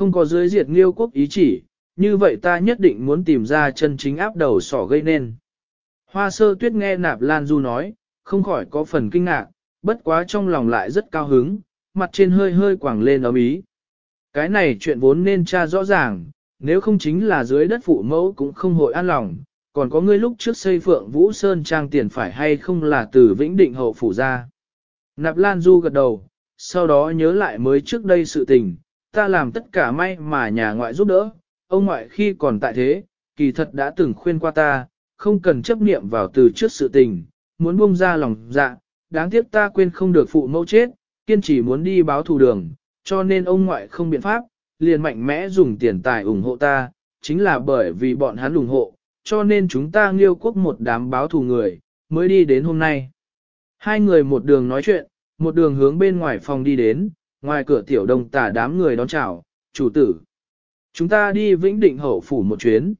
không có dưới diệt nghiêu quốc ý chỉ, như vậy ta nhất định muốn tìm ra chân chính áp đầu sỏ gây nên. Hoa sơ tuyết nghe nạp lan du nói, không khỏi có phần kinh ngạc, bất quá trong lòng lại rất cao hứng, mặt trên hơi hơi quảng lên ấm ý. Cái này chuyện vốn nên tra rõ ràng, nếu không chính là dưới đất phụ mẫu cũng không hội an lòng, còn có ngươi lúc trước xây phượng Vũ Sơn trang tiền phải hay không là từ Vĩnh Định hậu phủ ra. Nạp Lan Du gật đầu, sau đó nhớ lại mới trước đây sự tình, ta làm tất cả may mà nhà ngoại giúp đỡ, ông ngoại khi còn tại thế, kỳ thật đã từng khuyên qua ta, không cần chấp niệm vào từ trước sự tình, muốn buông ra lòng dạ, đáng tiếc ta quên không được phụ mẫu chết, kiên trì muốn đi báo thù đường, cho nên ông ngoại không biện pháp, liền mạnh mẽ dùng tiền tài ủng hộ ta, chính là bởi vì bọn hắn ủng hộ, cho nên chúng ta nghiêu quốc một đám báo thù người, mới đi đến hôm nay. Hai người một đường nói chuyện, một đường hướng bên ngoài phòng đi đến, ngoài cửa tiểu đông tả đám người đón chào, chủ tử. Chúng ta đi vĩnh định hậu phủ một chuyến.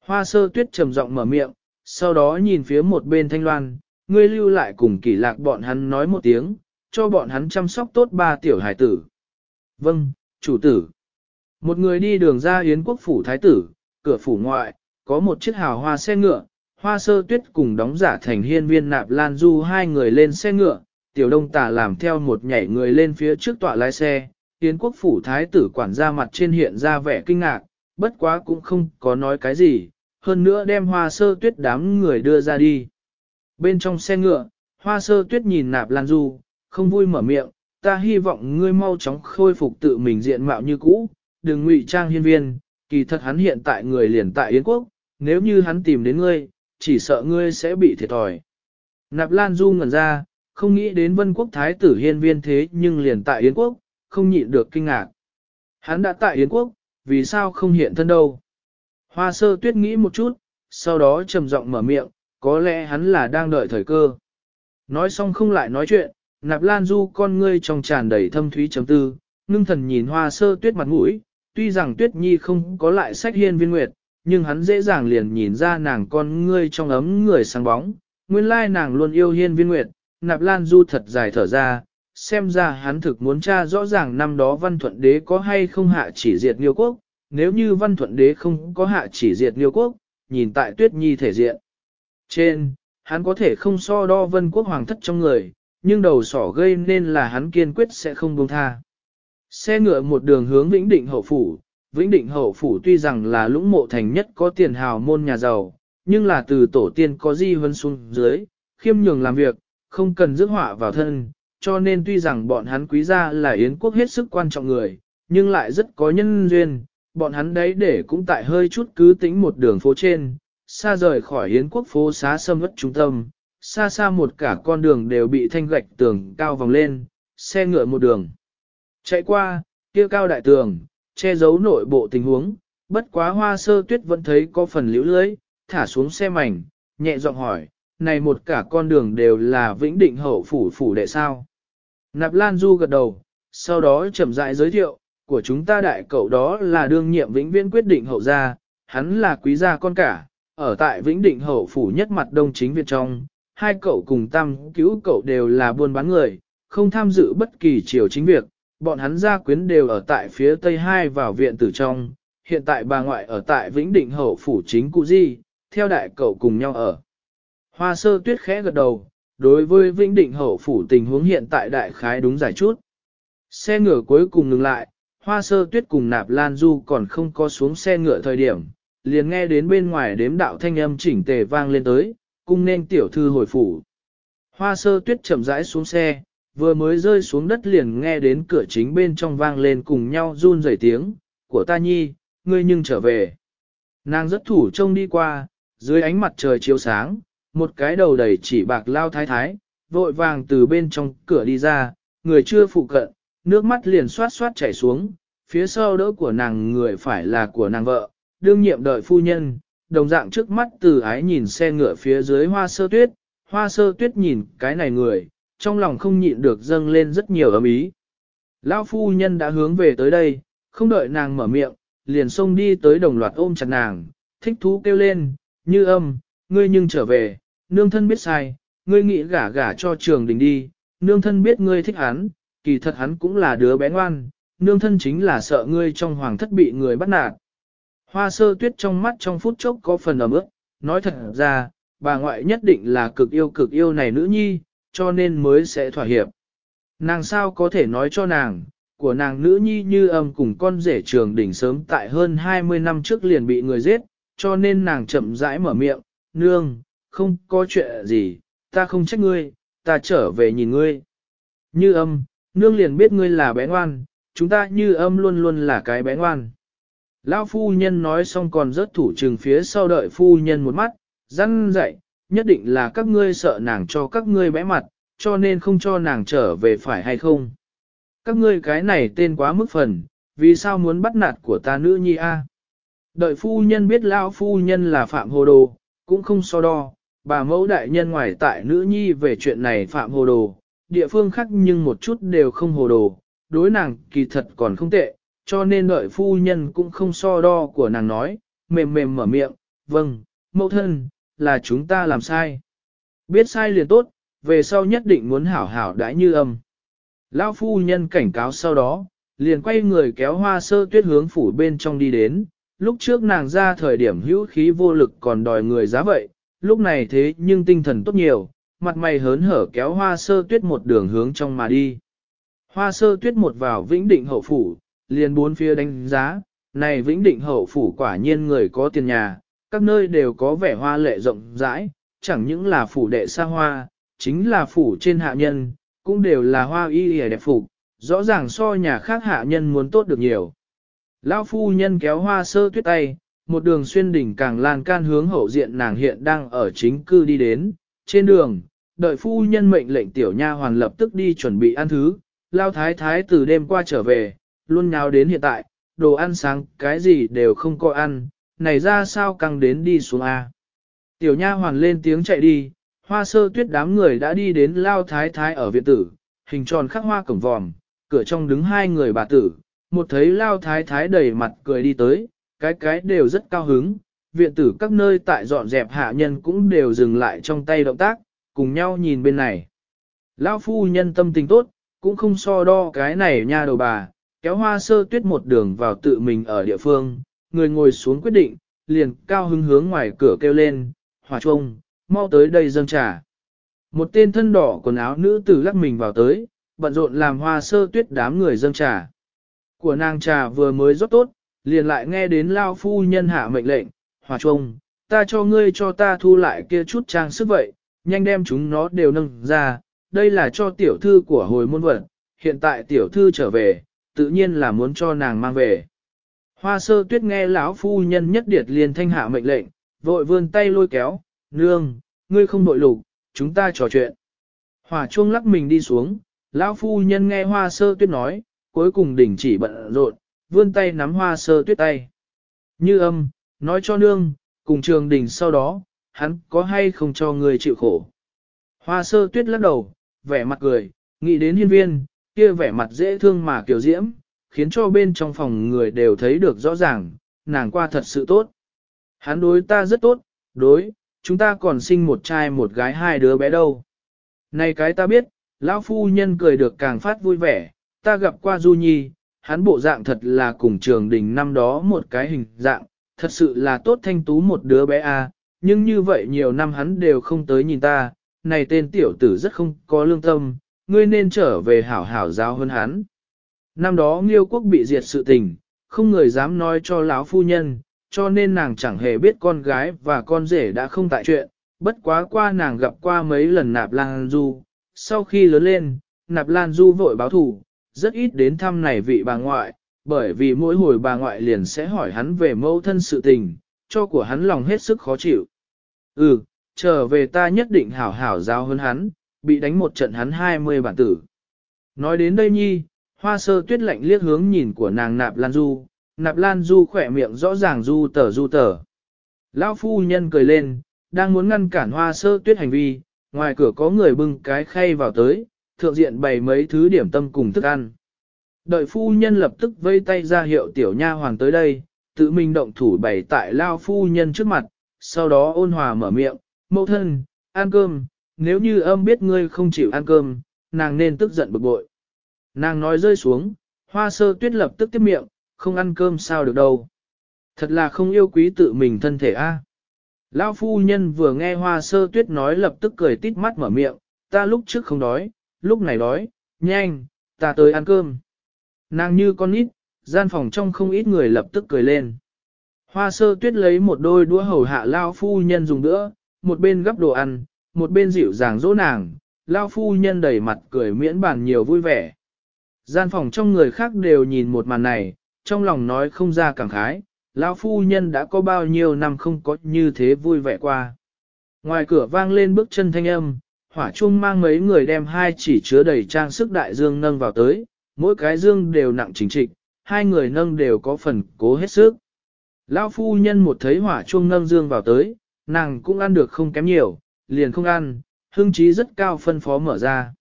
Hoa sơ tuyết trầm giọng mở miệng, sau đó nhìn phía một bên thanh loan, ngươi lưu lại cùng kỷ lạc bọn hắn nói một tiếng, cho bọn hắn chăm sóc tốt ba tiểu hải tử. Vâng, chủ tử. Một người đi đường ra yến quốc phủ thái tử, cửa phủ ngoại, có một chiếc hào hoa xe ngựa, hoa sơ tuyết cùng đóng giả thành hiên viên nạp lan du hai người lên xe ngựa, tiểu đông tà làm theo một nhảy người lên phía trước tọa lái xe, yến quốc phủ thái tử quản gia mặt trên hiện ra vẻ kinh ngạc, bất quá cũng không có nói cái gì, hơn nữa đem hoa sơ tuyết đám người đưa ra đi. Bên trong xe ngựa, hoa sơ tuyết nhìn nạp lan du, không vui mở miệng, ta hy vọng ngươi mau chóng khôi phục tự mình diện mạo như cũ, đừng ngụy trang hiên viên, kỳ thật hắn hiện tại người liền tại Yến Quốc, nếu như hắn tìm đến ngươi, chỉ sợ ngươi sẽ bị thiệt thòi. Nạp Lan Du ngẩn ra, không nghĩ đến vân quốc thái tử hiên viên thế nhưng liền tại Yến Quốc, không nhịn được kinh ngạc. Hắn đã tại Yến Quốc, vì sao không hiện thân đâu? Hoa sơ tuyết nghĩ một chút, sau đó trầm giọng mở miệng, có lẽ hắn là đang đợi thời cơ. Nói xong không lại nói chuyện, nạp lan du con ngươi trong tràn đầy thâm thúy chấm tư, ngưng thần nhìn hoa sơ tuyết mặt mũi, tuy rằng tuyết nhi không có lại sách hiên viên nguyệt, nhưng hắn dễ dàng liền nhìn ra nàng con ngươi trong ấm người sáng bóng, nguyên lai nàng luôn yêu hiên viên nguyệt, nạp lan du thật dài thở ra, xem ra hắn thực muốn tra rõ ràng năm đó văn thuận đế có hay không hạ chỉ diệt nghiêu quốc, nếu như văn thuận đế không có hạ chỉ diệt nghiêu quốc, nhìn tại tuyết nhi thể diện. Trên, hắn có thể không so đo vân quốc hoàng thất trong người, nhưng đầu sỏ gây nên là hắn kiên quyết sẽ không buông tha. Xe ngựa một đường hướng Vĩnh Định Hậu Phủ, Vĩnh Định Hậu Phủ tuy rằng là lũng mộ thành nhất có tiền hào môn nhà giàu, nhưng là từ tổ tiên có di huân xuống dưới, khiêm nhường làm việc, không cần rước họa vào thân, cho nên tuy rằng bọn hắn quý gia là Yến quốc hết sức quan trọng người, nhưng lại rất có nhân duyên, bọn hắn đấy để cũng tại hơi chút cứ tính một đường phố trên, xa rời khỏi Yến quốc phố xá sâm ất trung tâm, xa xa một cả con đường đều bị thanh gạch tường cao vòng lên, xe ngựa một đường. Chạy qua, kia cao đại tường, che giấu nội bộ tình huống, bất quá hoa sơ tuyết vẫn thấy có phần liễu lưới, thả xuống xe mảnh, nhẹ giọng hỏi, này một cả con đường đều là vĩnh định hậu phủ phủ đệ sao. Nạp Lan Du gật đầu, sau đó chậm rãi giới thiệu, của chúng ta đại cậu đó là đương nhiệm vĩnh viên quyết định hậu gia, hắn là quý gia con cả, ở tại vĩnh định hậu phủ nhất mặt đông chính viện trong, hai cậu cùng tam cứu cậu đều là buôn bán người, không tham dự bất kỳ chiều chính việc, bọn hắn gia quyến đều ở tại phía tây hai vào viện tử trong, hiện tại bà ngoại ở tại Vĩnh Định Hậu Phủ chính cụ di, theo đại cậu cùng nhau ở. Hoa sơ tuyết khẽ gật đầu, đối với Vĩnh Định Hậu Phủ tình huống hiện tại đại khái đúng giải chút. Xe ngựa cuối cùng ngừng lại, hoa sơ tuyết cùng nạp lan du còn không có xuống xe ngựa thời điểm, liền nghe đến bên ngoài đếm đạo thanh âm chỉnh tề vang lên tới, cung nên tiểu thư hồi phủ. Hoa sơ tuyết chậm rãi xuống xe, vừa mới rơi xuống đất liền nghe đến cửa chính bên trong vang lên cùng nhau run rẩy tiếng, của ta nhi, ngươi nhưng trở về. Nàng rất thủ trông đi qua, dưới ánh mặt trời chiếu sáng, một cái đầu đầy chỉ bạc lao thái thái, vội vàng từ bên trong cửa đi ra, người chưa phụ cận, nước mắt liền xoát xoát chảy xuống, phía sau đỡ của nàng người phải là của nàng vợ, đương nhiệm đợi phu nhân, đồng dạng trước mắt từ ái nhìn xe ngựa phía dưới hoa sơ tuyết, hoa sơ tuyết nhìn cái này người, trong lòng không nhịn được dâng lên rất nhiều ấm ý. Lão phu nhân đã hướng về tới đây, không đợi nàng mở miệng, liền xông đi tới đồng loạt ôm chặt nàng, thích thú kêu lên, như âm, ngươi nhưng trở về, nương thân biết sai, ngươi nghĩ gả gả cho trường đình đi, nương thân biết ngươi thích hắn, kỳ thật hắn cũng là đứa bé ngoan, nương thân chính là sợ ngươi trong hoàng thất bị người bắt nạt. Hoa sơ tuyết trong mắt trong phút chốc có phần ấm ức, nói thật ra, bà ngoại nhất định là cực yêu cực yêu này nữ nhi, cho nên mới sẽ thỏa hiệp. Nàng sao có thể nói cho nàng, của nàng nữ nhi như âm cùng con rể trường đỉnh sớm tại hơn 20 năm trước liền bị người giết, cho nên nàng chậm rãi mở miệng, nương, không có chuyện gì, ta không trách ngươi, ta trở về nhìn ngươi. Như âm, nương liền biết ngươi là bé ngoan, chúng ta như âm luôn luôn là cái bé ngoan. Lão phu nhân nói xong còn rớt thủ trừng phía sau đợi phu nhân một mắt, răn dậy, nhất định là các ngươi sợ nàng cho các ngươi bé mặt, cho nên không cho nàng trở về phải hay không. Các ngươi cái này tên quá mức phần, vì sao muốn bắt nạt của ta nữ nhi a? Đợi phu nhân biết lão phu nhân là phạm hồ đồ, cũng không so đo, bà mẫu đại nhân ngoài tại nữ nhi về chuyện này phạm hồ đồ, địa phương khác nhưng một chút đều không hồ đồ, đối nàng kỳ thật còn không tệ, cho nên đợi phu nhân cũng không so đo của nàng nói, mềm mềm mở miệng, vâng, mẫu thân, là chúng ta làm sai. Biết sai liền tốt, về sau nhất định muốn hảo hảo đãi như âm. Lão phu nhân cảnh cáo sau đó, liền quay người kéo hoa sơ tuyết hướng phủ bên trong đi đến, lúc trước nàng ra thời điểm hữu khí vô lực còn đòi người giá vậy, lúc này thế nhưng tinh thần tốt nhiều, mặt mày hớn hở kéo hoa sơ tuyết một đường hướng trong mà đi. Hoa sơ tuyết một vào vĩnh định hậu phủ, liền bốn phía đánh giá, này vĩnh định hậu phủ quả nhiên người có tiền nhà, các nơi đều có vẻ hoa lệ rộng rãi, chẳng những là phủ đệ xa hoa, chính là phủ trên hạ nhân, cũng đều là hoa y y đẹp phục, rõ ràng so nhà khác hạ nhân muốn tốt được nhiều. Lão phu nhân kéo hoa sơ tuyết tay, một đường xuyên đỉnh càng lan can hướng hậu diện nàng hiện đang ở chính cư đi đến, trên đường, đợi phu nhân mệnh lệnh tiểu nha hoàn lập tức đi chuẩn bị ăn thứ, lao thái thái từ đêm qua trở về, luôn nháo đến hiện tại, đồ ăn sáng cái gì đều không có ăn, này ra sao căng đến đi xuống A. Tiểu nha hoàn lên tiếng chạy đi, hoa sơ tuyết đám người đã đi đến lao thái thái ở viện tử, hình tròn khắc hoa cổng vòm, cửa trong đứng hai người bà tử, một thấy lao thái thái đầy mặt cười đi tới, cái cái đều rất cao hứng, viện tử các nơi tại dọn dẹp hạ nhân cũng đều dừng lại trong tay động tác, cùng nhau nhìn bên này. lão phu nhân tâm tình tốt, cũng không so đo cái này nha đầu bà, kéo hoa sơ tuyết một đường vào tự mình ở địa phương, người ngồi xuống quyết định, liền cao hứng hướng ngoài cửa kêu lên, hòa trông, mau tới đây dâng trà. Một tên thân đỏ quần áo nữ tử lắc mình vào tới, bận rộn làm hoa sơ tuyết đám người dâng trà. Của nàng trà vừa mới rót tốt, liền lại nghe đến lao phu nhân hạ mệnh lệnh, hòa trông, ta cho ngươi cho ta thu lại kia chút trang sức vậy, nhanh đem chúng nó đều nâng ra, đây là cho tiểu thư của hồi môn vật, hiện tại tiểu thư trở về, tự nhiên là muốn cho nàng mang về. Hoa sơ tuyết nghe lão phu nhân nhất điệt liền thanh hạ mệnh lệnh, vội vươn tay lôi kéo, nương, ngươi không nội lục, chúng ta trò chuyện. Hỏa chuông lắc mình đi xuống, lão phu nhân nghe hoa sơ tuyết nói, cuối cùng đỉnh chỉ bận rộn, vươn tay nắm hoa sơ tuyết tay. Như âm, nói cho nương, cùng trường đình sau đó, hắn có hay không cho người chịu khổ. Hoa sơ tuyết lắc đầu, vẻ mặt cười, nghĩ đến hiên viên, kia vẻ mặt dễ thương mà kiểu diễm, khiến cho bên trong phòng người đều thấy được rõ ràng, nàng qua thật sự tốt. Hắn đối ta rất tốt, đối, chúng ta còn sinh một trai một gái hai đứa bé đâu. Này cái ta biết, lão phu nhân cười được càng phát vui vẻ, ta gặp qua Du Nhi, hắn bộ dạng thật là cùng trường đình năm đó một cái hình dạng, thật sự là tốt thanh tú một đứa bé a. À, nhưng như vậy nhiều năm hắn đều không tới nhìn ta, này tên tiểu tử rất không có lương tâm, ngươi nên trở về hảo hảo giáo hơn hắn. Năm đó Nghiêu quốc bị diệt sự tình, không người dám nói cho lão phu nhân, cho nên nàng chẳng hề biết con gái và con rể đã không tại chuyện, bất quá qua nàng gặp qua mấy lần nạp lan du. Sau khi lớn lên, nạp lan du vội báo thủ, rất ít đến thăm này vị bà ngoại, bởi vì mỗi hồi bà ngoại liền sẽ hỏi hắn về mẫu thân sự tình, cho của hắn lòng hết sức khó chịu. Ừ, trở về ta nhất định hảo hảo giao hơn hắn, bị đánh một trận hắn 20 bản tử. Nói đến đây nhi, hoa sơ tuyết lạnh liếc hướng nhìn của nàng nạp lan du, nạp lan du khỏe miệng rõ ràng du tờ du tờ. Lão phu nhân cười lên, đang muốn ngăn cản hoa sơ tuyết hành vi, ngoài cửa có người bưng cái khay vào tới, thượng diện bày mấy thứ điểm tâm cùng thức ăn. Đợi phu nhân lập tức vây tay ra hiệu tiểu nha hoàng tới đây, tự mình động thủ bày tại lao phu nhân trước mặt, sau đó ôn hòa mở miệng, mẫu thân, ăn cơm, nếu như âm biết ngươi không chịu ăn cơm, nàng nên tức giận bực bội. Nàng nói rơi xuống, Hoa sơ tuyết lập tức tiếp miệng, không ăn cơm sao được đâu. Thật là không yêu quý tự mình thân thể a. Lão phu nhân vừa nghe hoa sơ tuyết nói lập tức cười tít mắt mở miệng, ta lúc trước không đói, lúc này đói, nhanh, ta tới ăn cơm. Nàng như con nít, gian phòng trong không ít người lập tức cười lên. Hoa sơ tuyết lấy một đôi đũa hầu hạ lao phu nhân dùng nữa, một bên gấp đồ ăn, một bên dịu dàng dỗ nàng, lao phu nhân đầy mặt cười miễn bàn nhiều vui vẻ. Gian phòng trong người khác đều nhìn một màn này, trong lòng nói không ra cảm khái, lao phu nhân đã có bao nhiêu năm không có như thế vui vẻ qua. Ngoài cửa vang lên bước chân thanh âm, hỏa chung mang mấy người đem hai chỉ chứa đầy trang sức đại dương nâng vào tới, mỗi cái dương đều nặng chính trịch, hai người nâng đều có phần cố hết sức. Lão phu nhân một thấy hỏa chuông nâng dương vào tới, nàng cũng ăn được không kém nhiều, liền không ăn, hương trí rất cao phân phó mở ra.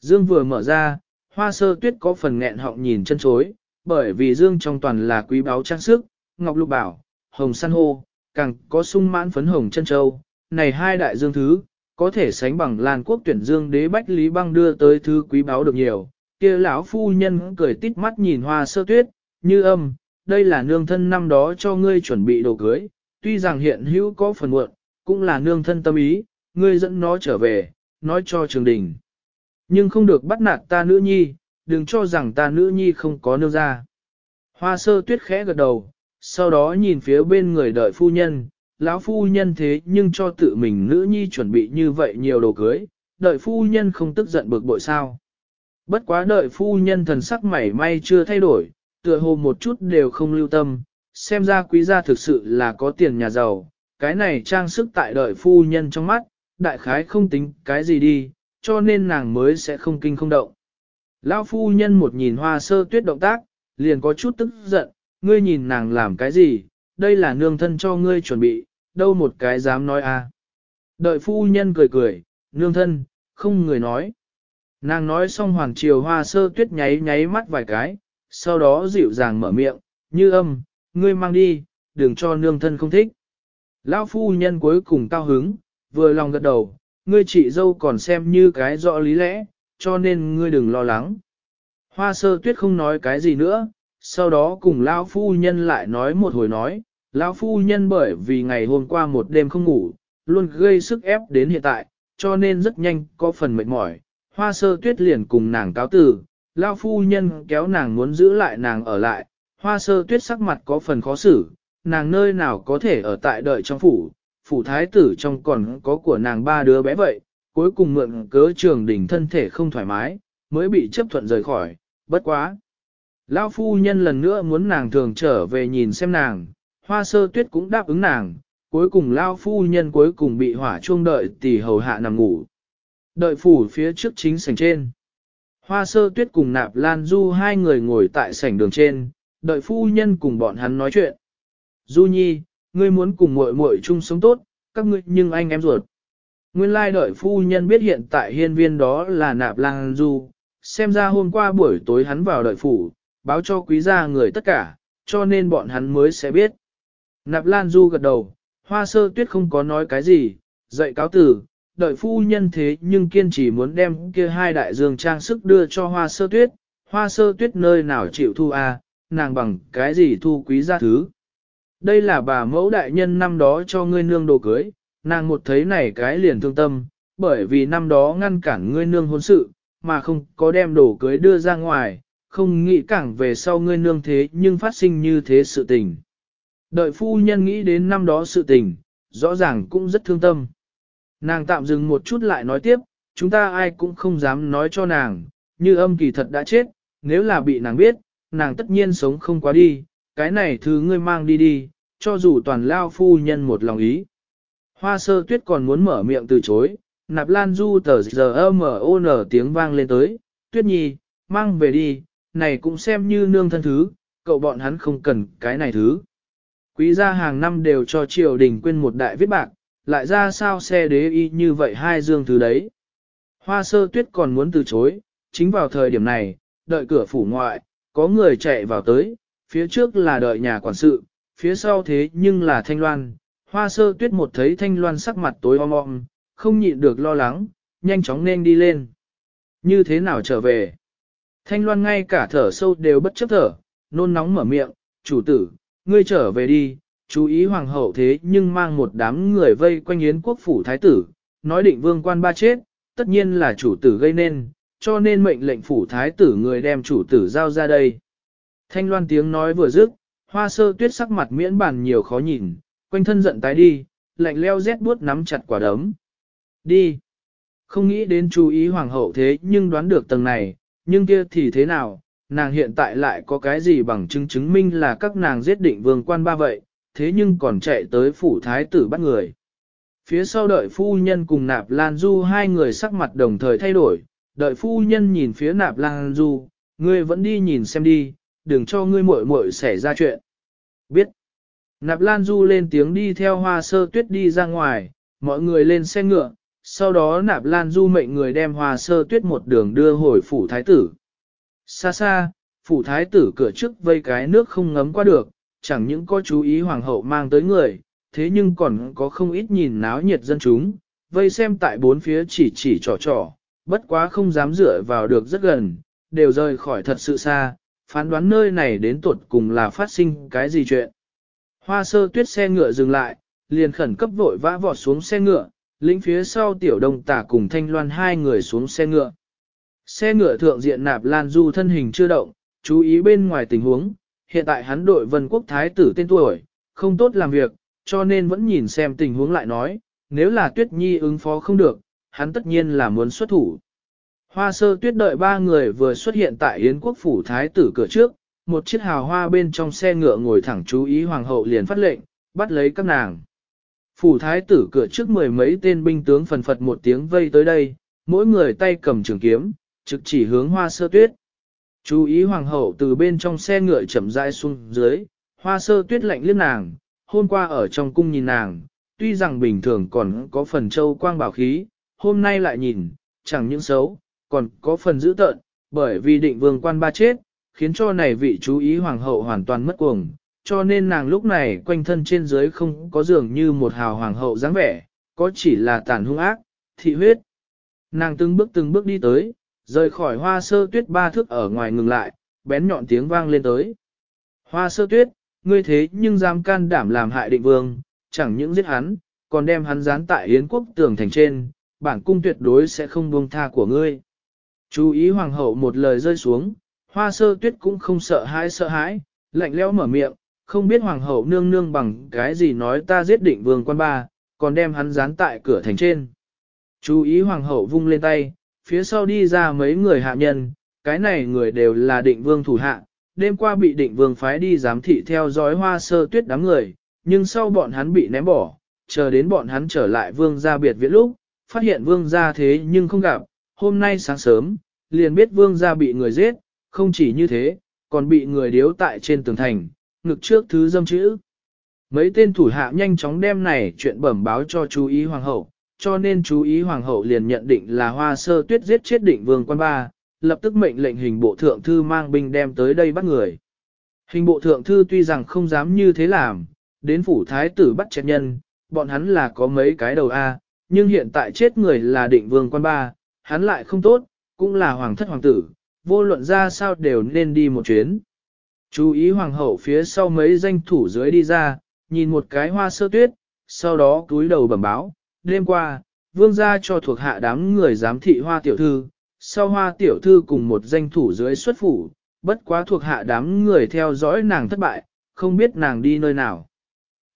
Dương vừa mở ra, hoa sơ tuyết có phần nghẹn họng nhìn chân chối, bởi vì dương trong toàn là quý báu trang sức, ngọc lục bảo, hồng san hô, càng có sung mãn phấn hồng chân châu. Này hai đại dương thứ, có thể sánh bằng Lan quốc tuyển dương đế bách lý băng đưa tới thứ quý báu được nhiều. kia lão phu nhân cười tít mắt nhìn hoa sơ tuyết, như âm, đây là nương thân năm đó cho ngươi chuẩn bị đồ cưới, tuy rằng hiện hữu có phần muộn, cũng là nương thân tâm ý, ngươi dẫn nó trở về, nói cho trường đình. Nhưng không được bắt nạt ta nữ nhi, đừng cho rằng ta nữ nhi không có nương ra. Hoa sơ tuyết khẽ gật đầu, sau đó nhìn phía bên người đợi phu nhân, lão phu nhân thế nhưng cho tự mình nữ nhi chuẩn bị như vậy nhiều đồ cưới, đợi phu nhân không tức giận bực bội sao. Bất quá đợi phu nhân thần sắc mảy may chưa thay đổi, tựa hồ một chút đều không lưu tâm, xem ra quý gia thực sự là có tiền nhà giàu, cái này trang sức tại đợi phu nhân trong mắt, đại khái không tính cái gì đi, cho nên nàng mới sẽ không kinh không động. Lão phu nhân một nhìn hoa sơ tuyết động tác, liền có chút tức giận, ngươi nhìn nàng làm cái gì, đây là nương thân cho ngươi chuẩn bị, đâu một cái dám nói a. À. Đợi phu nhân cười cười, nương thân, không người nói. Nàng nói xong hoàng triều hoa sơ tuyết nháy nháy mắt vài cái, sau đó dịu dàng mở miệng, như âm, ngươi mang đi, đừng cho nương thân không thích. Lão phu nhân cuối cùng cao hứng, vừa lòng gật đầu, ngươi chị dâu còn xem như cái rõ lý lẽ, cho nên ngươi đừng lo lắng. Hoa sơ tuyết không nói cái gì nữa, sau đó cùng lão phu nhân lại nói một hồi nói, lão phu nhân bởi vì ngày hôm qua một đêm không ngủ, luôn gây sức ép đến hiện tại, cho nên rất nhanh có phần mệt mỏi. Hoa sơ tuyết liền cùng nàng cáo từ, lão phu nhân kéo nàng muốn giữ lại nàng ở lại, hoa sơ tuyết sắc mặt có phần khó xử, nàng nơi nào có thể ở tại đợi trong phủ, phủ thái tử trong còn có của nàng ba đứa bé vậy, cuối cùng mượn cớ trường đỉnh thân thể không thoải mái, mới bị chấp thuận rời khỏi, bất quá. Lão phu nhân lần nữa muốn nàng thường trở về nhìn xem nàng, hoa sơ tuyết cũng đáp ứng nàng, cuối cùng Lão phu nhân cuối cùng bị hỏa chuông đợi tỷ hầu hạ nằm ngủ. Đợi phủ phía trước chính sảnh trên. Hoa sơ tuyết cùng nạp lan du hai người ngồi tại sảnh đường trên, đợi phu nhân cùng bọn hắn nói chuyện. Du nhi, ngươi muốn cùng muội muội chung sống tốt, các ngươi nhưng anh em ruột. Nguyên lai đợi phu nhân biết hiện tại hiên viên đó là nạp Lan du, xem ra hôm qua buổi tối hắn vào đợi phủ, báo cho quý gia người tất cả, cho nên bọn hắn mới sẽ biết. Nạp lan du gật đầu, hoa sơ tuyết không có nói cái gì, dậy cáo tử, đợi phu nhân thế nhưng kiên trì muốn đem kia hai đại dương trang sức đưa cho hoa sơ tuyết, hoa sơ tuyết nơi nào chịu thu a, nàng bằng cái gì thu quý gia thứ. Đây là bà mẫu đại nhân năm đó cho ngươi nương đồ cưới, nàng một thấy này cái liền thương tâm, bởi vì năm đó ngăn cản ngươi nương hôn sự, mà không có đem đồ cưới đưa ra ngoài, không nghĩ cảng về sau ngươi nương thế nhưng phát sinh như thế sự tình. Đợi phu nhân nghĩ đến năm đó sự tình, rõ ràng cũng rất thương tâm. Nàng tạm dừng một chút lại nói tiếp, chúng ta ai cũng không dám nói cho nàng, như âm kỳ thật đã chết, nếu là bị nàng biết, nàng tất nhiên sống không quá đi, cái này thứ ngươi mang đi đi, cho dù toàn lao phu nhân một lòng ý. Hoa sơ tuyết còn muốn mở miệng từ chối, nạp lan du tờ giờ m n tiếng vang lên tới, tuyết nhi, mang về đi, này cũng xem như nương thân thứ, cậu bọn hắn không cần cái này thứ. Quý gia hàng năm đều cho triều đình quên một đại viết bạc, lại ra sao xe đế y như vậy hai dương thứ đấy. Hoa sơ tuyết còn muốn từ chối, chính vào thời điểm này, đợi cửa phủ ngoại, có người chạy vào tới, phía trước là đợi nhà quản sự, phía sau thế nhưng là thanh loan. Hoa sơ tuyết một thấy thanh loan sắc mặt tối om om, không nhịn được lo lắng, nhanh chóng nên đi lên. Như thế nào trở về? Thanh loan ngay cả thở sâu đều bất chấp thở, nôn nóng mở miệng, chủ tử, ngươi trở về đi, chú ý hoàng hậu thế nhưng mang một đám người vây quanh yến quốc phủ thái tử, nói định vương quan ba chết, tất nhiên là chủ tử gây nên, cho nên mệnh lệnh phủ thái tử người đem chủ tử giao ra đây. Thanh loan tiếng nói vừa dứt, hoa sơ tuyết sắc mặt miễn bàn nhiều khó nhìn, quanh thân giận tái đi, lạnh leo rét buốt nắm chặt quả đấm. Đi! Không nghĩ đến chú ý hoàng hậu thế nhưng đoán được tầng này, nhưng kia thì thế nào, nàng hiện tại lại có cái gì bằng chứng chứng minh là các nàng giết định vương quan ba vậy, thế nhưng còn chạy tới phủ thái tử bắt người. Phía sau đợi phu nhân cùng nạp lan du hai người sắc mặt đồng thời thay đổi, đợi phu nhân nhìn phía nạp lan du, ngươi vẫn đi nhìn xem đi, đừng cho ngươi muội muội xảy ra chuyện. Biết. Nạp lan du lên tiếng đi theo hoa sơ tuyết đi ra ngoài, mọi người lên xe ngựa, sau đó nạp lan du mệnh người đem hoa sơ tuyết một đường đưa hồi phủ thái tử. Xa xa, phủ thái tử cửa trước vây cái nước không ngấm qua được, chẳng những có chú ý hoàng hậu mang tới người, thế nhưng còn có không ít nhìn náo nhiệt dân chúng, vây xem tại bốn phía chỉ chỉ trò trò, bất quá không dám dựa vào được rất gần, đều rời khỏi thật sự xa, phán đoán nơi này đến tuột cùng là phát sinh cái gì chuyện. Hoa sơ tuyết xe ngựa dừng lại, liền khẩn cấp vội vã vọt xuống xe ngựa, lĩnh phía sau tiểu đông tả cùng thanh loan hai người xuống xe ngựa. Xe ngựa thượng diện nạp lan du thân hình chưa động, chú ý bên ngoài tình huống, hiện tại hắn đội vân quốc thái tử tên tuổi, không tốt làm việc, cho nên vẫn nhìn xem tình huống lại nói, nếu là tuyết nhi ứng phó không được, hắn tất nhiên là muốn xuất thủ. Hoa sơ tuyết đợi ba người vừa xuất hiện tại Yến quốc phủ thái tử cửa trước, một chiếc hào hoa bên trong xe ngựa ngồi thẳng chú ý hoàng hậu liền phát lệnh, bắt lấy các nàng. Phủ thái tử cửa trước mười mấy tên binh tướng phần phật một tiếng vây tới đây, mỗi người tay cầm trường kiếm, trực chỉ hướng hoa sơ tuyết. Chú ý hoàng hậu từ bên trong xe ngựa chậm rãi xuống dưới, hoa sơ tuyết lạnh liếc nàng, hôm qua ở trong cung nhìn nàng, tuy rằng bình thường còn có phần châu quang bảo khí, hôm nay lại nhìn, chẳng những xấu, còn có phần dữ tợn, bởi vì định vương quan ba chết, khiến cho này vị chú ý hoàng hậu hoàn toàn mất cuồng, cho nên nàng lúc này quanh thân trên dưới không có dường như một hào hoàng hậu dáng vẻ, có chỉ là tàn hung ác, thị huyết. Nàng từng bước từng bước đi tới, rời khỏi hoa sơ tuyết ba thước ở ngoài ngừng lại, bén nhọn tiếng vang lên tới. Hoa sơ tuyết, ngươi thế nhưng dám can đảm làm hại định vương, chẳng những giết hắn, còn đem hắn dán tại Yến quốc tường thành trên, bản cung tuyệt đối sẽ không buông tha của ngươi. Chú ý hoàng hậu một lời rơi xuống, hoa sơ tuyết cũng không sợ hãi sợ hãi, lạnh lẽo mở miệng, không biết hoàng hậu nương nương bằng cái gì nói ta giết định vương quan ba, còn đem hắn dán tại cửa thành trên. Chú ý hoàng hậu vung lên tay, phía sau đi ra mấy người hạ nhân, cái này người đều là định vương thủ hạ, đêm qua bị định vương phái đi giám thị theo dõi hoa sơ tuyết đám người, nhưng sau bọn hắn bị ném bỏ, chờ đến bọn hắn trở lại vương gia biệt viện lúc, phát hiện vương gia thế nhưng không gặp, hôm nay sáng sớm, liền biết vương gia bị người giết, không chỉ như thế, còn bị người điếu tại trên tường thành, ngực trước thứ dâm chữ. Mấy tên thủ hạ nhanh chóng đem này chuyện bẩm báo cho chú ý hoàng hậu, cho nên chú ý hoàng hậu liền nhận định là hoa sơ tuyết giết chết định vương quan ba, lập tức mệnh lệnh hình bộ thượng thư mang binh đem tới đây bắt người. Hình bộ thượng thư tuy rằng không dám như thế làm, đến phủ thái tử bắt chết nhân, bọn hắn là có mấy cái đầu A, nhưng hiện tại chết người là định vương quan ba, hắn lại không tốt, cũng là hoàng thất hoàng tử, vô luận ra sao đều nên đi một chuyến. Chú ý hoàng hậu phía sau mấy danh thủ dưới đi ra, nhìn một cái hoa sơ tuyết, sau đó túi đầu bẩm báo, đêm qua, vương gia cho thuộc hạ đám người giám thị hoa tiểu thư, sau hoa tiểu thư cùng một danh thủ dưới xuất phủ, bất quá thuộc hạ đám người theo dõi nàng thất bại, không biết nàng đi nơi nào.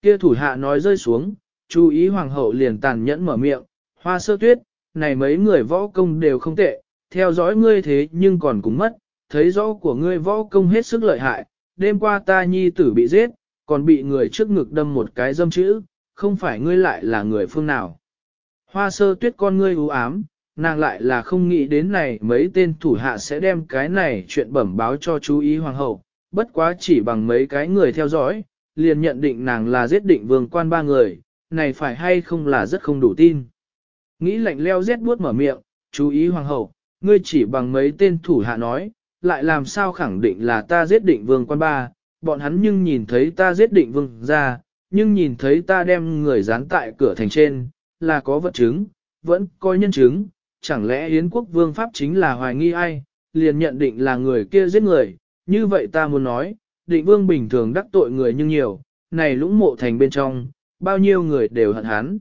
Kia thủ hạ nói rơi xuống, chú ý hoàng hậu liền tàn nhẫn mở miệng, hoa sơ tuyết, này mấy người võ công đều không tệ, theo dõi ngươi thế nhưng còn cũng mất, thấy rõ của ngươi võ công hết sức lợi hại, đêm qua ta nhi tử bị giết, còn bị người trước ngực đâm một cái dâm chữ, không phải ngươi lại là người phương nào. Hoa sơ tuyết con ngươi u ám, nàng lại là không nghĩ đến này mấy tên thủ hạ sẽ đem cái này chuyện bẩm báo cho chú ý hoàng hậu, bất quá chỉ bằng mấy cái người theo dõi, liền nhận định nàng là giết định vương quan ba người, này phải hay không là rất không đủ tin. Nghĩ lạnh leo rét buốt mở miệng, chú ý hoàng hậu, ngươi chỉ bằng mấy tên thủ hạ nói, lại làm sao khẳng định là ta giết định vương quan ba, bọn hắn nhưng nhìn thấy ta giết định vương ra, nhưng nhìn thấy ta đem người dán tại cửa thành trên, là có vật chứng, vẫn coi nhân chứng, chẳng lẽ Yến quốc vương pháp chính là hoài nghi ai, liền nhận định là người kia giết người, như vậy ta muốn nói, định vương bình thường đắc tội người nhưng nhiều, này lũng mộ thành bên trong, bao nhiêu người đều hận hắn.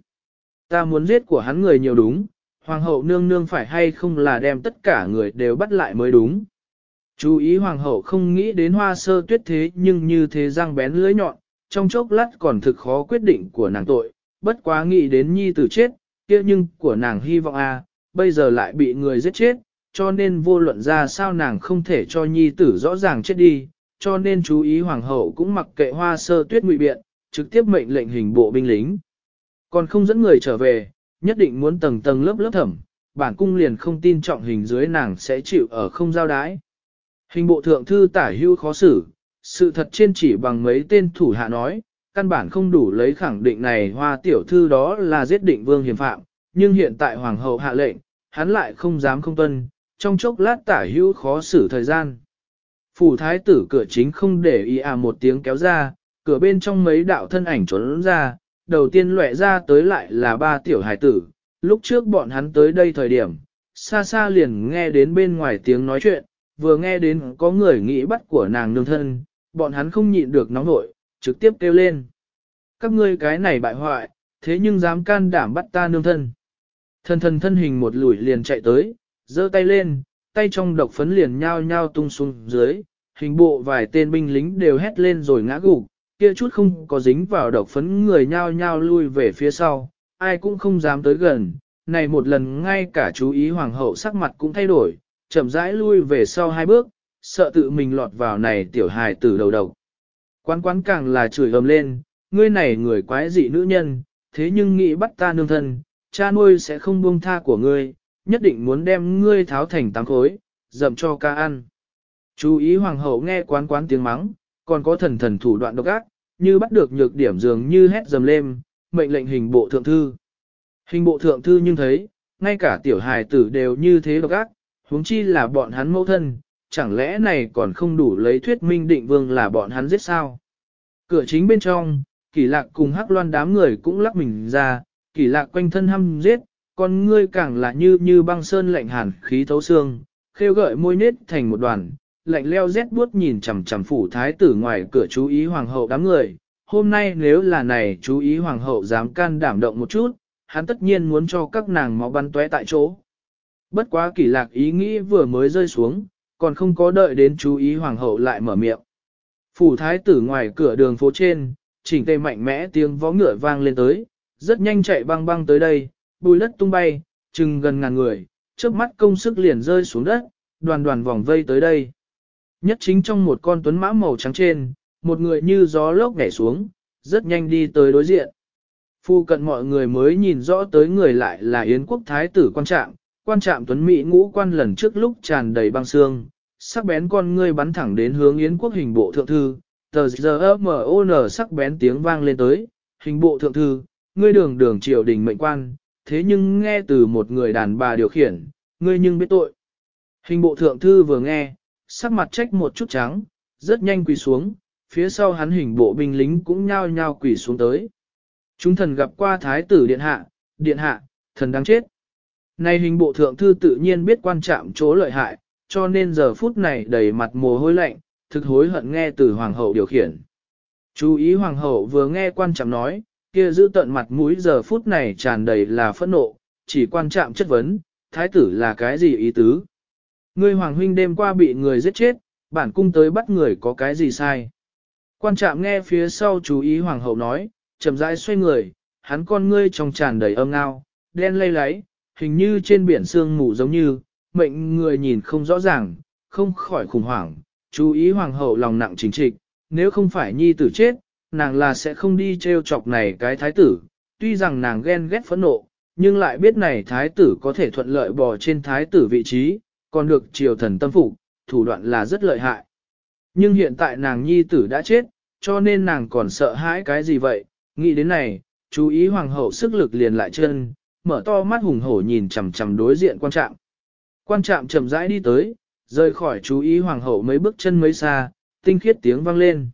Ta muốn giết của hắn người nhiều đúng, hoàng hậu nương nương phải hay không là đem tất cả người đều bắt lại mới đúng. Chú ý hoàng hậu không nghĩ đến hoa sơ tuyết thế nhưng như thế răng bén lưỡi nhọn, trong chốc lát còn thực khó quyết định của nàng tội, bất quá nghĩ đến nhi tử chết, kia nhưng của nàng hy vọng a, bây giờ lại bị người giết chết, cho nên vô luận ra sao nàng không thể cho nhi tử rõ ràng chết đi, cho nên chú ý hoàng hậu cũng mặc kệ hoa sơ tuyết ngụy biện, trực tiếp mệnh lệnh hình bộ binh lính. Còn không dẫn người trở về, nhất định muốn tầng tầng lớp lớp thẩm, bản cung liền không tin trọng hình dưới nàng sẽ chịu ở không giao đái. Hình bộ thượng thư tả hưu khó xử, sự thật trên chỉ bằng mấy tên thủ hạ nói, căn bản không đủ lấy khẳng định này hoa tiểu thư đó là giết định vương hiểm phạm, nhưng hiện tại hoàng hậu hạ lệnh, hắn lại không dám không tuân, trong chốc lát tả hữu khó xử thời gian. Phủ thái tử cửa chính không để ý à một tiếng kéo ra, cửa bên trong mấy đạo thân ảnh trốn ra, đầu tiên lệ ra tới lại là ba tiểu hải tử, lúc trước bọn hắn tới đây thời điểm, xa xa liền nghe đến bên ngoài tiếng nói chuyện, vừa nghe đến có người nghĩ bắt của nàng nương thân, bọn hắn không nhịn được nóng nội, trực tiếp kêu lên. Các ngươi cái này bại hoại, thế nhưng dám can đảm bắt ta nương thân. Thân thân thân hình một lùi liền chạy tới, giơ tay lên, tay trong độc phấn liền nhao nhao tung xuống dưới, hình bộ vài tên binh lính đều hét lên rồi ngã gục, kia chút không có dính vào độc phấn người nhao nhao lui về phía sau, ai cũng không dám tới gần, này một lần ngay cả chú ý hoàng hậu sắc mặt cũng thay đổi, chậm rãi lui về sau hai bước, sợ tự mình lọt vào này tiểu hài tử đầu độc. Quán quán càng là chửi ầm lên, ngươi này người quái dị nữ nhân, thế nhưng nghĩ bắt ta nương thân, cha nuôi sẽ không buông tha của ngươi, nhất định muốn đem ngươi tháo thành tám khối, dậm cho ca ăn. Chú ý hoàng hậu nghe quán quán tiếng mắng, còn có thần thần thủ đoạn độc ác, như bắt được nhược điểm dường như hét dầm lên, mệnh lệnh hình bộ thượng thư. Hình bộ thượng thư nhưng thấy, ngay cả tiểu hài tử đều như thế độc ác, huống chi là bọn hắn mẫu thân, chẳng lẽ này còn không đủ lấy thuyết minh định vương là bọn hắn giết sao? Cửa chính bên trong, kỳ lạc cùng hắc loan đám người cũng lắc mình ra, kỳ lạc quanh thân hăm giết, con ngươi càng là như như băng sơn lạnh hàn khí thấu xương, khêu gợi môi nết thành một đoàn, lạnh leo rét buốt nhìn chằm chằm phủ thái tử ngoài cửa chú ý hoàng hậu đám người. Hôm nay nếu là này chú ý hoàng hậu dám can đảm động một chút, hắn tất nhiên muốn cho các nàng máu bắn tóe tại chỗ. Bất quá kỳ lạc ý nghĩ vừa mới rơi xuống, còn không có đợi đến chú ý hoàng hậu lại mở miệng. Phủ thái tử ngoài cửa đường phố trên, chỉnh tề mạnh mẽ tiếng vó ngựa vang lên tới, rất nhanh chạy băng băng tới đây, bùi đất tung bay, chừng gần ngàn người, trước mắt công sức liền rơi xuống đất, đoàn đoàn vòng vây tới đây. Nhất chính trong một con tuấn mã màu trắng trên, một người như gió lốc nhảy xuống, rất nhanh đi tới đối diện. Phu cận mọi người mới nhìn rõ tới người lại là Yến quốc thái tử quan trạng quan trạm tuấn Mỹ ngũ quan lần trước lúc tràn đầy băng xương, sắc bén con ngươi bắn thẳng đến hướng Yến quốc hình bộ thượng thư, tờ giờ M.O.N. sắc bén tiếng vang lên tới, hình bộ thượng thư, ngươi đường đường triều đình mệnh quan, thế nhưng nghe từ một người đàn bà điều khiển, ngươi nhưng biết tội. Hình bộ thượng thư vừa nghe, sắc mặt trách một chút trắng, rất nhanh quỳ xuống, phía sau hắn hình bộ binh lính cũng nhao nhao quỳ xuống tới. Chúng thần gặp qua thái tử điện hạ, điện hạ, thần đang chết. Này hình bộ thượng thư tự nhiên biết quan trọng chỗ lợi hại, cho nên giờ phút này đầy mặt mồ hôi lạnh, thực hối hận nghe từ hoàng hậu điều khiển. Chú ý hoàng hậu vừa nghe quan trọng nói, kia giữ tận mặt mũi giờ phút này tràn đầy là phẫn nộ, chỉ quan trọng chất vấn, thái tử là cái gì ý tứ. Ngươi hoàng huynh đêm qua bị người giết chết, bản cung tới bắt người có cái gì sai. Quan trạm nghe phía sau chú ý hoàng hậu nói, chậm rãi xoay người, hắn con ngươi trong tràn đầy âm ngao, đen lây láy, hình như trên biển sương mù giống như, mệnh người nhìn không rõ ràng, không khỏi khủng hoảng, chú ý hoàng hậu lòng nặng chính trịch, nếu không phải nhi tử chết, nàng là sẽ không đi treo chọc này cái thái tử, tuy rằng nàng ghen ghét phẫn nộ, nhưng lại biết này thái tử có thể thuận lợi bò trên thái tử vị trí, còn được triều thần tâm phục, thủ đoạn là rất lợi hại. Nhưng hiện tại nàng nhi tử đã chết, cho nên nàng còn sợ hãi cái gì vậy, nghĩ đến này, chú ý hoàng hậu sức lực liền lại chân, mở to mắt hùng hổ nhìn chằm chằm đối diện quan trạm. Quan trạm chậm rãi đi tới, rời khỏi chú ý hoàng hậu mấy bước chân mấy xa, tinh khiết tiếng vang lên.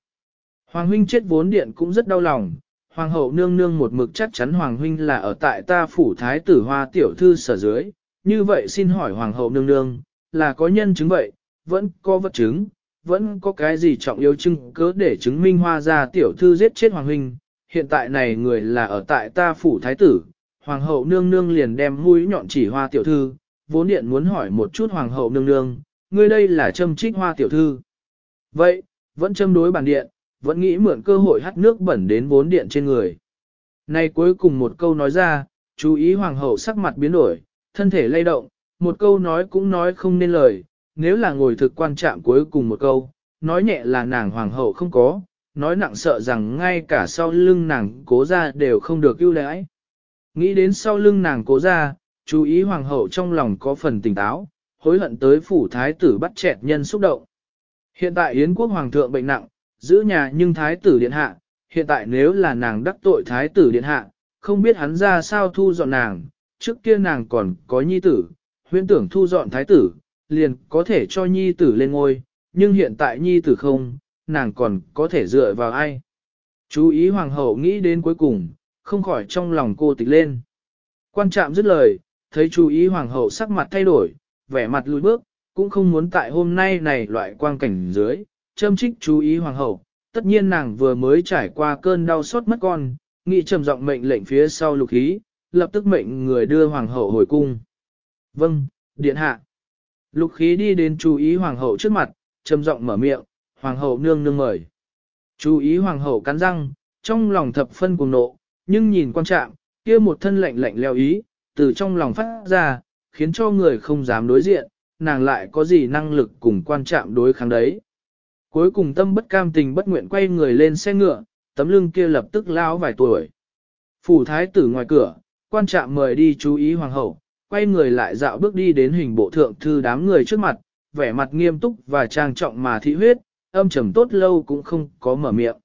Hoàng huynh chết vốn điện cũng rất đau lòng, hoàng hậu nương nương một mực chắc chắn hoàng huynh là ở tại ta phủ thái tử hoa tiểu thư sở dưới, như vậy xin hỏi hoàng hậu nương nương, là có nhân chứng vậy, vẫn có vật chứng, vẫn có cái gì trọng yếu chứng cớ để chứng minh hoa gia tiểu thư giết chết hoàng huynh, hiện tại này người là ở tại ta phủ thái tử, hoàng hậu nương nương liền đem mũi nhọn chỉ hoa tiểu thư, vốn điện muốn hỏi một chút hoàng hậu nương nương, ngươi đây là châm trích hoa tiểu thư. Vậy, vẫn châm đối bản điện, vẫn nghĩ mượn cơ hội hắt nước bẩn đến vốn điện trên người. Nay cuối cùng một câu nói ra, chú ý hoàng hậu sắc mặt biến đổi, thân thể lay động, một câu nói cũng nói không nên lời, nếu là ngồi thực quan trọng cuối cùng một câu, nói nhẹ là nàng hoàng hậu không có, nói nặng sợ rằng ngay cả sau lưng nàng cố ra đều không được ưu đãi. Nghĩ đến sau lưng nàng cố ra, chú ý hoàng hậu trong lòng có phần tỉnh táo, hối hận tới phủ thái tử bắt chẹt nhân xúc động. Hiện tại Yến quốc hoàng thượng bệnh nặng, giữ nhà nhưng thái tử điện hạ, hiện tại nếu là nàng đắc tội thái tử điện hạ, không biết hắn ra sao thu dọn nàng, trước kia nàng còn có nhi tử, huyễn tưởng thu dọn thái tử, liền có thể cho nhi tử lên ngôi, nhưng hiện tại nhi tử không, nàng còn có thể dựa vào ai. Chú ý hoàng hậu nghĩ đến cuối cùng, không khỏi trong lòng cô tịch lên. Quan trạm dứt lời, thấy chú ý hoàng hậu sắc mặt thay đổi, vẻ mặt lùi bước, cũng không muốn tại hôm nay này loại quang cảnh dưới, châm trích chú ý hoàng hậu, tất nhiên nàng vừa mới trải qua cơn đau xót mất con, nghị trầm giọng mệnh lệnh phía sau lục khí, lập tức mệnh người đưa hoàng hậu hồi cung. Vâng, điện hạ. Lục khí đi đến chú ý hoàng hậu trước mặt, trầm giọng mở miệng, hoàng hậu nương nương mời. Chú ý hoàng hậu cắn răng, trong lòng thập phân cùng nộ, nhưng nhìn quan trạng, kia một thân lạnh lạnh leo ý, từ trong lòng phát ra, khiến cho người không dám đối diện, nàng lại có gì năng lực cùng quan trạng đối kháng đấy. Cuối cùng tâm bất cam tình bất nguyện quay người lên xe ngựa, tấm lưng kia lập tức lao vài tuổi. Phủ thái tử ngoài cửa, quan trạng mời đi chú ý hoàng hậu, quay người lại dạo bước đi đến hình bộ thượng thư đám người trước mặt, vẻ mặt nghiêm túc và trang trọng mà thị huyết, âm trầm tốt lâu cũng không có mở miệng.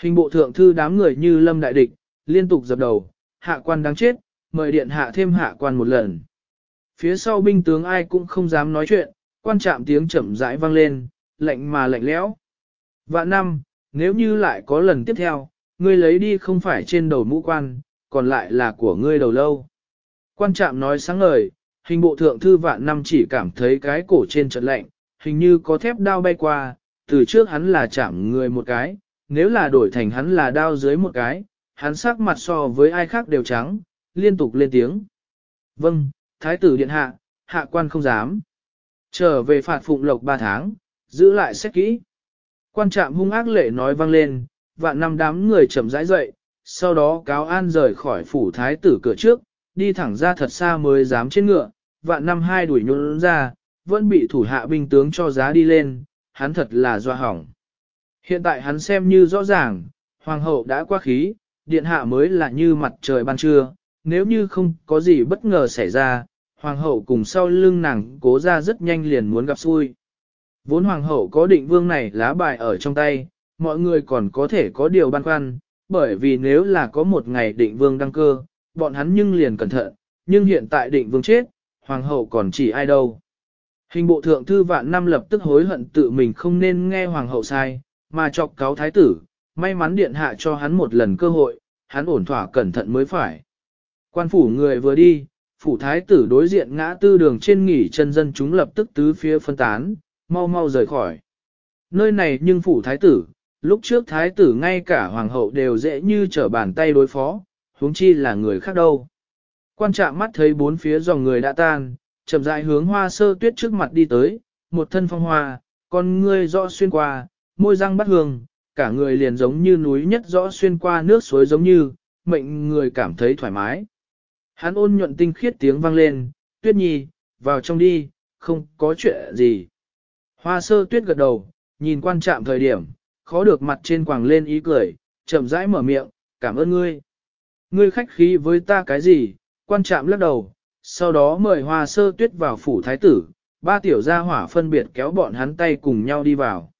Hình bộ thượng thư đám người như lâm đại địch, liên tục dập đầu, hạ quan đáng chết, mời điện hạ thêm hạ quan một lần. Phía sau binh tướng ai cũng không dám nói chuyện, quan trạm tiếng chậm rãi vang lên, lạnh mà lạnh lẽo. Vạn năm, nếu như lại có lần tiếp theo, ngươi lấy đi không phải trên đầu mũ quan, còn lại là của ngươi đầu lâu. Quan trạm nói sáng ngời, hình bộ thượng thư vạn năm chỉ cảm thấy cái cổ trên trận lạnh, hình như có thép đao bay qua, từ trước hắn là chạm người một cái, nếu là đổi thành hắn là đao dưới một cái, hắn sắc mặt so với ai khác đều trắng, liên tục lên tiếng. Vâng, thái tử điện hạ, hạ quan không dám. Trở về phạt phụng lộc ba tháng, giữ lại xét kỹ. Quan trạm hung ác lệ nói vang lên, vạn năm đám người chậm rãi dậy, sau đó cáo an rời khỏi phủ thái tử cửa trước, đi thẳng ra thật xa mới dám trên ngựa, vạn năm hai đuổi nhuôn ra, vẫn bị thủ hạ binh tướng cho giá đi lên, hắn thật là doa hỏng. Hiện tại hắn xem như rõ ràng, hoàng hậu đã qua khí, điện hạ mới là như mặt trời ban trưa, nếu như không có gì bất ngờ xảy ra, hoàng hậu cùng sau lưng nàng cố ra rất nhanh liền muốn gặp xui. Vốn hoàng hậu có định vương này lá bài ở trong tay, mọi người còn có thể có điều băn khoăn, bởi vì nếu là có một ngày định vương đăng cơ, bọn hắn nhưng liền cẩn thận, nhưng hiện tại định vương chết, hoàng hậu còn chỉ ai đâu. Hình bộ thượng thư vạn năm lập tức hối hận tự mình không nên nghe hoàng hậu sai, mà chọc cáo thái tử, may mắn điện hạ cho hắn một lần cơ hội, hắn ổn thỏa cẩn thận mới phải. Quan phủ người vừa đi, phủ thái tử đối diện ngã tư đường trên nghỉ chân dân chúng lập tức tứ phía phân tán, mau mau rời khỏi. Nơi này nhưng phủ thái tử, lúc trước thái tử ngay cả hoàng hậu đều dễ như trở bàn tay đối phó, huống chi là người khác đâu. Quan trạm mắt thấy bốn phía dòng người đã tan, chậm rãi hướng hoa sơ tuyết trước mặt đi tới, một thân phong hoa, con ngươi rõ xuyên qua, môi răng bắt hương, cả người liền giống như núi nhất rõ xuyên qua nước suối giống như, mệnh người cảm thấy thoải mái. Hắn ôn nhuận tinh khiết tiếng vang lên, tuyết nhi, vào trong đi, không có chuyện gì. Hoa sơ tuyết gật đầu, nhìn quan trạm thời điểm, khó được mặt trên quàng lên ý cười, chậm rãi mở miệng, cảm ơn ngươi. Ngươi khách khí với ta cái gì, quan trạm lắc đầu, sau đó mời hoa sơ tuyết vào phủ thái tử, ba tiểu gia hỏa phân biệt kéo bọn hắn tay cùng nhau đi vào.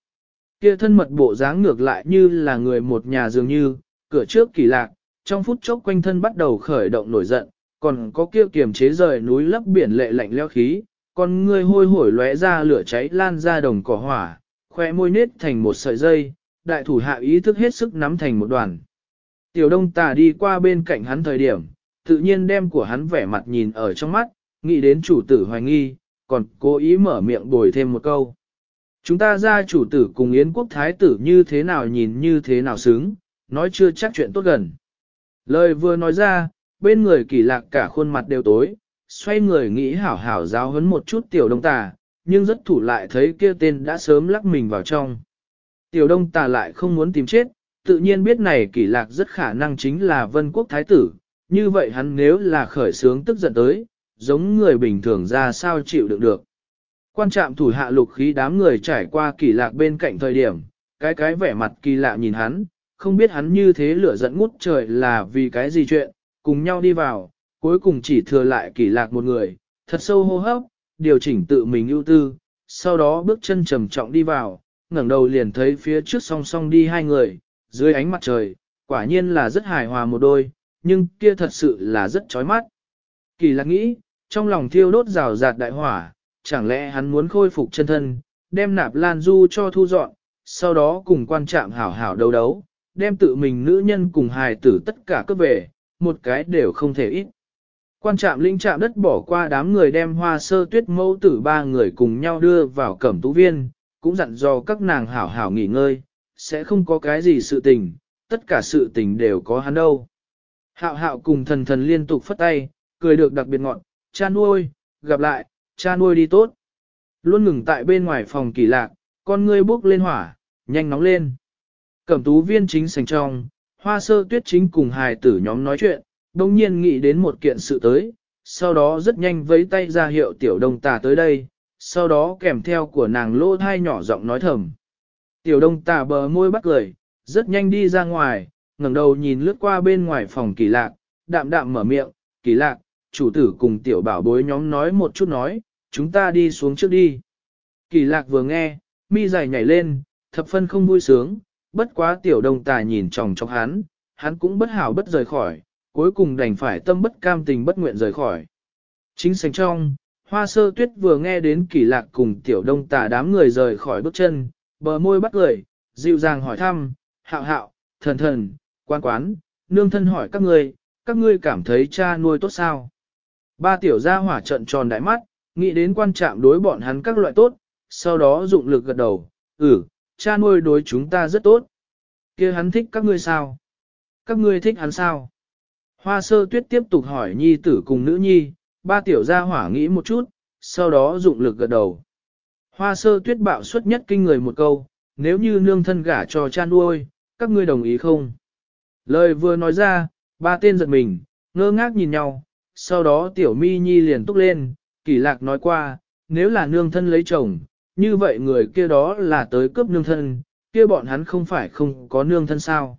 Kia thân mật bộ dáng ngược lại như là người một nhà dường như, cửa trước kỳ lạc, trong phút chốc quanh thân bắt đầu khởi động nổi giận, còn có kia kiềm chế rời núi lấp biển lệ lạnh leo khí, con người hôi hổi lóe ra lửa cháy lan ra đồng cỏ hỏa, khoe môi nết thành một sợi dây, đại thủ hạ ý thức hết sức nắm thành một đoàn. Tiểu đông tà đi qua bên cạnh hắn thời điểm, tự nhiên đem của hắn vẻ mặt nhìn ở trong mắt, nghĩ đến chủ tử hoài nghi, còn cố ý mở miệng bồi thêm một câu. Chúng ta ra chủ tử cùng Yến quốc thái tử như thế nào nhìn như thế nào xứng, nói chưa chắc chuyện tốt gần. Lời vừa nói ra, bên người kỳ lạc cả khuôn mặt đều tối, xoay người nghĩ hảo hảo giáo hấn một chút tiểu đông tà, nhưng rất thủ lại thấy kia tên đã sớm lắc mình vào trong. Tiểu đông tà lại không muốn tìm chết, tự nhiên biết này kỳ lạc rất khả năng chính là vân quốc thái tử, như vậy hắn nếu là khởi sướng tức giận tới, giống người bình thường ra sao chịu đựng được. Quan trạm thủ hạ lục khí đám người trải qua kỳ lạc bên cạnh thời điểm, cái cái vẻ mặt kỳ lạ nhìn hắn, không biết hắn như thế lửa giận ngút trời là vì cái gì chuyện, cùng nhau đi vào, cuối cùng chỉ thừa lại kỳ lạc một người, thật sâu hô hấp, điều chỉnh tự mình ưu tư, sau đó bước chân trầm trọng đi vào, ngẩng đầu liền thấy phía trước song song đi hai người, dưới ánh mặt trời, quả nhiên là rất hài hòa một đôi, nhưng kia thật sự là rất chói mắt. Kỳ lạc nghĩ, trong lòng thiêu đốt rào rạt đại hỏa, chẳng lẽ hắn muốn khôi phục chân thân, đem nạp lan du cho thu dọn, sau đó cùng quan trạm hảo hảo đấu đấu, đem tự mình nữ nhân cùng hài tử tất cả cướp về, một cái đều không thể ít. Quan trạm linh trạm đất bỏ qua đám người đem hoa sơ tuyết mẫu tử ba người cùng nhau đưa vào cẩm tú viên, cũng dặn dò các nàng hảo hảo nghỉ ngơi, sẽ không có cái gì sự tình, tất cả sự tình đều có hắn đâu. Hạo hạo cùng thần thần liên tục phất tay, cười được đặc biệt ngọn, cha nuôi, gặp lại, cha nuôi đi tốt. Luôn ngừng tại bên ngoài phòng kỳ lạc, con ngươi bốc lên hỏa, nhanh nóng lên. Cẩm tú viên chính sành trong, hoa sơ tuyết chính cùng hài tử nhóm nói chuyện, đồng nhiên nghĩ đến một kiện sự tới, sau đó rất nhanh vẫy tay ra hiệu tiểu đông tà tới đây, sau đó kèm theo của nàng lô thai nhỏ giọng nói thầm. Tiểu đông tà bờ môi bắt cười, rất nhanh đi ra ngoài, ngẩng đầu nhìn lướt qua bên ngoài phòng kỳ lạc, đạm đạm mở miệng, kỳ lạc, chủ tử cùng tiểu bảo bối nhóm nói một chút nói, chúng ta đi xuống trước đi. Kỳ lạc vừa nghe, mi dài nhảy lên, thập phân không vui sướng, bất quá tiểu đông tà nhìn chòng chọc hắn, hắn cũng bất hảo bất rời khỏi, cuối cùng đành phải tâm bất cam tình bất nguyện rời khỏi. Chính sành trong, hoa sơ tuyết vừa nghe đến kỳ lạc cùng tiểu đông tà đám người rời khỏi bước chân, bờ môi bắt cười, dịu dàng hỏi thăm, hạo hạo, thần thần, quan quán, nương thân hỏi các ngươi, các ngươi cảm thấy cha nuôi tốt sao? Ba tiểu gia hỏa trận tròn đại mắt, nghĩ đến quan trạm đối bọn hắn các loại tốt, sau đó dụng lực gật đầu, ừ, cha nuôi đối chúng ta rất tốt. kia hắn thích các ngươi sao? Các ngươi thích hắn sao? Hoa sơ tuyết tiếp tục hỏi nhi tử cùng nữ nhi, ba tiểu gia hỏa nghĩ một chút, sau đó dụng lực gật đầu. Hoa sơ tuyết bạo suất nhất kinh người một câu, nếu như nương thân gả cho cha nuôi, các ngươi đồng ý không? Lời vừa nói ra, ba tên giật mình, ngơ ngác nhìn nhau, sau đó tiểu mi nhi liền túc lên, kỳ lạc nói qua, nếu là nương thân lấy chồng, như vậy người kia đó là tới cướp nương thân, kia bọn hắn không phải không có nương thân sao.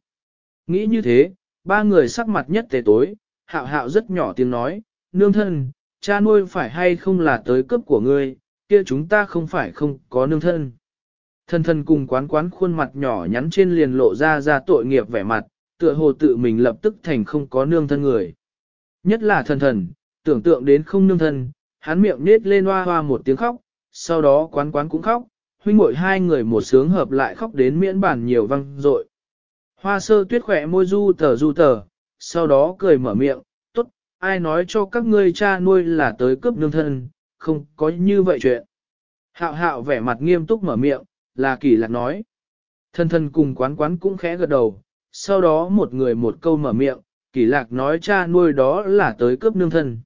Nghĩ như thế, ba người sắc mặt nhất tề tối, hạo hạo rất nhỏ tiếng nói, nương thân, cha nuôi phải hay không là tới cướp của ngươi, kia chúng ta không phải không có nương thân. Thân thân cùng quán quán khuôn mặt nhỏ nhắn trên liền lộ ra ra tội nghiệp vẻ mặt, tựa hồ tự mình lập tức thành không có nương thân người. Nhất là thần thần, tưởng tượng đến không nương thân, hắn miệng nết lên hoa hoa một tiếng khóc, sau đó quán quán cũng khóc, huynh muội hai người một sướng hợp lại khóc đến miễn bản nhiều văng rội. Hoa sơ tuyết khỏe môi du tờ du tờ, sau đó cười mở miệng, tốt, ai nói cho các ngươi cha nuôi là tới cướp nương thân, không có như vậy chuyện. Hạo hạo vẻ mặt nghiêm túc mở miệng, là kỳ lạc nói. Thân thân cùng quán quán cũng khẽ gật đầu, sau đó một người một câu mở miệng, kỳ lạc nói cha nuôi đó là tới cướp nương thân.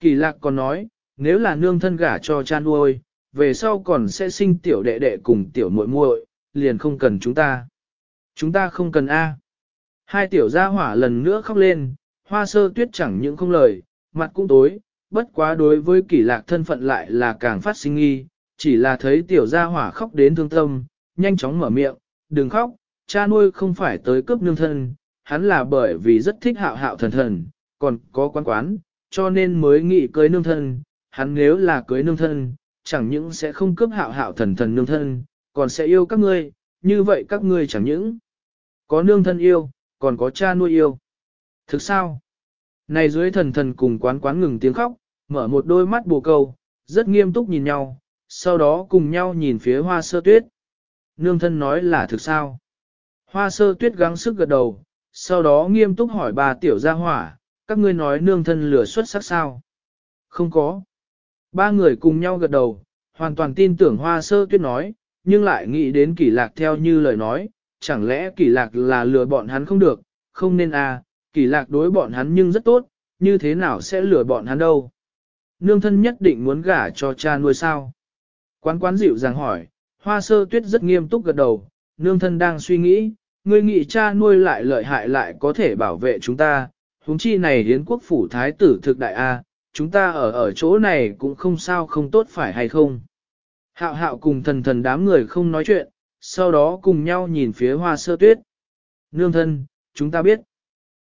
Kỳ lạc còn nói, nếu là nương thân gả cho cha nuôi, về sau còn sẽ sinh tiểu đệ đệ cùng tiểu muội muội, liền không cần chúng ta. Chúng ta không cần A. Hai tiểu gia hỏa lần nữa khóc lên, hoa sơ tuyết chẳng những không lời, mặt cũng tối, bất quá đối với kỷ lạc thân phận lại là càng phát sinh nghi, chỉ là thấy tiểu gia hỏa khóc đến thương tâm, nhanh chóng mở miệng, đừng khóc, cha nuôi không phải tới cướp nương thân, hắn là bởi vì rất thích hạo hạo thần thần, còn có quán quán, cho nên mới nghĩ cưới nương thân, hắn nếu là cưới nương thân, chẳng những sẽ không cướp hạo hạo thần thần nương thân, còn sẽ yêu các ngươi, như vậy các ngươi chẳng những có nương thân yêu, còn có cha nuôi yêu. Thực sao? Này dưới thần thần cùng quán quán ngừng tiếng khóc, mở một đôi mắt bồ câu, rất nghiêm túc nhìn nhau, sau đó cùng nhau nhìn phía hoa sơ tuyết. Nương thân nói là thực sao? Hoa sơ tuyết gắng sức gật đầu, sau đó nghiêm túc hỏi bà tiểu gia hỏa, các ngươi nói nương thân lửa xuất sắc sao? Không có. Ba người cùng nhau gật đầu, hoàn toàn tin tưởng hoa sơ tuyết nói, nhưng lại nghĩ đến kỷ lạc theo như lời nói, chẳng lẽ kỷ lạc là lừa bọn hắn không được, không nên à, kỷ lạc đối bọn hắn nhưng rất tốt, như thế nào sẽ lừa bọn hắn đâu. Nương thân nhất định muốn gả cho cha nuôi sao. Quán quán dịu dàng hỏi, hoa sơ tuyết rất nghiêm túc gật đầu, nương thân đang suy nghĩ, người nghĩ cha nuôi lại lợi hại lại có thể bảo vệ chúng ta, huống chi này hiến quốc phủ thái tử thực đại A, chúng ta ở ở chỗ này cũng không sao không tốt phải hay không. Hạo hạo cùng thần thần đám người không nói chuyện, sau đó cùng nhau nhìn phía hoa sơ tuyết. Nương thân, chúng ta biết.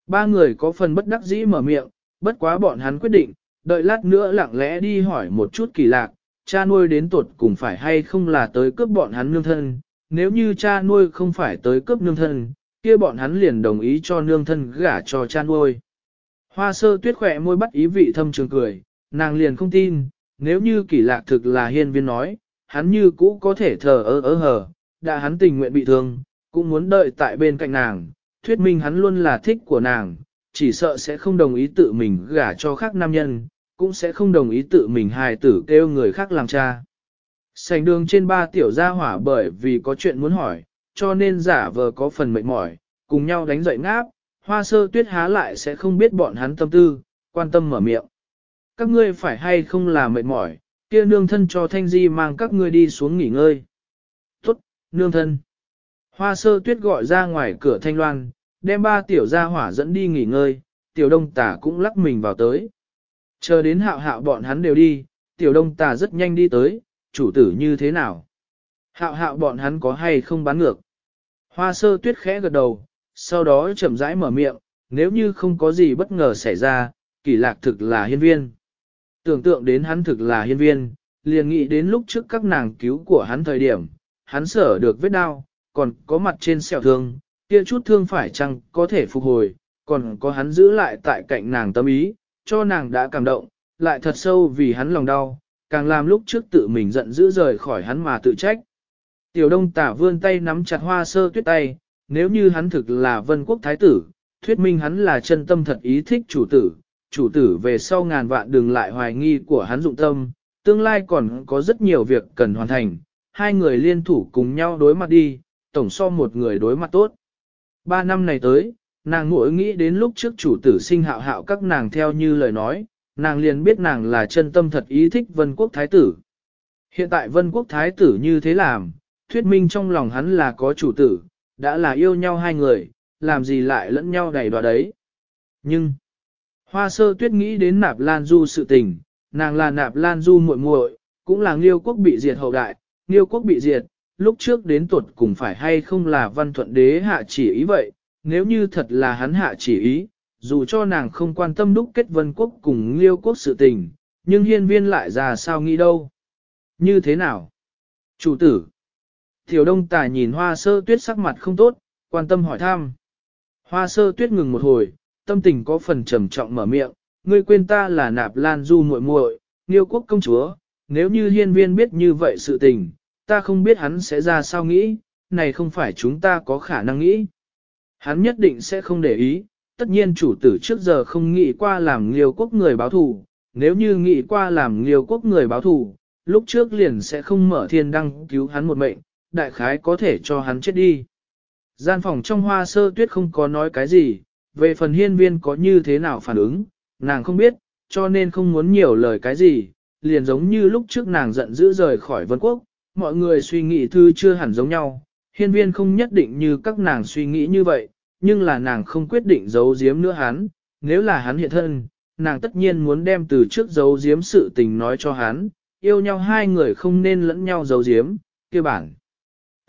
Ba người có phần bất đắc dĩ mở miệng, bất quá bọn hắn quyết định, đợi lát nữa lặng lẽ đi hỏi một chút kỳ lạc, cha nuôi đến tuột cùng phải hay không là tới cướp bọn hắn nương thân, nếu như cha nuôi không phải tới cướp nương thân, kia bọn hắn liền đồng ý cho nương thân gả cho cha nuôi. Hoa sơ tuyết khỏe môi bắt ý vị thâm trường cười, nàng liền không tin, nếu như kỳ lạc thực là hiên viên nói, hắn như cũ có thể thờ ơ ớ hờ, đã hắn tình nguyện bị thương, cũng muốn đợi tại bên cạnh nàng, thuyết minh hắn luôn là thích của nàng, chỉ sợ sẽ không đồng ý tự mình gả cho khác nam nhân, cũng sẽ không đồng ý tự mình hài tử kêu người khác làm cha. Sành đường trên ba tiểu gia hỏa bởi vì có chuyện muốn hỏi, cho nên giả vờ có phần mệt mỏi, cùng nhau đánh dậy ngáp, hoa sơ tuyết há lại sẽ không biết bọn hắn tâm tư, quan tâm mở miệng. Các ngươi phải hay không là mệt mỏi, kia nương thân cho thanh di mang các ngươi đi xuống nghỉ ngơi. Tốt, nương thân. Hoa sơ tuyết gọi ra ngoài cửa thanh loan, đem ba tiểu gia hỏa dẫn đi nghỉ ngơi, tiểu đông tả cũng lắc mình vào tới. Chờ đến hạo hạo bọn hắn đều đi, tiểu đông tả rất nhanh đi tới, chủ tử như thế nào? Hạo hạo bọn hắn có hay không bán ngược? Hoa sơ tuyết khẽ gật đầu, sau đó chậm rãi mở miệng, nếu như không có gì bất ngờ xảy ra, kỳ lạc thực là hiên viên. Tưởng tượng đến hắn thực là hiên viên, liền nghĩ đến lúc trước các nàng cứu của hắn thời điểm, hắn sở được vết đau, còn có mặt trên sẹo thương, kia chút thương phải chăng có thể phục hồi, còn có hắn giữ lại tại cạnh nàng tâm ý, cho nàng đã cảm động, lại thật sâu vì hắn lòng đau, càng làm lúc trước tự mình giận dữ rời khỏi hắn mà tự trách. Tiểu đông tả vươn tay nắm chặt hoa sơ tuyết tay, nếu như hắn thực là vân quốc thái tử, thuyết minh hắn là chân tâm thật ý thích chủ tử, chủ tử về sau ngàn vạn đừng lại hoài nghi của hắn dụng tâm, tương lai còn có rất nhiều việc cần hoàn thành, hai người liên thủ cùng nhau đối mặt đi, tổng so một người đối mặt tốt. Ba năm này tới, nàng mỗi nghĩ đến lúc trước chủ tử sinh hạo hạo các nàng theo như lời nói, nàng liền biết nàng là chân tâm thật ý thích vân quốc thái tử. Hiện tại vân quốc thái tử như thế làm, thuyết minh trong lòng hắn là có chủ tử, đã là yêu nhau hai người, làm gì lại lẫn nhau đầy đoạ đấy. Nhưng, hoa sơ tuyết nghĩ đến nạp lan du sự tình, nàng là nạp lan du muội muội, cũng là nghiêu quốc bị diệt hậu đại, nghiêu quốc bị diệt, lúc trước đến tuột cùng phải hay không là văn thuận đế hạ chỉ ý vậy, nếu như thật là hắn hạ chỉ ý, dù cho nàng không quan tâm đúc kết vân quốc cùng liêu quốc sự tình, nhưng hiên viên lại ra sao nghĩ đâu. Như thế nào? Chủ tử. Tiểu đông tả nhìn hoa sơ tuyết sắc mặt không tốt, quan tâm hỏi thăm. Hoa sơ tuyết ngừng một hồi, tâm tình có phần trầm trọng mở miệng, ngươi quên ta là nạp lan du muội muội, liêu quốc công chúa, nếu như hiên viên biết như vậy sự tình, ta không biết hắn sẽ ra sao nghĩ, này không phải chúng ta có khả năng nghĩ. Hắn nhất định sẽ không để ý, tất nhiên chủ tử trước giờ không nghĩ qua làm liều quốc người báo thù, nếu như nghĩ qua làm liều quốc người báo thù, lúc trước liền sẽ không mở thiên đăng cứu hắn một mệnh, đại khái có thể cho hắn chết đi. Gian phòng trong hoa sơ tuyết không có nói cái gì, về phần hiên viên có như thế nào phản ứng, nàng không biết, cho nên không muốn nhiều lời cái gì, liền giống như lúc trước nàng giận dữ rời khỏi vân quốc, mọi người suy nghĩ thư chưa hẳn giống nhau, hiên viên không nhất định như các nàng suy nghĩ như vậy, nhưng là nàng không quyết định giấu giếm nữa hắn, nếu là hắn hiện thân, nàng tất nhiên muốn đem từ trước giấu giếm sự tình nói cho hắn, yêu nhau hai người không nên lẫn nhau giấu giếm, kia bản.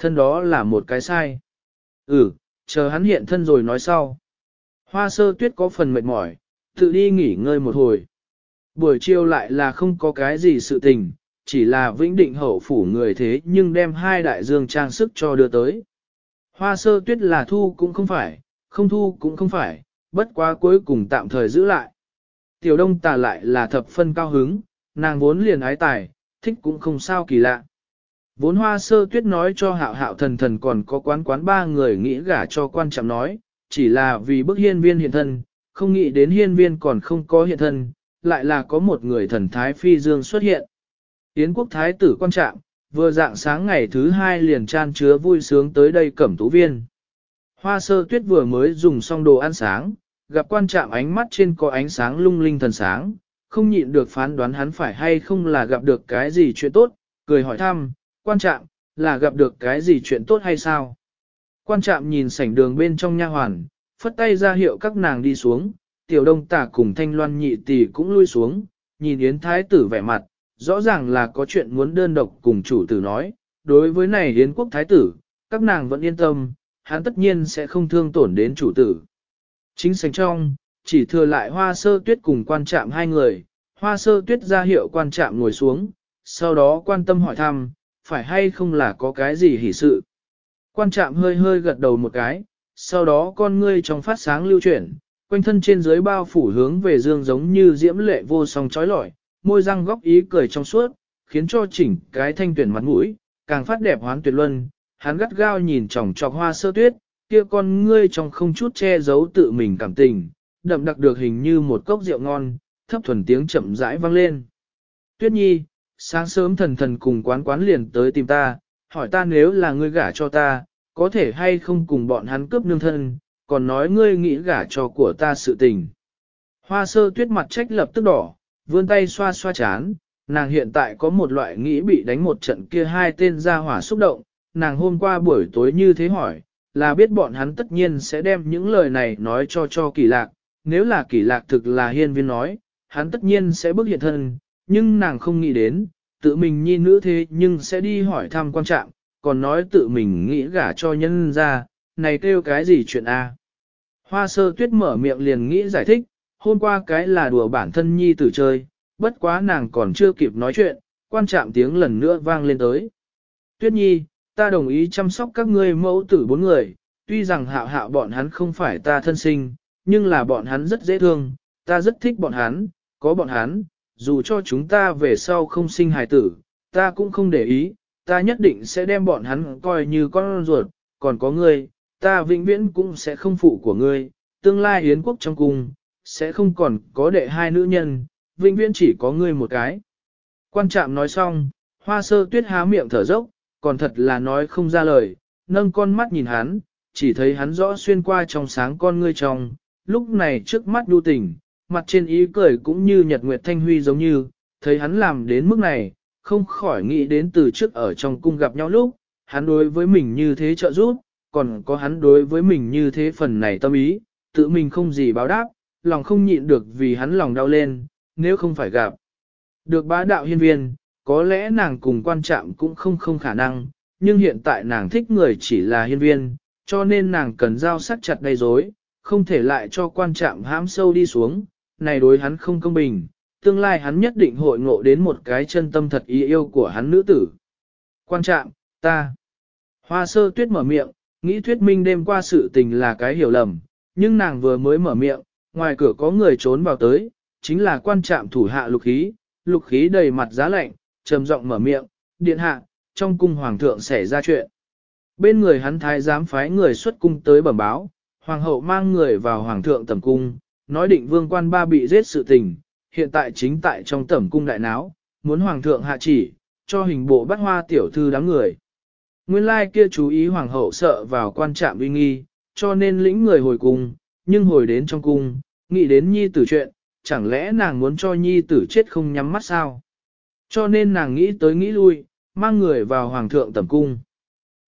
Thân đó là một cái sai. Ừ, chờ hắn hiện thân rồi nói sau. Hoa sơ tuyết có phần mệt mỏi, tự đi nghỉ ngơi một hồi. Buổi chiều lại là không có cái gì sự tình, chỉ là vĩnh định hậu phủ người thế nhưng đem hai đại dương trang sức cho đưa tới. Hoa sơ tuyết là thu cũng không phải, không thu cũng không phải, bất quá cuối cùng tạm thời giữ lại. Tiểu đông tà lại là thập phân cao hứng, nàng vốn liền ái tài, thích cũng không sao kỳ lạ. Vốn hoa sơ tuyết nói cho hạo hạo thần thần còn có quán quán ba người nghĩ gả cho quan trọng nói, chỉ là vì bức hiên viên hiện thân, không nghĩ đến hiên viên còn không có hiện thân, lại là có một người thần thái phi dương xuất hiện. Yến quốc thái tử quan trạng, vừa dạng sáng ngày thứ hai liền chan chứa vui sướng tới đây cẩm tú viên. Hoa sơ tuyết vừa mới dùng xong đồ ăn sáng, gặp quan trạm ánh mắt trên có ánh sáng lung linh thần sáng, không nhịn được phán đoán hắn phải hay không là gặp được cái gì chuyện tốt, cười hỏi thăm, quan trạm, là gặp được cái gì chuyện tốt hay sao? Quan trạm nhìn sảnh đường bên trong nha hoàn, phất tay ra hiệu các nàng đi xuống, tiểu đông tả cùng thanh loan nhị tỷ cũng lui xuống, nhìn yến thái tử vẻ mặt, rõ ràng là có chuyện muốn đơn độc cùng chủ tử nói, đối với này yến quốc thái tử, các nàng vẫn yên tâm, hắn tất nhiên sẽ không thương tổn đến chủ tử. Chính sảnh trong, chỉ thừa lại hoa sơ tuyết cùng quan trạm hai người, hoa sơ tuyết ra hiệu quan trạm ngồi xuống, sau đó quan tâm hỏi thăm, phải hay không là có cái gì hỉ sự. Quan trạm hơi hơi gật đầu một cái, sau đó con ngươi trong phát sáng lưu chuyển, quanh thân trên dưới bao phủ hướng về dương giống như diễm lệ vô song trói lọi, môi răng góc ý cười trong suốt, khiến cho chỉnh cái thanh tuyển mặt mũi, càng phát đẹp hoán tuyệt luân, hắn gắt gao nhìn tròng trọc hoa sơ tuyết, kia con ngươi trong không chút che giấu tự mình cảm tình, đậm đặc được hình như một cốc rượu ngon, thấp thuần tiếng chậm rãi vang lên. Tuyết nhi, sáng sớm thần thần cùng quán quán liền tới tìm ta, hỏi ta nếu là ngươi gả cho ta, có thể hay không cùng bọn hắn cướp nương thân, còn nói ngươi nghĩ gả cho của ta sự tình. Hoa sơ tuyết mặt trách lập tức đỏ, vươn tay xoa xoa chán, nàng hiện tại có một loại nghĩ bị đánh một trận kia hai tên ra hỏa xúc động, nàng hôm qua buổi tối như thế hỏi, là biết bọn hắn tất nhiên sẽ đem những lời này nói cho cho kỳ lạc, nếu là kỳ lạc thực là hiên viên nói, hắn tất nhiên sẽ bước hiện thân, nhưng nàng không nghĩ đến, tự mình nhi nữ thế nhưng sẽ đi hỏi thăm quan trạng, còn nói tự mình nghĩ gả cho nhân ra, này kêu cái gì chuyện a? Hoa sơ tuyết mở miệng liền nghĩ giải thích, hôm qua cái là đùa bản thân nhi tử chơi, bất quá nàng còn chưa kịp nói chuyện, quan trạm tiếng lần nữa vang lên tới. Tuyết nhi, ta đồng ý chăm sóc các ngươi mẫu tử bốn người, tuy rằng hạo hạo bọn hắn không phải ta thân sinh, nhưng là bọn hắn rất dễ thương, ta rất thích bọn hắn, có bọn hắn, dù cho chúng ta về sau không sinh hài tử, ta cũng không để ý, ta nhất định sẽ đem bọn hắn coi như con ruột, còn có ngươi, ta vĩnh viễn cũng sẽ không phụ của ngươi, tương lai yến quốc trong cung, sẽ không còn có đệ hai nữ nhân, vĩnh viễn chỉ có ngươi một cái. Quan trạm nói xong, hoa sơ tuyết há miệng thở dốc, còn thật là nói không ra lời, nâng con mắt nhìn hắn, chỉ thấy hắn rõ xuyên qua trong sáng con ngươi trong, lúc này trước mắt đu tình, mặt trên ý cười cũng như nhật nguyệt thanh huy giống như, thấy hắn làm đến mức này, không khỏi nghĩ đến từ trước ở trong cung gặp nhau lúc, hắn đối với mình như thế trợ giúp, còn có hắn đối với mình như thế phần này tâm ý, tự mình không gì báo đáp, lòng không nhịn được vì hắn lòng đau lên, nếu không phải gặp. Được bá đạo hiên viên, có lẽ nàng cùng quan trạm cũng không không khả năng, nhưng hiện tại nàng thích người chỉ là hiên viên, cho nên nàng cần giao sắt chặt đầy dối, không thể lại cho quan trạm hãm sâu đi xuống, này đối hắn không công bình, tương lai hắn nhất định hội ngộ đến một cái chân tâm thật ý yêu của hắn nữ tử. Quan trọng, ta. Hoa sơ tuyết mở miệng, nghĩ thuyết minh đêm qua sự tình là cái hiểu lầm, nhưng nàng vừa mới mở miệng, ngoài cửa có người trốn vào tới, chính là quan trạm thủ hạ lục khí, lục khí đầy mặt giá lạnh, trầm giọng mở miệng, điện hạ, trong cung hoàng thượng xảy ra chuyện. Bên người hắn thái giám phái người xuất cung tới bẩm báo, hoàng hậu mang người vào hoàng thượng tầm cung, nói định vương quan ba bị giết sự tình, hiện tại chính tại trong tẩm cung đại náo, muốn hoàng thượng hạ chỉ, cho hình bộ bắt hoa tiểu thư đám người. Nguyên lai kia chú ý hoàng hậu sợ vào quan trạm uy nghi, cho nên lĩnh người hồi cung, nhưng hồi đến trong cung, nghĩ đến nhi tử chuyện, chẳng lẽ nàng muốn cho nhi tử chết không nhắm mắt sao? Cho nên nàng nghĩ tới nghĩ lui, mang người vào hoàng thượng tẩm cung.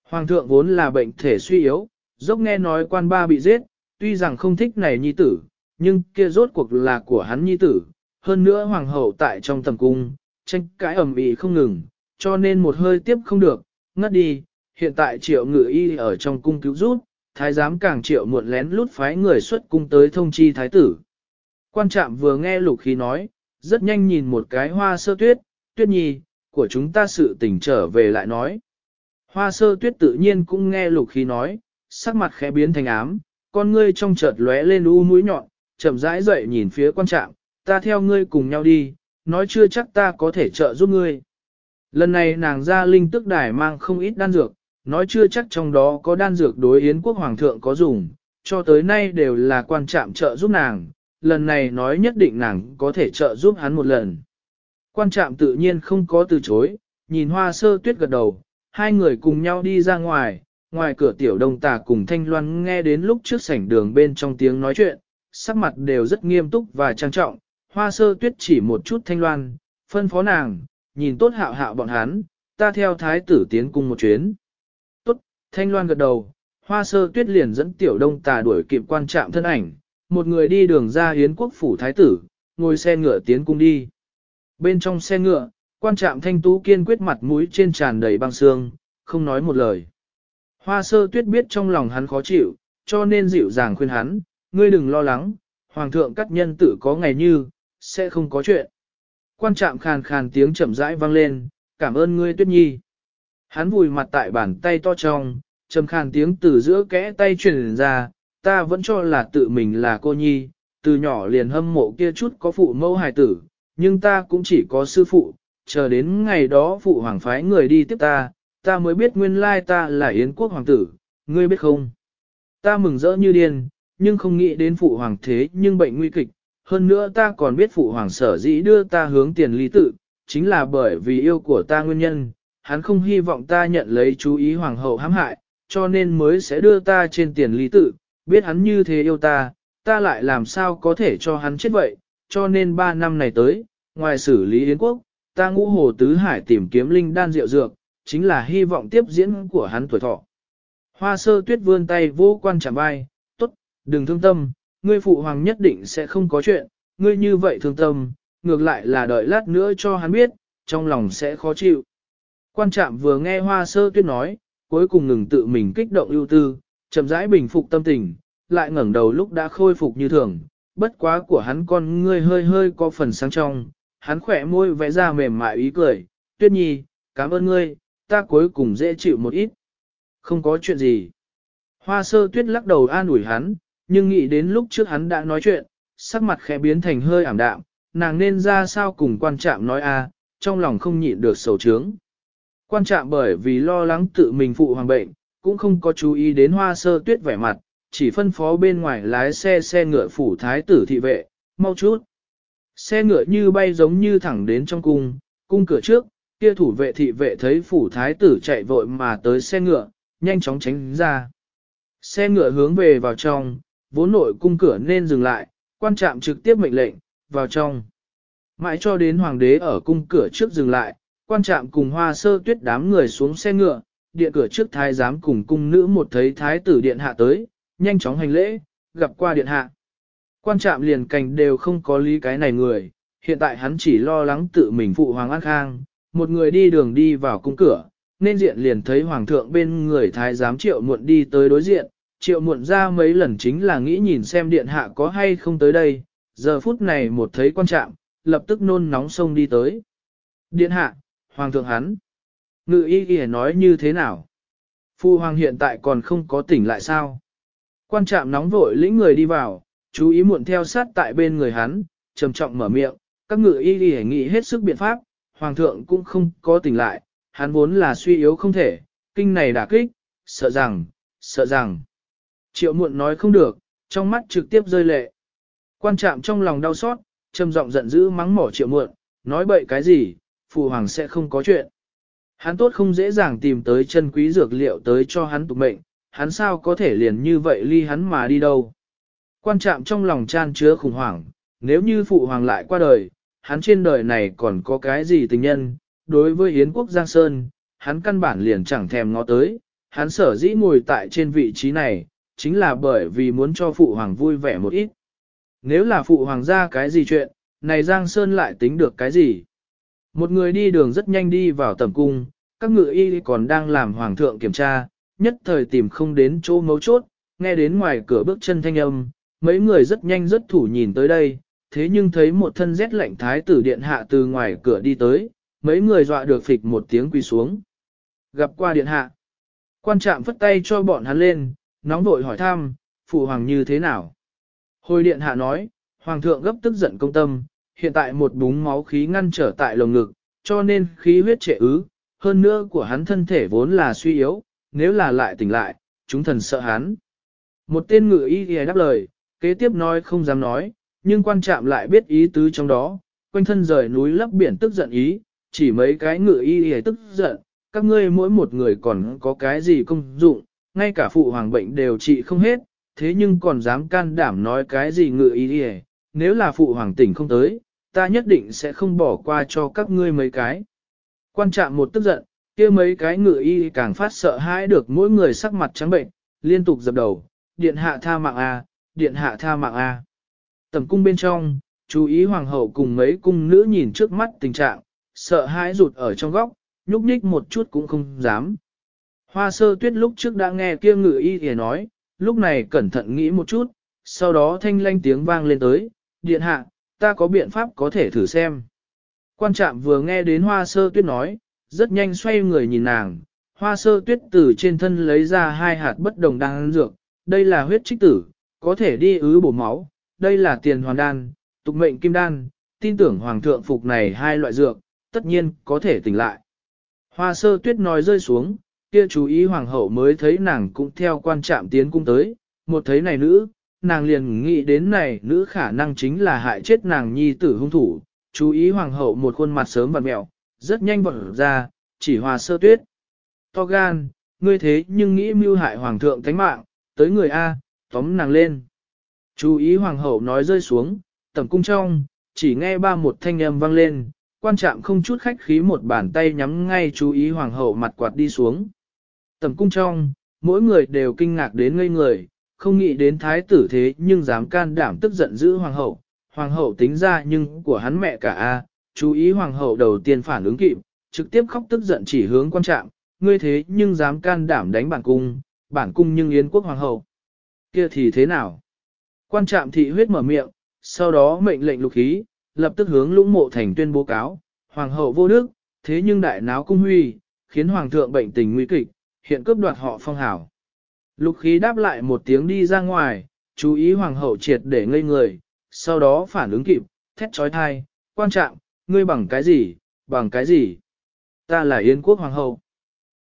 Hoàng thượng vốn là bệnh thể suy yếu, dốc nghe nói quan ba bị giết, tuy rằng không thích này nhi tử, nhưng kia rốt cuộc là của hắn nhi tử. Hơn nữa hoàng hậu tại trong tầm cung, tranh cãi ầm ĩ không ngừng, cho nên một hơi tiếp không được, ngất đi. Hiện tại triệu ngự y ở trong cung cứu rút, thái giám càng triệu muộn lén lút phái người xuất cung tới thông chi thái tử. Quan trạm vừa nghe lục khí nói, rất nhanh nhìn một cái hoa sơ tuyết, tuyết nhi, của chúng ta sự tỉnh trở về lại nói. Hoa sơ tuyết tự nhiên cũng nghe lục khí nói, sắc mặt khẽ biến thành ám, con ngươi trong chợt lóe lên u mũi nhọn, chậm rãi dậy nhìn phía quan trạm, ta theo ngươi cùng nhau đi, nói chưa chắc ta có thể trợ giúp ngươi. Lần này nàng ra linh tức đài mang không ít đan dược, nói chưa chắc trong đó có đan dược đối yến quốc hoàng thượng có dùng, cho tới nay đều là quan trạm trợ giúp nàng, lần này nói nhất định nàng có thể trợ giúp hắn một lần. Quan trạm tự nhiên không có từ chối, nhìn hoa sơ tuyết gật đầu, hai người cùng nhau đi ra ngoài, ngoài cửa tiểu đông tà cùng thanh loan nghe đến lúc trước sảnh đường bên trong tiếng nói chuyện, sắc mặt đều rất nghiêm túc và trang trọng, hoa sơ tuyết chỉ một chút thanh loan, phân phó nàng, nhìn tốt hạo hạo bọn hắn, ta theo thái tử tiến cùng một chuyến. Tốt, thanh loan gật đầu, hoa sơ tuyết liền dẫn tiểu đông tà đuổi kịp quan trạm thân ảnh, một người đi đường ra hiến quốc phủ thái tử, ngồi xe ngựa tiến cung đi. Bên trong xe ngựa, quan trạm thanh tú kiên quyết mặt mũi trên tràn đầy băng xương, không nói một lời. Hoa sơ tuyết biết trong lòng hắn khó chịu, cho nên dịu dàng khuyên hắn, ngươi đừng lo lắng, hoàng thượng cắt nhân tử có ngày như, sẽ không có chuyện. Quan trạm khàn khàn tiếng chậm rãi vang lên, cảm ơn ngươi tuyết nhi. Hắn vùi mặt tại bàn tay to trong, trầm khàn tiếng từ giữa kẽ tay truyền ra, ta vẫn cho là tự mình là cô nhi, từ nhỏ liền hâm mộ kia chút có phụ mẫu hài tử, nhưng ta cũng chỉ có sư phụ, chờ đến ngày đó phụ hoàng phái người đi tiếp ta, ta mới biết nguyên lai ta là Yến quốc hoàng tử, ngươi biết không? Ta mừng rỡ như điên, nhưng không nghĩ đến phụ hoàng thế nhưng bệnh nguy kịch, hơn nữa ta còn biết phụ hoàng sở dĩ đưa ta hướng tiền lý tự, chính là bởi vì yêu của ta nguyên nhân, hắn không hy vọng ta nhận lấy chú ý hoàng hậu hãm hại, cho nên mới sẽ đưa ta trên tiền lý tự, biết hắn như thế yêu ta, ta lại làm sao có thể cho hắn chết vậy, cho nên ba năm này tới, ngoài xử lý Yến quốc, ta ngũ hồ tứ hải tìm kiếm linh đan rượu dược, chính là hy vọng tiếp diễn của hắn tuổi thọ. Hoa sơ tuyết vươn tay vô quan chạm vai, đừng thương tâm, ngươi phụ hoàng nhất định sẽ không có chuyện, ngươi như vậy thương tâm, ngược lại là đợi lát nữa cho hắn biết, trong lòng sẽ khó chịu. Quan trạm vừa nghe hoa sơ tuyết nói, cuối cùng ngừng tự mình kích động ưu tư, chậm rãi bình phục tâm tình, lại ngẩng đầu lúc đã khôi phục như thường, bất quá của hắn con ngươi hơi hơi có phần sáng trong, hắn khỏe môi vẽ ra mềm mại ý cười, tuyết nhi, cảm ơn ngươi, ta cuối cùng dễ chịu một ít. Không có chuyện gì. Hoa sơ tuyết lắc đầu an ủi hắn, nhưng nghĩ đến lúc trước hắn đã nói chuyện, sắc mặt khẽ biến thành hơi ảm đạm, nàng nên ra sao cùng quan trạm nói a, trong lòng không nhịn được sầu trướng. Quan trạm bởi vì lo lắng tự mình phụ hoàng bệnh, cũng không có chú ý đến hoa sơ tuyết vẻ mặt, chỉ phân phó bên ngoài lái xe xe ngựa phủ thái tử thị vệ, mau chút. Xe ngựa như bay giống như thẳng đến trong cung, cung cửa trước, kia thủ vệ thị vệ thấy phủ thái tử chạy vội mà tới xe ngựa, nhanh chóng tránh ra. Xe ngựa hướng về vào trong, vốn nội cung cửa nên dừng lại, quan trạm trực tiếp mệnh lệnh, vào trong. Mãi cho đến hoàng đế ở cung cửa trước dừng lại, quan trạm cùng hoa sơ tuyết đám người xuống xe ngựa, điện cửa trước thái giám cùng cung nữ một thấy thái tử điện hạ tới, nhanh chóng hành lễ, gặp qua điện hạ. Quan trạm liền cành đều không có lý cái này người, hiện tại hắn chỉ lo lắng tự mình phụ hoàng an khang, một người đi đường đi vào cung cửa, nên diện liền thấy hoàng thượng bên người thái giám triệu muộn đi tới đối diện, triệu muộn ra mấy lần chính là nghĩ nhìn xem điện hạ có hay không tới đây, giờ phút này một thấy quan trạm, lập tức nôn nóng sông đi tới. Điện hạ, hoàng thượng hắn, ngự y y nói như thế nào? Phu hoàng hiện tại còn không có tỉnh lại sao? Quan trạm nóng vội lĩnh người đi vào, chú ý muộn theo sát tại bên người hắn, trầm trọng mở miệng, các ngự y y nghĩ hết sức biện pháp, hoàng thượng cũng không có tỉnh lại, hắn vốn là suy yếu không thể, kinh này đả kích, sợ rằng, sợ rằng. Triệu muộn nói không được, trong mắt trực tiếp rơi lệ. Quan trạm trong lòng đau xót, trầm giọng giận dữ mắng mỏ triệu muộn, nói bậy cái gì, phụ hoàng sẽ không có chuyện. Hắn tốt không dễ dàng tìm tới chân quý dược liệu tới cho hắn tục mệnh, hắn sao có thể liền như vậy ly hắn mà đi đâu. Quan trạm trong lòng chan chứa khủng hoảng, nếu như phụ hoàng lại qua đời, hắn trên đời này còn có cái gì tình nhân, đối với Yến quốc Giang Sơn, hắn căn bản liền chẳng thèm ngó tới, hắn sở dĩ ngồi tại trên vị trí này, chính là bởi vì muốn cho phụ hoàng vui vẻ một ít. Nếu là phụ hoàng ra cái gì chuyện, này Giang Sơn lại tính được cái gì? Một người đi đường rất nhanh đi vào tầm cung, các ngự y còn đang làm hoàng thượng kiểm tra, nhất thời tìm không đến chỗ mấu chốt, nghe đến ngoài cửa bước chân thanh âm, mấy người rất nhanh rất thủ nhìn tới đây, thế nhưng thấy một thân rét lạnh thái tử điện hạ từ ngoài cửa đi tới, mấy người dọa được phịch một tiếng quỳ xuống. Gặp qua điện hạ, quan trạm phất tay cho bọn hắn lên, nóng vội hỏi thăm, phụ hoàng như thế nào? Hồi điện hạ nói, hoàng thượng gấp tức giận công tâm, hiện tại một búng máu khí ngăn trở tại lồng ngực, cho nên khí huyết trệ ứ, hơn nữa của hắn thân thể vốn là suy yếu, nếu là lại tỉnh lại, chúng thần sợ hắn. Một tên ngự y y đáp lời, kế tiếp nói không dám nói, nhưng quan trạm lại biết ý tứ trong đó, quanh thân rời núi lấp biển tức giận ý, chỉ mấy cái ngự y hề tức giận, các ngươi mỗi một người còn có cái gì công dụng, ngay cả phụ hoàng bệnh đều trị không hết, thế nhưng còn dám can đảm nói cái gì ngự y đi nếu là phụ hoàng tỉnh không tới, ta nhất định sẽ không bỏ qua cho các ngươi mấy cái. Quan trạm một tức giận, kia mấy cái ngự y càng phát sợ hãi được mỗi người sắc mặt trắng bệnh, liên tục dập đầu, điện hạ tha mạng A, điện hạ tha mạng à. A. Tầm cung bên trong, chú ý hoàng hậu cùng mấy cung nữ nhìn trước mắt tình trạng, sợ hãi rụt ở trong góc, nhúc nhích một chút cũng không dám. Hoa sơ tuyết lúc trước đã nghe kia ngự y thì nói, lúc này cẩn thận nghĩ một chút, sau đó thanh lanh tiếng vang lên tới, điện hạ, ta có biện pháp có thể thử xem. Quan trạm vừa nghe đến hoa sơ tuyết nói, rất nhanh xoay người nhìn nàng, hoa sơ tuyết từ trên thân lấy ra hai hạt bất đồng đan dược, đây là huyết trích tử, có thể đi ứ bổ máu, đây là tiền hoàn đan, tục mệnh kim đan, tin tưởng hoàng thượng phục này hai loại dược, tất nhiên có thể tỉnh lại. Hoa sơ tuyết nói rơi xuống, kia chú ý hoàng hậu mới thấy nàng cũng theo quan trạm tiến cung tới, một thấy này nữ, nàng liền nghĩ đến này nữ khả năng chính là hại chết nàng nhi tử hung thủ, chú ý hoàng hậu một khuôn mặt sớm vặn mẹo, rất nhanh vỡ ra, chỉ hòa sơ tuyết. To gan, ngươi thế nhưng nghĩ mưu hại hoàng thượng thánh mạng, tới người A, tóm nàng lên. Chú ý hoàng hậu nói rơi xuống, tầm cung trong, chỉ nghe ba một thanh âm vang lên, quan trạm không chút khách khí một bàn tay nhắm ngay chú ý hoàng hậu mặt quạt đi xuống. Tầm cung trong, mỗi người đều kinh ngạc đến ngây người, không nghĩ đến thái tử thế nhưng dám can đảm tức giận giữ hoàng hậu. Hoàng hậu tính ra nhưng của hắn mẹ cả A, chú ý hoàng hậu đầu tiên phản ứng kịp, trực tiếp khóc tức giận chỉ hướng quan trạm, ngươi thế nhưng dám can đảm đánh bản cung, bản cung nhưng yến quốc hoàng hậu. Kia thì thế nào? Quan trạm thị huyết mở miệng, sau đó mệnh lệnh lục khí, lập tức hướng lũng mộ thành tuyên bố cáo, hoàng hậu vô đức, thế nhưng đại náo cung huy, khiến hoàng thượng bệnh tình nguy kịch, hiện cướp đoạt họ phong hảo. Lục khí đáp lại một tiếng đi ra ngoài, chú ý hoàng hậu triệt để ngây người, sau đó phản ứng kịp, thét trói thai, quan trọng, ngươi bằng cái gì, bằng cái gì? Ta là Yên quốc hoàng hậu.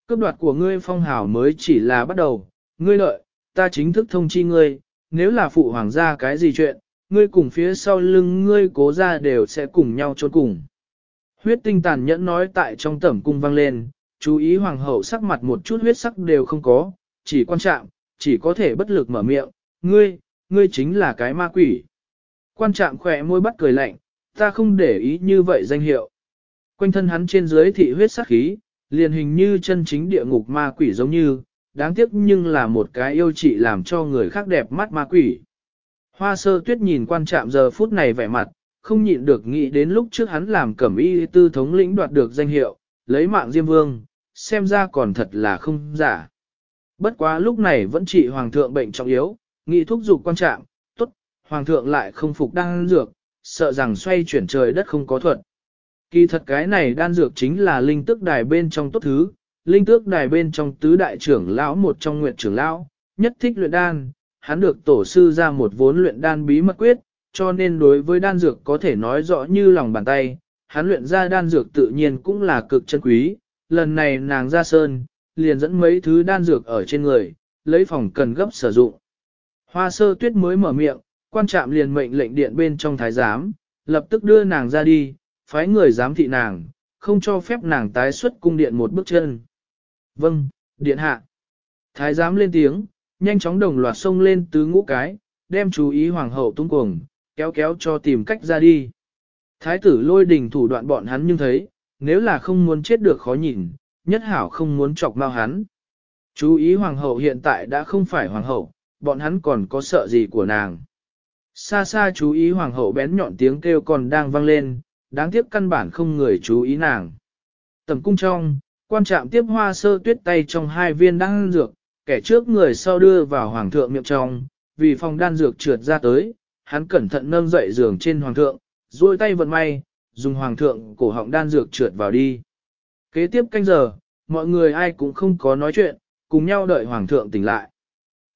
Cướp đoạt của ngươi phong hào mới chỉ là bắt đầu, ngươi lợi, ta chính thức thông chi ngươi, nếu là phụ hoàng gia cái gì chuyện, ngươi cùng phía sau lưng ngươi cố ra đều sẽ cùng nhau trốn cùng. Huyết tinh tàn nhẫn nói tại trong tẩm cung vang lên, chú ý hoàng hậu sắc mặt một chút huyết sắc đều không có, chỉ quan trọng, chỉ có thể bất lực mở miệng, ngươi, ngươi chính là cái ma quỷ. Quan trạm khỏe môi bắt cười lạnh, ta không để ý như vậy danh hiệu. Quanh thân hắn trên dưới thị huyết sắc khí, liền hình như chân chính địa ngục ma quỷ giống như, đáng tiếc nhưng là một cái yêu trị làm cho người khác đẹp mắt ma quỷ. Hoa sơ tuyết nhìn quan trạm giờ phút này vẻ mặt, không nhịn được nghĩ đến lúc trước hắn làm cẩm y tư thống lĩnh đoạt được danh hiệu, lấy mạng Diêm Vương, xem ra còn thật là không giả. Bất quá lúc này vẫn trị hoàng thượng bệnh trọng yếu, nghị thúc dục quan trọng, tốt, hoàng thượng lại không phục đan dược, sợ rằng xoay chuyển trời đất không có thuật. Kỳ thật cái này đan dược chính là linh tước đài bên trong tốt thứ, linh tước đài bên trong tứ đại trưởng lão một trong nguyện trưởng lão, nhất thích luyện đan, hắn được tổ sư ra một vốn luyện đan bí mật quyết, cho nên đối với đan dược có thể nói rõ như lòng bàn tay, hắn luyện ra đan dược tự nhiên cũng là cực chân quý, lần này nàng ra sơn, liền dẫn mấy thứ đan dược ở trên người, lấy phòng cần gấp sử dụng. Hoa sơ tuyết mới mở miệng, quan trạm liền mệnh lệnh điện bên trong thái giám, lập tức đưa nàng ra đi, phái người giám thị nàng, không cho phép nàng tái xuất cung điện một bước chân. Vâng, điện hạ. Thái giám lên tiếng, nhanh chóng đồng loạt xông lên tứ ngũ cái, đem chú ý hoàng hậu tung cuồng, kéo kéo cho tìm cách ra đi. Thái tử lôi đình thủ đoạn bọn hắn nhưng thấy, nếu là không muốn chết được khó nhìn, nhất hảo không muốn chọc mau hắn. Chú ý hoàng hậu hiện tại đã không phải hoàng hậu, bọn hắn còn có sợ gì của nàng. Xa xa chú ý hoàng hậu bén nhọn tiếng kêu còn đang vang lên, đáng tiếc căn bản không người chú ý nàng. Tầm cung trong, quan trạm tiếp hoa sơ tuyết tay trong hai viên đan dược, kẻ trước người sau đưa vào hoàng thượng miệng trong, vì phòng đan dược trượt ra tới, hắn cẩn thận nâng dậy giường trên hoàng thượng, duỗi tay vận may, dùng hoàng thượng cổ họng đan dược trượt vào đi. Kế tiếp canh giờ, mọi người ai cũng không có nói chuyện, cùng nhau đợi hoàng thượng tỉnh lại.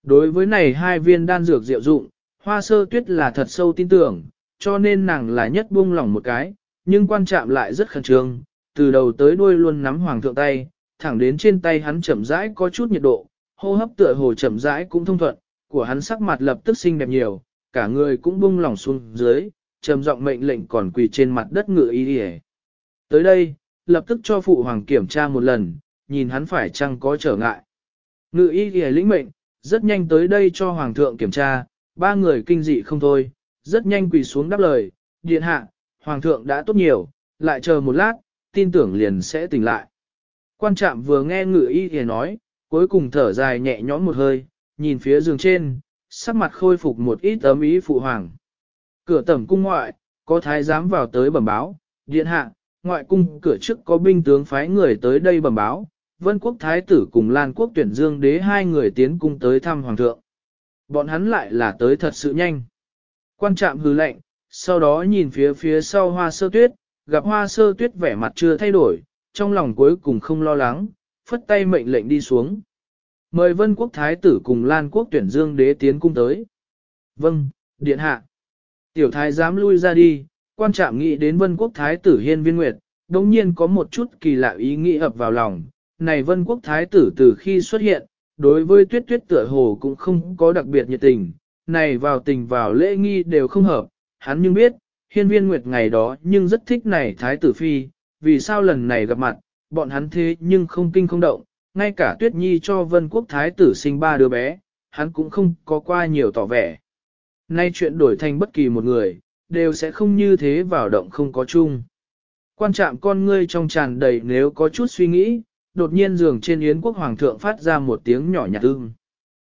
Đối với này hai viên đan dược diệu dụng, hoa sơ tuyết là thật sâu tin tưởng, cho nên nàng là nhất buông lỏng một cái, nhưng quan chạm lại rất khẩn trương, từ đầu tới đuôi luôn nắm hoàng thượng tay, thẳng đến trên tay hắn chậm rãi có chút nhiệt độ, hô hấp tựa hồ chậm rãi cũng thông thuận, của hắn sắc mặt lập tức xinh đẹp nhiều, cả người cũng buông lỏng xuống dưới, trầm giọng mệnh lệnh còn quỳ trên mặt đất ngựa y y. Tới đây, lập tức cho phụ hoàng kiểm tra một lần, nhìn hắn phải chăng có trở ngại. Ngự y y lĩnh mệnh, rất nhanh tới đây cho hoàng thượng kiểm tra, ba người kinh dị không thôi, rất nhanh quỳ xuống đáp lời, điện hạ, hoàng thượng đã tốt nhiều, lại chờ một lát, tin tưởng liền sẽ tỉnh lại. Quan trạm vừa nghe ngự y y nói, cuối cùng thở dài nhẹ nhõm một hơi, nhìn phía giường trên, sắc mặt khôi phục một ít ấm ý phụ hoàng. Cửa tẩm cung ngoại, có thái giám vào tới bẩm báo, điện hạ, ngoại cung cửa trước có binh tướng phái người tới đây bẩm báo, vân quốc thái tử cùng lan quốc tuyển dương đế hai người tiến cung tới thăm hoàng thượng. Bọn hắn lại là tới thật sự nhanh. Quan trạm hứ lệnh, sau đó nhìn phía phía sau hoa sơ tuyết, gặp hoa sơ tuyết vẻ mặt chưa thay đổi, trong lòng cuối cùng không lo lắng, phất tay mệnh lệnh đi xuống. Mời vân quốc thái tử cùng lan quốc tuyển dương đế tiến cung tới. Vâng, điện hạ. Tiểu thái dám lui ra đi, quan trạm nghĩ đến vân quốc thái tử hiên viên nguyệt, đồng nhiên có một chút kỳ lạ ý nghĩ ập vào lòng. Này vân quốc thái tử từ khi xuất hiện, đối với tuyết tuyết tựa hồ cũng không có đặc biệt nhiệt tình, này vào tình vào lễ nghi đều không hợp, hắn nhưng biết, hiên viên nguyệt ngày đó nhưng rất thích này thái tử phi, vì sao lần này gặp mặt, bọn hắn thế nhưng không kinh không động, ngay cả tuyết nhi cho vân quốc thái tử sinh ba đứa bé, hắn cũng không có qua nhiều tỏ vẻ. Nay chuyện đổi thành bất kỳ một người, đều sẽ không như thế vào động không có chung. Quan trạm con ngươi trong tràn đầy nếu có chút suy nghĩ, đột nhiên giường trên yến quốc hoàng thượng phát ra một tiếng nhỏ nhạt ưng.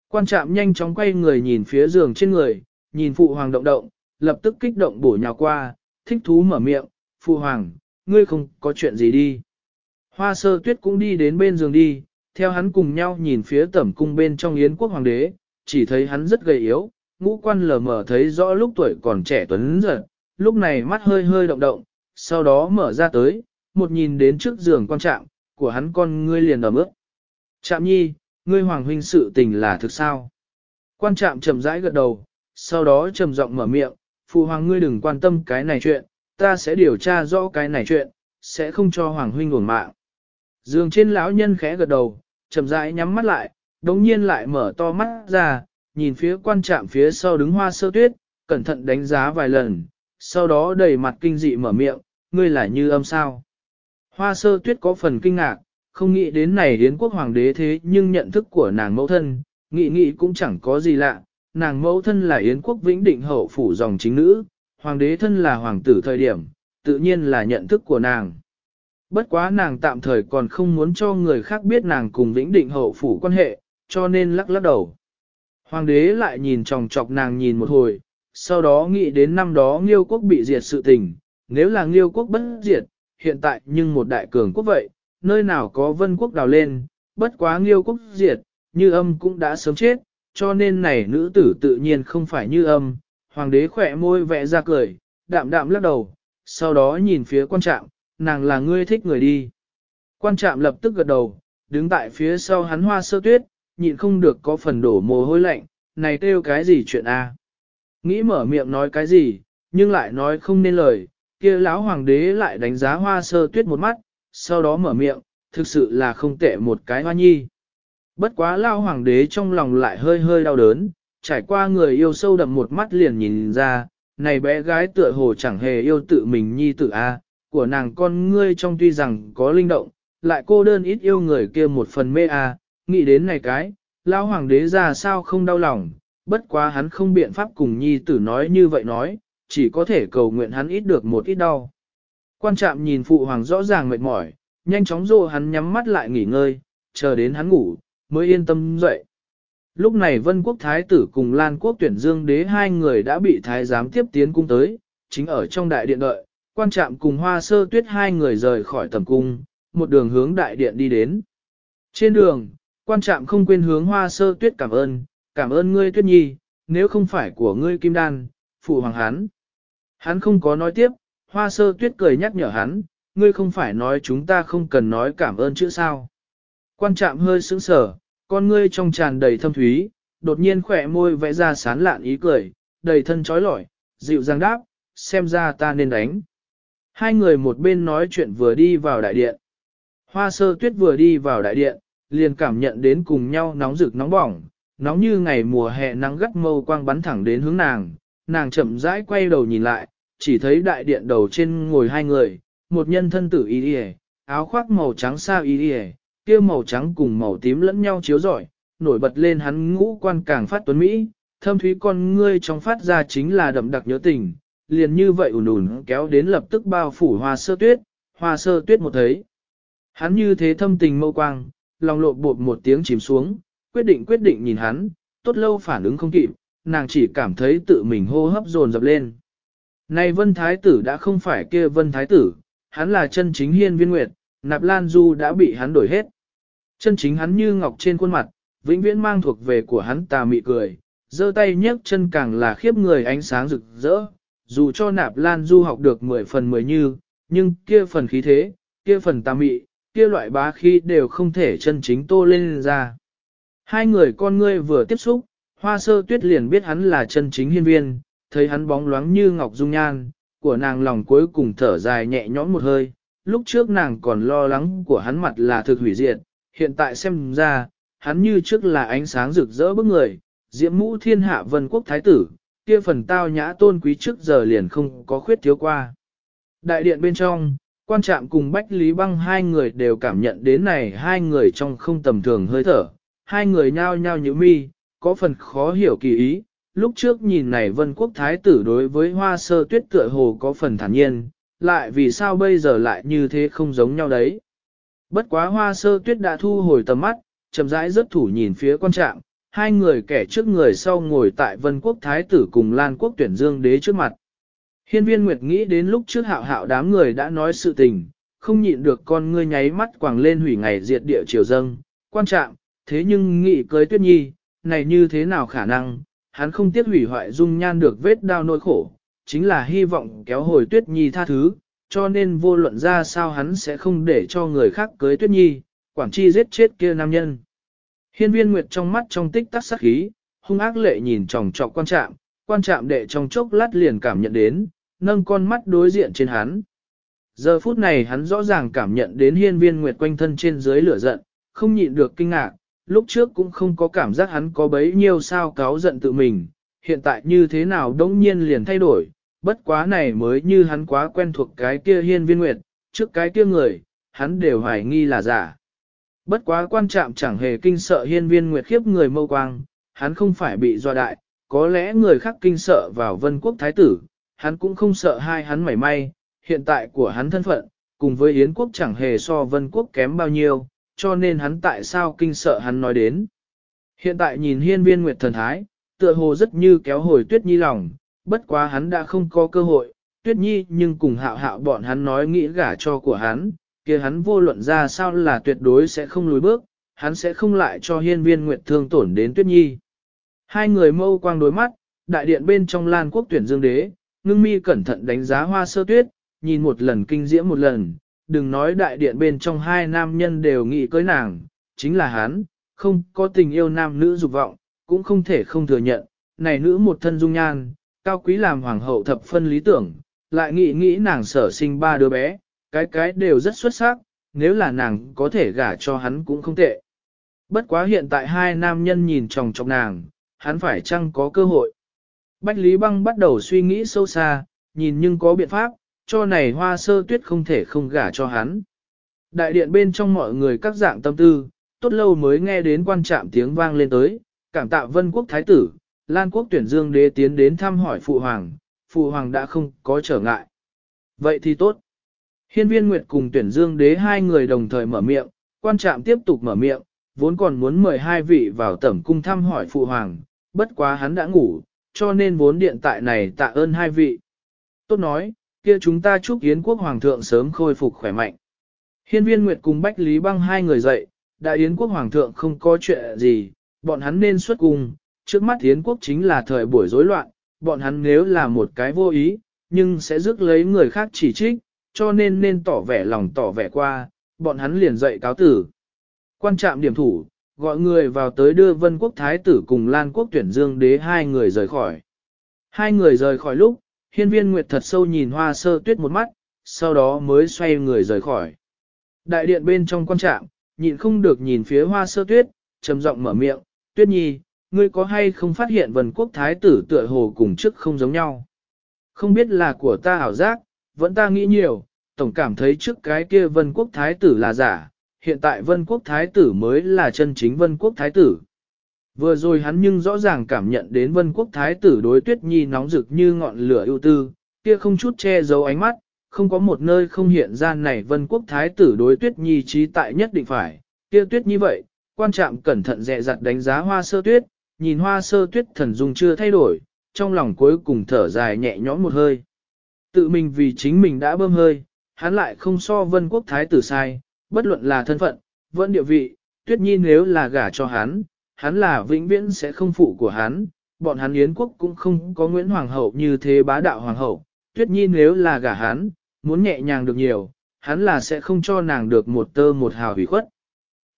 Quan trạm nhanh chóng quay người nhìn phía giường trên người, nhìn phụ hoàng động động, lập tức kích động bổ nhào qua, thích thú mở miệng, phụ hoàng, ngươi không có chuyện gì đi. Hoa sơ tuyết cũng đi đến bên giường đi, theo hắn cùng nhau nhìn phía tẩm cung bên trong yến quốc hoàng đế, chỉ thấy hắn rất gầy yếu, ngũ quan lờ mờ thấy rõ lúc tuổi còn trẻ tuấn giật, lúc này mắt hơi hơi động động, sau đó mở ra tới, một nhìn đến trước giường quan trạng, của hắn con ngươi liền ẩm ướt. Trạm nhi, ngươi hoàng huynh sự tình là thực sao? Quan trạm chậm rãi gật đầu, sau đó trầm giọng mở miệng, phụ hoàng ngươi đừng quan tâm cái này chuyện, ta sẽ điều tra rõ cái này chuyện, sẽ không cho hoàng huynh uổng mạng. Dương trên lão nhân khẽ gật đầu, chậm rãi nhắm mắt lại, đống nhiên lại mở to mắt ra, nhìn phía quan trạm phía sau đứng hoa sơ tuyết, cẩn thận đánh giá vài lần, sau đó đầy mặt kinh dị mở miệng, ngươi là như âm sao. Hoa sơ tuyết có phần kinh ngạc, không nghĩ đến này đến quốc hoàng đế thế nhưng nhận thức của nàng mẫu thân, nghĩ nghĩ cũng chẳng có gì lạ, nàng mẫu thân là yến quốc vĩnh định hậu phủ dòng chính nữ, hoàng đế thân là hoàng tử thời điểm, tự nhiên là nhận thức của nàng. Bất quá nàng tạm thời còn không muốn cho người khác biết nàng cùng vĩnh định hậu phủ quan hệ, cho nên lắc lắc đầu. Hoàng đế lại nhìn tròng chọc nàng nhìn một hồi, sau đó nghĩ đến năm đó Nghiêu quốc bị diệt sự tình, nếu là Nghiêu quốc bất diệt, hiện tại nhưng một đại cường quốc vậy, nơi nào có vân quốc đào lên, bất quá Nghiêu quốc diệt, như âm cũng đã sớm chết, cho nên này nữ tử tự nhiên không phải như âm. Hoàng đế khỏe môi vẽ ra cười, đạm đạm lắc đầu, sau đó nhìn phía quan trạm, nàng là ngươi thích người đi. Quan trạm lập tức gật đầu, đứng tại phía sau hắn hoa sơ tuyết, nhịn không được có phần đổ mồ hôi lạnh, này kêu cái gì chuyện a? Nghĩ mở miệng nói cái gì, nhưng lại nói không nên lời, kia lão hoàng đế lại đánh giá hoa sơ tuyết một mắt, sau đó mở miệng, thực sự là không tệ một cái hoa nhi. Bất quá lão hoàng đế trong lòng lại hơi hơi đau đớn, trải qua người yêu sâu đậm một mắt liền nhìn ra, này bé gái tựa hồ chẳng hề yêu tự mình nhi tự a, của nàng con ngươi trong tuy rằng có linh động, lại cô đơn ít yêu người kia một phần mê a, nghĩ đến này cái, lão hoàng đế ra sao không đau lòng, bất quá hắn không biện pháp cùng nhi tử nói như vậy nói, chỉ có thể cầu nguyện hắn ít được một ít đau. Quan trạm nhìn phụ hoàng rõ ràng mệt mỏi, nhanh chóng dụ hắn nhắm mắt lại nghỉ ngơi, chờ đến hắn ngủ, mới yên tâm dậy. Lúc này vân quốc thái tử cùng lan quốc tuyển dương đế hai người đã bị thái giám tiếp tiến cung tới, chính ở trong đại điện đợi, quan trạm cùng hoa sơ tuyết hai người rời khỏi tầm cung, một đường hướng đại điện đi đến. Trên đường, quan trạm không quên hướng hoa sơ tuyết cảm ơn, cảm ơn ngươi tuyết nhi, nếu không phải của ngươi kim đan, phụ hoàng hắn. Hắn không có nói tiếp, hoa sơ tuyết cười nhắc nhở hắn, ngươi không phải nói chúng ta không cần nói cảm ơn chữ sao. Quan trạm hơi sững sờ, con ngươi trong tràn đầy thâm thúy, đột nhiên khỏe môi vẽ ra sán lạn ý cười, đầy thân trói lọi, dịu dàng đáp, xem ra ta nên đánh. Hai người một bên nói chuyện vừa đi vào đại điện. Hoa sơ tuyết vừa đi vào đại điện, liền cảm nhận đến cùng nhau nóng rực nóng bỏng, nóng như ngày mùa hè nắng gắt mâu quang bắn thẳng đến hướng nàng, nàng chậm rãi quay đầu nhìn lại, chỉ thấy đại điện đầu trên ngồi hai người, một nhân thân tử y đi áo khoác màu trắng sao y đi kia màu trắng cùng màu tím lẫn nhau chiếu rọi, nổi bật lên hắn ngũ quan càng phát tuấn Mỹ, thâm thúy con ngươi trong phát ra chính là đậm đặc nhớ tình, liền như vậy ùn ùn kéo đến lập tức bao phủ hoa sơ tuyết, hoa sơ tuyết một thấy. Hắn như thế thâm tình mâu quang, lòng lộ bột một tiếng chìm xuống, quyết định quyết định nhìn hắn, tốt lâu phản ứng không kịp, nàng chỉ cảm thấy tự mình hô hấp dồn dập lên. Này vân thái tử đã không phải kia vân thái tử, hắn là chân chính hiên viên nguyệt, nạp lan du đã bị hắn đổi hết. Chân chính hắn như ngọc trên khuôn mặt, vĩnh viễn mang thuộc về của hắn tà mị cười, giơ tay nhấc chân càng là khiếp người ánh sáng rực rỡ, dù cho nạp lan du học được 10 phần 10 như, nhưng kia phần khí thế, kia phần tà mị, kia loại bá khí đều không thể chân chính tô lên ra. Hai người con ngươi vừa tiếp xúc, hoa sơ tuyết liền biết hắn là chân chính hiên viên, thấy hắn bóng loáng như ngọc dung nhan, của nàng lòng cuối cùng thở dài nhẹ nhõm một hơi, lúc trước nàng còn lo lắng của hắn mặt là thực hủy diệt, hiện tại xem ra, hắn như trước là ánh sáng rực rỡ bức người, diễm mũ thiên hạ vân quốc thái tử, kia phần tao nhã tôn quý trước giờ liền không có khuyết thiếu qua. Đại điện bên trong, quan trạm cùng Bách Lý Băng hai người đều cảm nhận đến này hai người trong không tầm thường hơi thở, hai người nhao nhao như mi, có phần khó hiểu kỳ ý. Lúc trước nhìn này vân quốc thái tử đối với hoa sơ tuyết tựa hồ có phần thản nhiên, lại vì sao bây giờ lại như thế không giống nhau đấy. Bất quá hoa sơ tuyết đã thu hồi tầm mắt, chậm rãi rất thủ nhìn phía quan trạm, hai người kẻ trước người sau ngồi tại vân quốc thái tử cùng lan quốc tuyển dương đế trước mặt. Hiên viên Nguyệt nghĩ đến lúc trước hạo hạo đám người đã nói sự tình, không nhịn được con ngươi nháy mắt quàng lên hủy ngày diệt địa triều dâng, quan trọng, thế nhưng nghĩ cưới tuyết nhi, này như thế nào khả năng, hắn không tiếc hủy hoại dung nhan được vết đau nỗi khổ, chính là hy vọng kéo hồi tuyết nhi tha thứ, cho nên vô luận ra sao hắn sẽ không để cho người khác cưới tuyết nhi, quảng chi giết chết kia nam nhân. Hiên viên Nguyệt trong mắt trong tích tắc sắc khí, hung ác lệ nhìn tròng trọc quan trạm, quan trạm đệ trong chốc lát liền cảm nhận đến, nâng con mắt đối diện trên hắn. Giờ phút này hắn rõ ràng cảm nhận đến hiên viên Nguyệt quanh thân trên dưới lửa giận, không nhịn được kinh ngạc, lúc trước cũng không có cảm giác hắn có bấy nhiêu sao cáo giận tự mình, hiện tại như thế nào đống nhiên liền thay đổi, bất quá này mới như hắn quá quen thuộc cái kia hiên viên Nguyệt, trước cái kia người, hắn đều hoài nghi là giả. Bất quá quan trọng chẳng hề kinh sợ hiên viên nguyệt khiếp người mâu quang, hắn không phải bị do đại, có lẽ người khác kinh sợ vào vân quốc thái tử, hắn cũng không sợ hai hắn mảy may, hiện tại của hắn thân phận, cùng với Yến quốc chẳng hề so vân quốc kém bao nhiêu, cho nên hắn tại sao kinh sợ hắn nói đến. Hiện tại nhìn hiên viên nguyệt thần thái, tựa hồ rất như kéo hồi tuyết nhi lòng, bất quá hắn đã không có cơ hội, tuyết nhi nhưng cùng hạo hạo bọn hắn nói nghĩ gả cho của hắn, kia hắn vô luận ra sao là tuyệt đối sẽ không lùi bước, hắn sẽ không lại cho hiên viên nguyệt thương tổn đến tuyết nhi. Hai người mâu quang đối mắt, đại điện bên trong lan quốc tuyển dương đế, ngưng mi cẩn thận đánh giá hoa sơ tuyết, nhìn một lần kinh diễm một lần, đừng nói đại điện bên trong hai nam nhân đều nghĩ cưới nàng, chính là hắn, không có tình yêu nam nữ dục vọng, cũng không thể không thừa nhận, này nữ một thân dung nhan, cao quý làm hoàng hậu thập phân lý tưởng, lại nghĩ nghĩ nàng sở sinh ba đứa bé, cái cái đều rất xuất sắc, nếu là nàng có thể gả cho hắn cũng không tệ. Bất quá hiện tại hai nam nhân nhìn chồng chọc nàng, hắn phải chăng có cơ hội. Bách Lý Băng bắt đầu suy nghĩ sâu xa, nhìn nhưng có biện pháp, cho này hoa sơ tuyết không thể không gả cho hắn. Đại điện bên trong mọi người các dạng tâm tư, tốt lâu mới nghe đến quan trạm tiếng vang lên tới, cảm tạ vân quốc thái tử, Lan quốc tuyển dương đế tiến đến thăm hỏi phụ hoàng, phụ hoàng đã không có trở ngại. Vậy thì tốt. Hiên viên Nguyệt cùng tuyển dương đế hai người đồng thời mở miệng, quan trạm tiếp tục mở miệng, vốn còn muốn mời hai vị vào tẩm cung thăm hỏi phụ hoàng, bất quá hắn đã ngủ, cho nên vốn điện tại này tạ ơn hai vị. Tốt nói, kia chúng ta chúc Yến quốc hoàng thượng sớm khôi phục khỏe mạnh. Hiên viên Nguyệt cùng Bách Lý băng hai người dậy, đại Yến quốc hoàng thượng không có chuyện gì, bọn hắn nên xuất cung, trước mắt Yến quốc chính là thời buổi rối loạn, bọn hắn nếu là một cái vô ý, nhưng sẽ rước lấy người khác chỉ trích, cho nên nên tỏ vẻ lòng tỏ vẻ qua, bọn hắn liền dậy cáo tử. Quan trạm điểm thủ, gọi người vào tới đưa vân quốc thái tử cùng lan quốc tuyển dương đế hai người rời khỏi. Hai người rời khỏi lúc, hiên viên nguyệt thật sâu nhìn hoa sơ tuyết một mắt, sau đó mới xoay người rời khỏi. Đại điện bên trong quan trạm, nhịn không được nhìn phía hoa sơ tuyết, trầm giọng mở miệng, tuyết nhi, ngươi có hay không phát hiện vân quốc thái tử tựa hồ cùng trước không giống nhau. Không biết là của ta ảo giác, vẫn ta nghĩ nhiều, tổng cảm thấy trước cái kia vân quốc thái tử là giả, hiện tại vân quốc thái tử mới là chân chính vân quốc thái tử. Vừa rồi hắn nhưng rõ ràng cảm nhận đến vân quốc thái tử đối tuyết nhi nóng rực như ngọn lửa ưu tư, kia không chút che giấu ánh mắt, không có một nơi không hiện ra này vân quốc thái tử đối tuyết nhi trí tại nhất định phải, kia tuyết nhi vậy, quan trạm cẩn thận dè dặt đánh giá hoa sơ tuyết, nhìn hoa sơ tuyết thần dung chưa thay đổi, trong lòng cuối cùng thở dài nhẹ nhõm một hơi. Tự mình vì chính mình đã bơm hơi, hắn lại không so vân quốc thái tử sai, bất luận là thân phận, vẫn địa vị, tuyết nhi nếu là gả cho hắn, hắn là vĩnh viễn sẽ không phụ của hắn, bọn hắn yến quốc cũng không có Nguyễn Hoàng hậu như thế bá đạo hoàng hậu, tuyết nhi nếu là gả hắn, muốn nhẹ nhàng được nhiều, hắn là sẽ không cho nàng được một tơ một hào hủy khuất.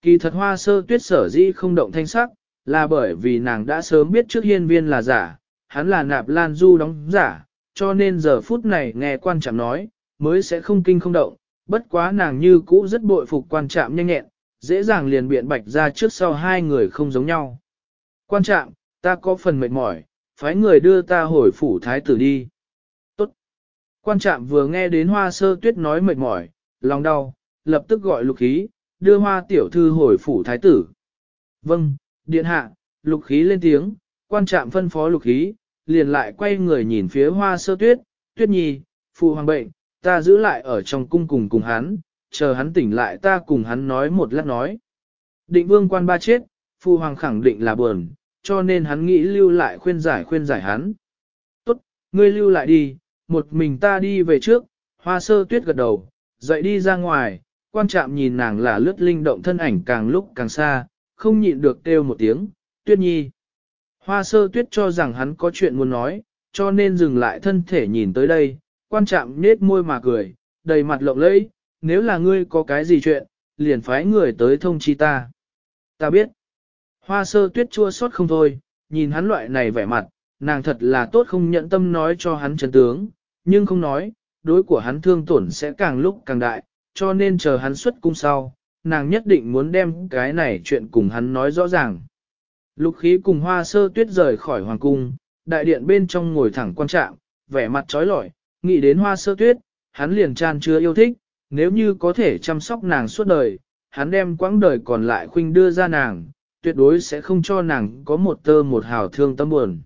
Kỳ thật hoa sơ tuyết sở dĩ không động thanh sắc, là bởi vì nàng đã sớm biết trước hiên viên là giả, hắn là nạp lan du đóng giả, cho nên giờ phút này nghe quan trọng nói, mới sẽ không kinh không động, bất quá nàng như cũ rất bội phục quan trạm nhanh nhẹn, dễ dàng liền biện bạch ra trước sau hai người không giống nhau. Quan trạm, ta có phần mệt mỏi, phái người đưa ta hồi phủ thái tử đi. Tốt. Quan trạm vừa nghe đến hoa sơ tuyết nói mệt mỏi, lòng đau, lập tức gọi lục khí, đưa hoa tiểu thư hồi phủ thái tử. Vâng, điện hạ, lục khí lên tiếng, quan trạm phân phó lục khí, liền lại quay người nhìn phía hoa sơ tuyết, tuyết nhi, phụ hoàng bệnh, ta giữ lại ở trong cung cùng cùng hắn, chờ hắn tỉnh lại ta cùng hắn nói một lát nói. Định vương quan ba chết, phu hoàng khẳng định là buồn, cho nên hắn nghĩ lưu lại khuyên giải khuyên giải hắn. Tốt, ngươi lưu lại đi, một mình ta đi về trước, hoa sơ tuyết gật đầu, dậy đi ra ngoài, quan trạm nhìn nàng là lướt linh động thân ảnh càng lúc càng xa, không nhịn được kêu một tiếng, tuyết nhi. Hoa sơ tuyết cho rằng hắn có chuyện muốn nói, cho nên dừng lại thân thể nhìn tới đây, quan trạm nết môi mà cười, đầy mặt lộng lẫy, nếu là ngươi có cái gì chuyện, liền phái người tới thông chi ta. Ta biết. Hoa sơ tuyết chua xót không thôi, nhìn hắn loại này vẻ mặt, nàng thật là tốt không nhận tâm nói cho hắn chấn tướng, nhưng không nói, đối của hắn thương tổn sẽ càng lúc càng đại, cho nên chờ hắn xuất cung sau, nàng nhất định muốn đem cái này chuyện cùng hắn nói rõ ràng. Lục khí cùng hoa sơ tuyết rời khỏi hoàng cung, đại điện bên trong ngồi thẳng quan trạng, vẻ mặt trói lọi, nghĩ đến hoa sơ tuyết, hắn liền tràn chứa yêu thích, nếu như có thể chăm sóc nàng suốt đời, hắn đem quãng đời còn lại khuynh đưa ra nàng, tuyệt đối sẽ không cho nàng có một tơ một hào thương tâm buồn.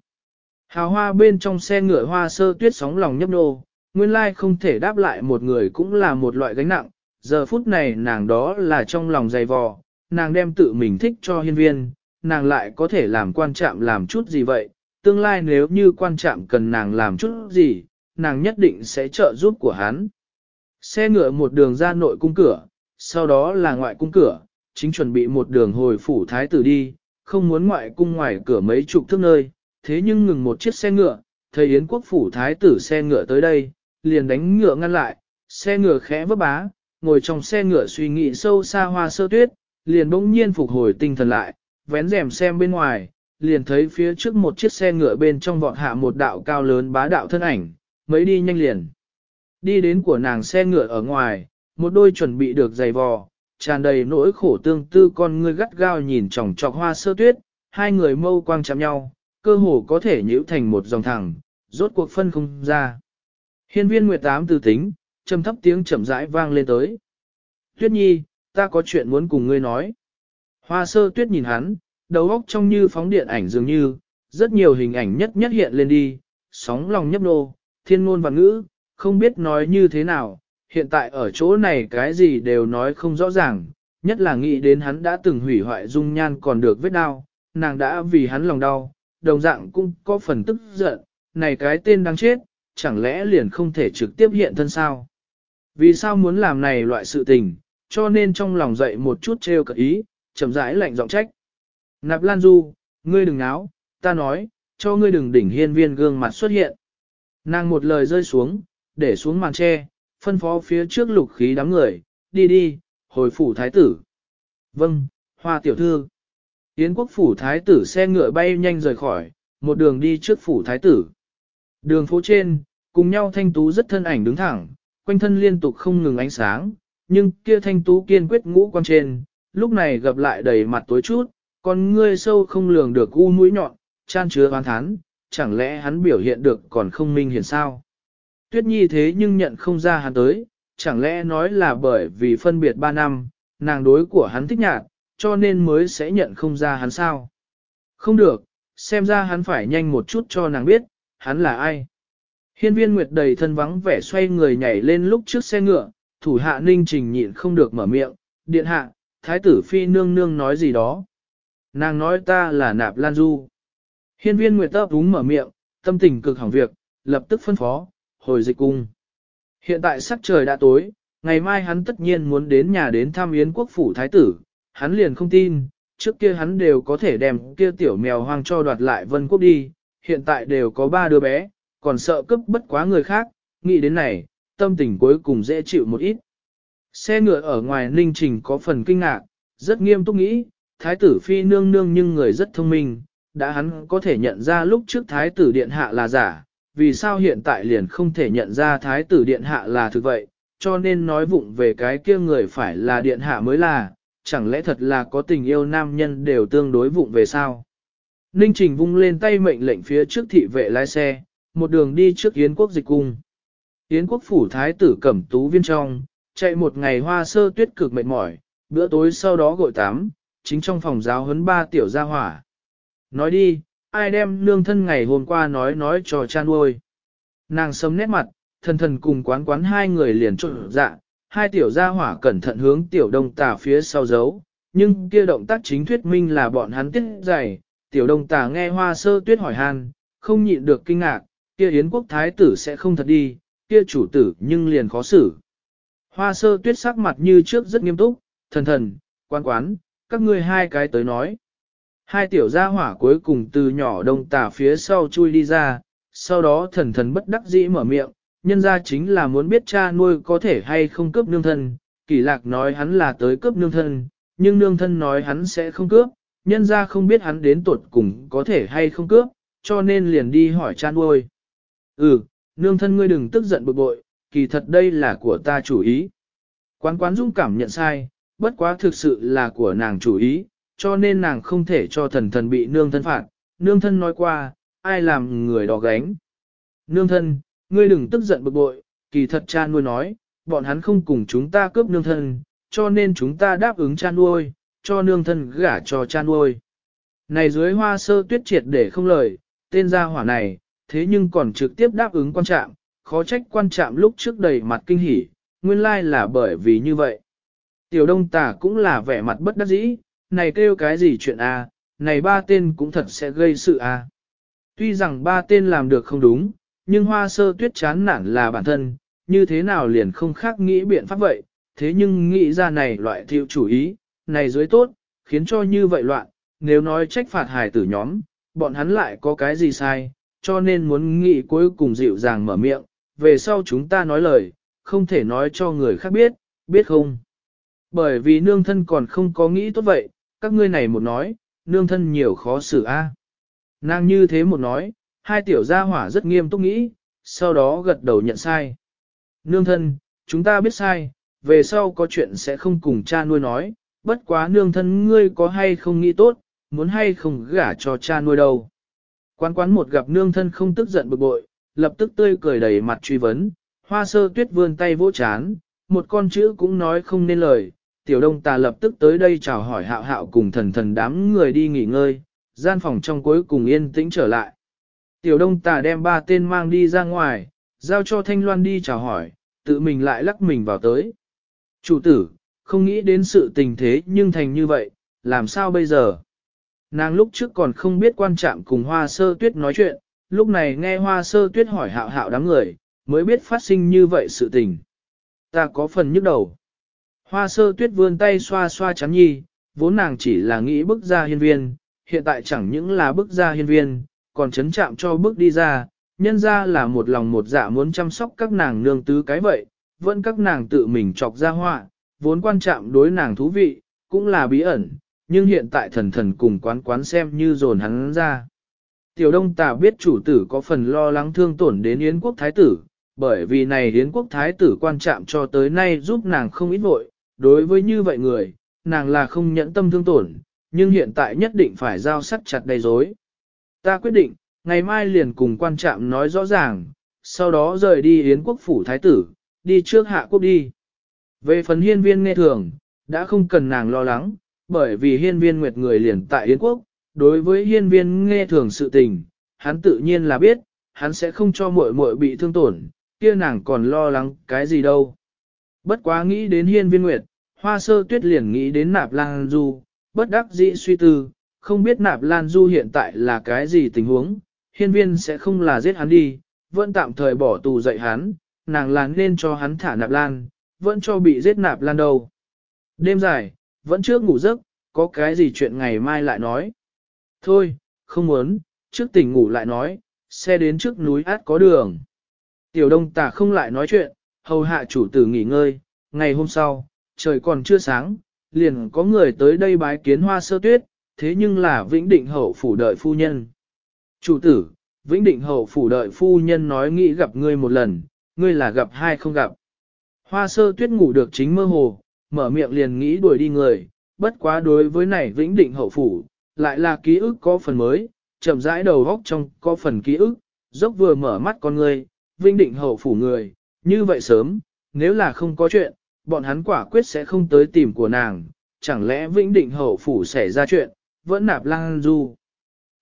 Hào hoa bên trong xe ngựa hoa sơ tuyết sóng lòng nhấp nô, nguyên lai không thể đáp lại một người cũng là một loại gánh nặng, giờ phút này nàng đó là trong lòng dày vò, nàng đem tự mình thích cho hiên viên, nàng lại có thể làm quan trạm làm chút gì vậy, tương lai nếu như quan trạm cần nàng làm chút gì, nàng nhất định sẽ trợ giúp của hắn. Xe ngựa một đường ra nội cung cửa, sau đó là ngoại cung cửa, chính chuẩn bị một đường hồi phủ thái tử đi, không muốn ngoại cung ngoài cửa mấy chục thước nơi, thế nhưng ngừng một chiếc xe ngựa, thấy Yến quốc phủ thái tử xe ngựa tới đây, liền đánh ngựa ngăn lại, xe ngựa khẽ vấp bá, ngồi trong xe ngựa suy nghĩ sâu xa hoa sơ tuyết, liền bỗng nhiên phục hồi tinh thần lại, vén rèm xem bên ngoài, liền thấy phía trước một chiếc xe ngựa bên trong vọt hạ một đạo cao lớn bá đạo thân ảnh, mấy đi nhanh liền. Đi đến của nàng xe ngựa ở ngoài, một đôi chuẩn bị được giày vò, tràn đầy nỗi khổ tương tư con ngươi gắt gao nhìn chòng chọc hoa sơ tuyết, hai người mâu quang chạm nhau, cơ hồ có thể nhíu thành một dòng thẳng, rốt cuộc phân không ra. Hiên viên Nguyệt Tám từ tính, trầm thấp tiếng chậm rãi vang lên tới. Tuyết nhi, ta có chuyện muốn cùng ngươi nói. Hoa sơ tuyết nhìn hắn, đầu óc trong như phóng điện ảnh dường như, rất nhiều hình ảnh nhất nhất hiện lên đi, sóng lòng nhấp nô, thiên ngôn và ngữ, không biết nói như thế nào, hiện tại ở chỗ này cái gì đều nói không rõ ràng, nhất là nghĩ đến hắn đã từng hủy hoại dung nhan còn được vết đau, nàng đã vì hắn lòng đau, đồng dạng cũng có phần tức giận, này cái tên đang chết, chẳng lẽ liền không thể trực tiếp hiện thân sao? Vì sao muốn làm này loại sự tình, cho nên trong lòng dậy một chút trêu cợt ý, chậm rãi lạnh giọng trách. Nạp Lan Du, ngươi đừng náo, ta nói, cho ngươi đừng đỉnh hiên viên gương mặt xuất hiện. Nàng một lời rơi xuống, để xuống màn tre, phân phó phía trước lục khí đám người, đi đi, hồi phủ thái tử. Vâng, hoa tiểu thư. Yến quốc phủ thái tử xe ngựa bay nhanh rời khỏi, một đường đi trước phủ thái tử. Đường phố trên, cùng nhau thanh tú rất thân ảnh đứng thẳng, quanh thân liên tục không ngừng ánh sáng, nhưng kia thanh tú kiên quyết ngũ quan trên, lúc này gặp lại đầy mặt tối chút, còn ngươi sâu không lường được u mũi nhọn, chan chứa oán thán, chẳng lẽ hắn biểu hiện được còn không minh hiển sao? Tuyết nhi thế nhưng nhận không ra hắn tới, chẳng lẽ nói là bởi vì phân biệt ba năm, nàng đối của hắn thích nhạt, cho nên mới sẽ nhận không ra hắn sao? Không được, xem ra hắn phải nhanh một chút cho nàng biết, hắn là ai. Hiên viên Nguyệt đầy thân vắng vẻ xoay người nhảy lên lúc trước xe ngựa, thủ hạ ninh trình nhịn không được mở miệng, điện hạ, thái tử phi nương nương nói gì đó. Nàng nói ta là nạp lan du. Hiên viên Nguyệt ấp úng mở miệng, tâm tình cực hỏng việc, lập tức phân phó, hồi dịch cung. Hiện tại sắc trời đã tối, ngày mai hắn tất nhiên muốn đến nhà đến thăm yến quốc phủ thái tử, hắn liền không tin, trước kia hắn đều có thể đem kia tiểu mèo hoang cho đoạt lại vân quốc đi, hiện tại đều có ba đứa bé, còn sợ cướp bất quá người khác, nghĩ đến này, tâm tình cuối cùng dễ chịu một ít. Xe ngựa ở ngoài ninh trình có phần kinh ngạc, rất nghiêm túc nghĩ, thái tử phi nương nương nhưng người rất thông minh, đã hắn có thể nhận ra lúc trước thái tử điện hạ là giả, vì sao hiện tại liền không thể nhận ra thái tử điện hạ là thực vậy, cho nên nói vụng về cái kia người phải là điện hạ mới là, chẳng lẽ thật là có tình yêu nam nhân đều tương đối vụng về sao. Ninh Trình vung lên tay mệnh lệnh phía trước thị vệ lái xe, một đường đi trước Yến quốc dịch cung. Yến quốc phủ thái tử cẩm tú viên trong, chạy một ngày hoa sơ tuyết cực mệt mỏi, bữa tối sau đó gội tắm, chính trong phòng giáo huấn ba tiểu gia hỏa. Nói đi, ai đem nương thân ngày hôm qua nói nói cho cha nuôi. Nàng sớm nét mặt, thần thần cùng quán quán hai người liền trộn dạ, hai tiểu gia hỏa cẩn thận hướng tiểu đông tà phía sau giấu, nhưng kia động tác chính thuyết minh là bọn hắn tiết dày, tiểu đông tà nghe hoa sơ tuyết hỏi han, không nhịn được kinh ngạc, kia yến quốc thái tử sẽ không thật đi, kia chủ tử nhưng liền khó xử. Hoa sơ tuyết sắc mặt như trước rất nghiêm túc, thần thần, quan quán, các ngươi hai cái tới nói. Hai tiểu gia hỏa cuối cùng từ nhỏ đông tà phía sau chui đi ra, sau đó thần thần bất đắc dĩ mở miệng, nhân ra chính là muốn biết cha nuôi có thể hay không cướp nương thân, kỳ lạc nói hắn là tới cướp nương thân, nhưng nương thân nói hắn sẽ không cướp, nhân ra không biết hắn đến tuột cùng có thể hay không cướp, cho nên liền đi hỏi cha nuôi. Ừ, nương thân ngươi đừng tức giận bực bội, kỳ thật đây là của ta chủ ý. Quán quán dung cảm nhận sai, bất quá thực sự là của nàng chủ ý, cho nên nàng không thể cho thần thần bị nương thân phạt. Nương thân nói qua, ai làm người đó gánh. Nương thân, ngươi đừng tức giận bực bội, kỳ thật cha nuôi nói, bọn hắn không cùng chúng ta cướp nương thân, cho nên chúng ta đáp ứng cha nuôi, cho nương thân gả cho cha nuôi. Này dưới hoa sơ tuyết triệt để không lời, tên gia hỏa này, thế nhưng còn trực tiếp đáp ứng quan trạm, khó trách quan trạm lúc trước đầy mặt kinh hỉ, nguyên lai là bởi vì như vậy. Tiểu đông tà cũng là vẻ mặt bất đắc dĩ, này kêu cái gì chuyện a? này ba tên cũng thật sẽ gây sự a. Tuy rằng ba tên làm được không đúng, nhưng hoa sơ tuyết chán nản là bản thân, như thế nào liền không khác nghĩ biện pháp vậy, thế nhưng nghĩ ra này loại thiệu chủ ý, này dưới tốt, khiến cho như vậy loạn, nếu nói trách phạt hài tử nhóm, bọn hắn lại có cái gì sai, cho nên muốn nghĩ cuối cùng dịu dàng mở miệng, về sau chúng ta nói lời, không thể nói cho người khác biết, biết không? Bởi vì nương thân còn không có nghĩ tốt vậy, các ngươi này một nói, nương thân nhiều khó xử a. Nàng như thế một nói, hai tiểu gia hỏa rất nghiêm túc nghĩ, sau đó gật đầu nhận sai. Nương thân, chúng ta biết sai, về sau có chuyện sẽ không cùng cha nuôi nói, bất quá nương thân ngươi có hay không nghĩ tốt, muốn hay không gả cho cha nuôi đâu. Quán quán một gặp nương thân không tức giận bực bội, lập tức tươi cười đầy mặt truy vấn, hoa sơ tuyết vươn tay vỗ chán, một con chữ cũng nói không nên lời, tiểu đông tà lập tức tới đây chào hỏi hạo hạo cùng thần thần đám người đi nghỉ ngơi, gian phòng trong cuối cùng yên tĩnh trở lại. Tiểu đông tà đem ba tên mang đi ra ngoài, giao cho thanh loan đi chào hỏi, tự mình lại lắc mình vào tới. Chủ tử, không nghĩ đến sự tình thế nhưng thành như vậy, làm sao bây giờ? Nàng lúc trước còn không biết quan trọng cùng hoa sơ tuyết nói chuyện, lúc này nghe hoa sơ tuyết hỏi hạo hạo đám người, mới biết phát sinh như vậy sự tình. Ta có phần nhức đầu. Hoa sơ tuyết vươn tay xoa xoa chắn nhi, vốn nàng chỉ là nghĩ bức ra hiên viên, hiện tại chẳng những là bức ra hiên viên, còn chấn chạm cho bước đi ra, nhân ra là một lòng một dạ muốn chăm sóc các nàng nương tứ cái vậy, vẫn các nàng tự mình chọc ra họa, vốn quan trọng đối nàng thú vị, cũng là bí ẩn, nhưng hiện tại thần thần cùng quán quán xem như dồn hắn ra. Tiểu đông tà biết chủ tử có phần lo lắng thương tổn đến Yến quốc thái tử, bởi vì này Yến quốc thái tử quan trọng cho tới nay giúp nàng không ít vội, đối với như vậy người, nàng là không nhẫn tâm thương tổn, nhưng hiện tại nhất định phải giao sắt chặt đầy dối Ta quyết định, ngày mai liền cùng quan trạm nói rõ ràng, sau đó rời đi Yến quốc phủ thái tử, đi trước hạ quốc đi. Về phần hiên viên nghe thường, đã không cần nàng lo lắng, bởi vì hiên viên nguyệt người liền tại Yến quốc, đối với hiên viên nghe thường sự tình, hắn tự nhiên là biết, hắn sẽ không cho muội muội bị thương tổn, kia nàng còn lo lắng cái gì đâu. Bất quá nghĩ đến hiên viên nguyệt, hoa sơ tuyết liền nghĩ đến nạp lan du, bất đắc dĩ suy tư, không biết nạp lan du hiện tại là cái gì tình huống, hiên viên sẽ không là giết hắn đi, vẫn tạm thời bỏ tù dạy hắn, nàng là nên cho hắn thả nạp lan, vẫn cho bị giết nạp lan đâu. Đêm dài, vẫn trước ngủ giấc, có cái gì chuyện ngày mai lại nói. Thôi, không muốn, trước tỉnh ngủ lại nói, xe đến trước núi át có đường. Tiểu đông tà không lại nói chuyện, hầu hạ chủ tử nghỉ ngơi, ngày hôm sau, trời còn chưa sáng, liền có người tới đây bái kiến hoa sơ tuyết, thế nhưng là vĩnh định hậu phủ đợi phu nhân. Chủ tử, vĩnh định hậu phủ đợi phu nhân nói nghĩ gặp ngươi một lần, ngươi là gặp hai không gặp. Hoa sơ tuyết ngủ được chính mơ hồ, mở miệng liền nghĩ đuổi đi người, bất quá đối với này vĩnh định hậu phủ, lại là ký ức có phần mới, chậm rãi đầu góc trong có phần ký ức, dốc vừa mở mắt con người, vĩnh định hậu phủ người, như vậy sớm, nếu là không có chuyện, bọn hắn quả quyết sẽ không tới tìm của nàng, chẳng lẽ vĩnh định hậu phủ xảy ra chuyện, vẫn nạp lang du.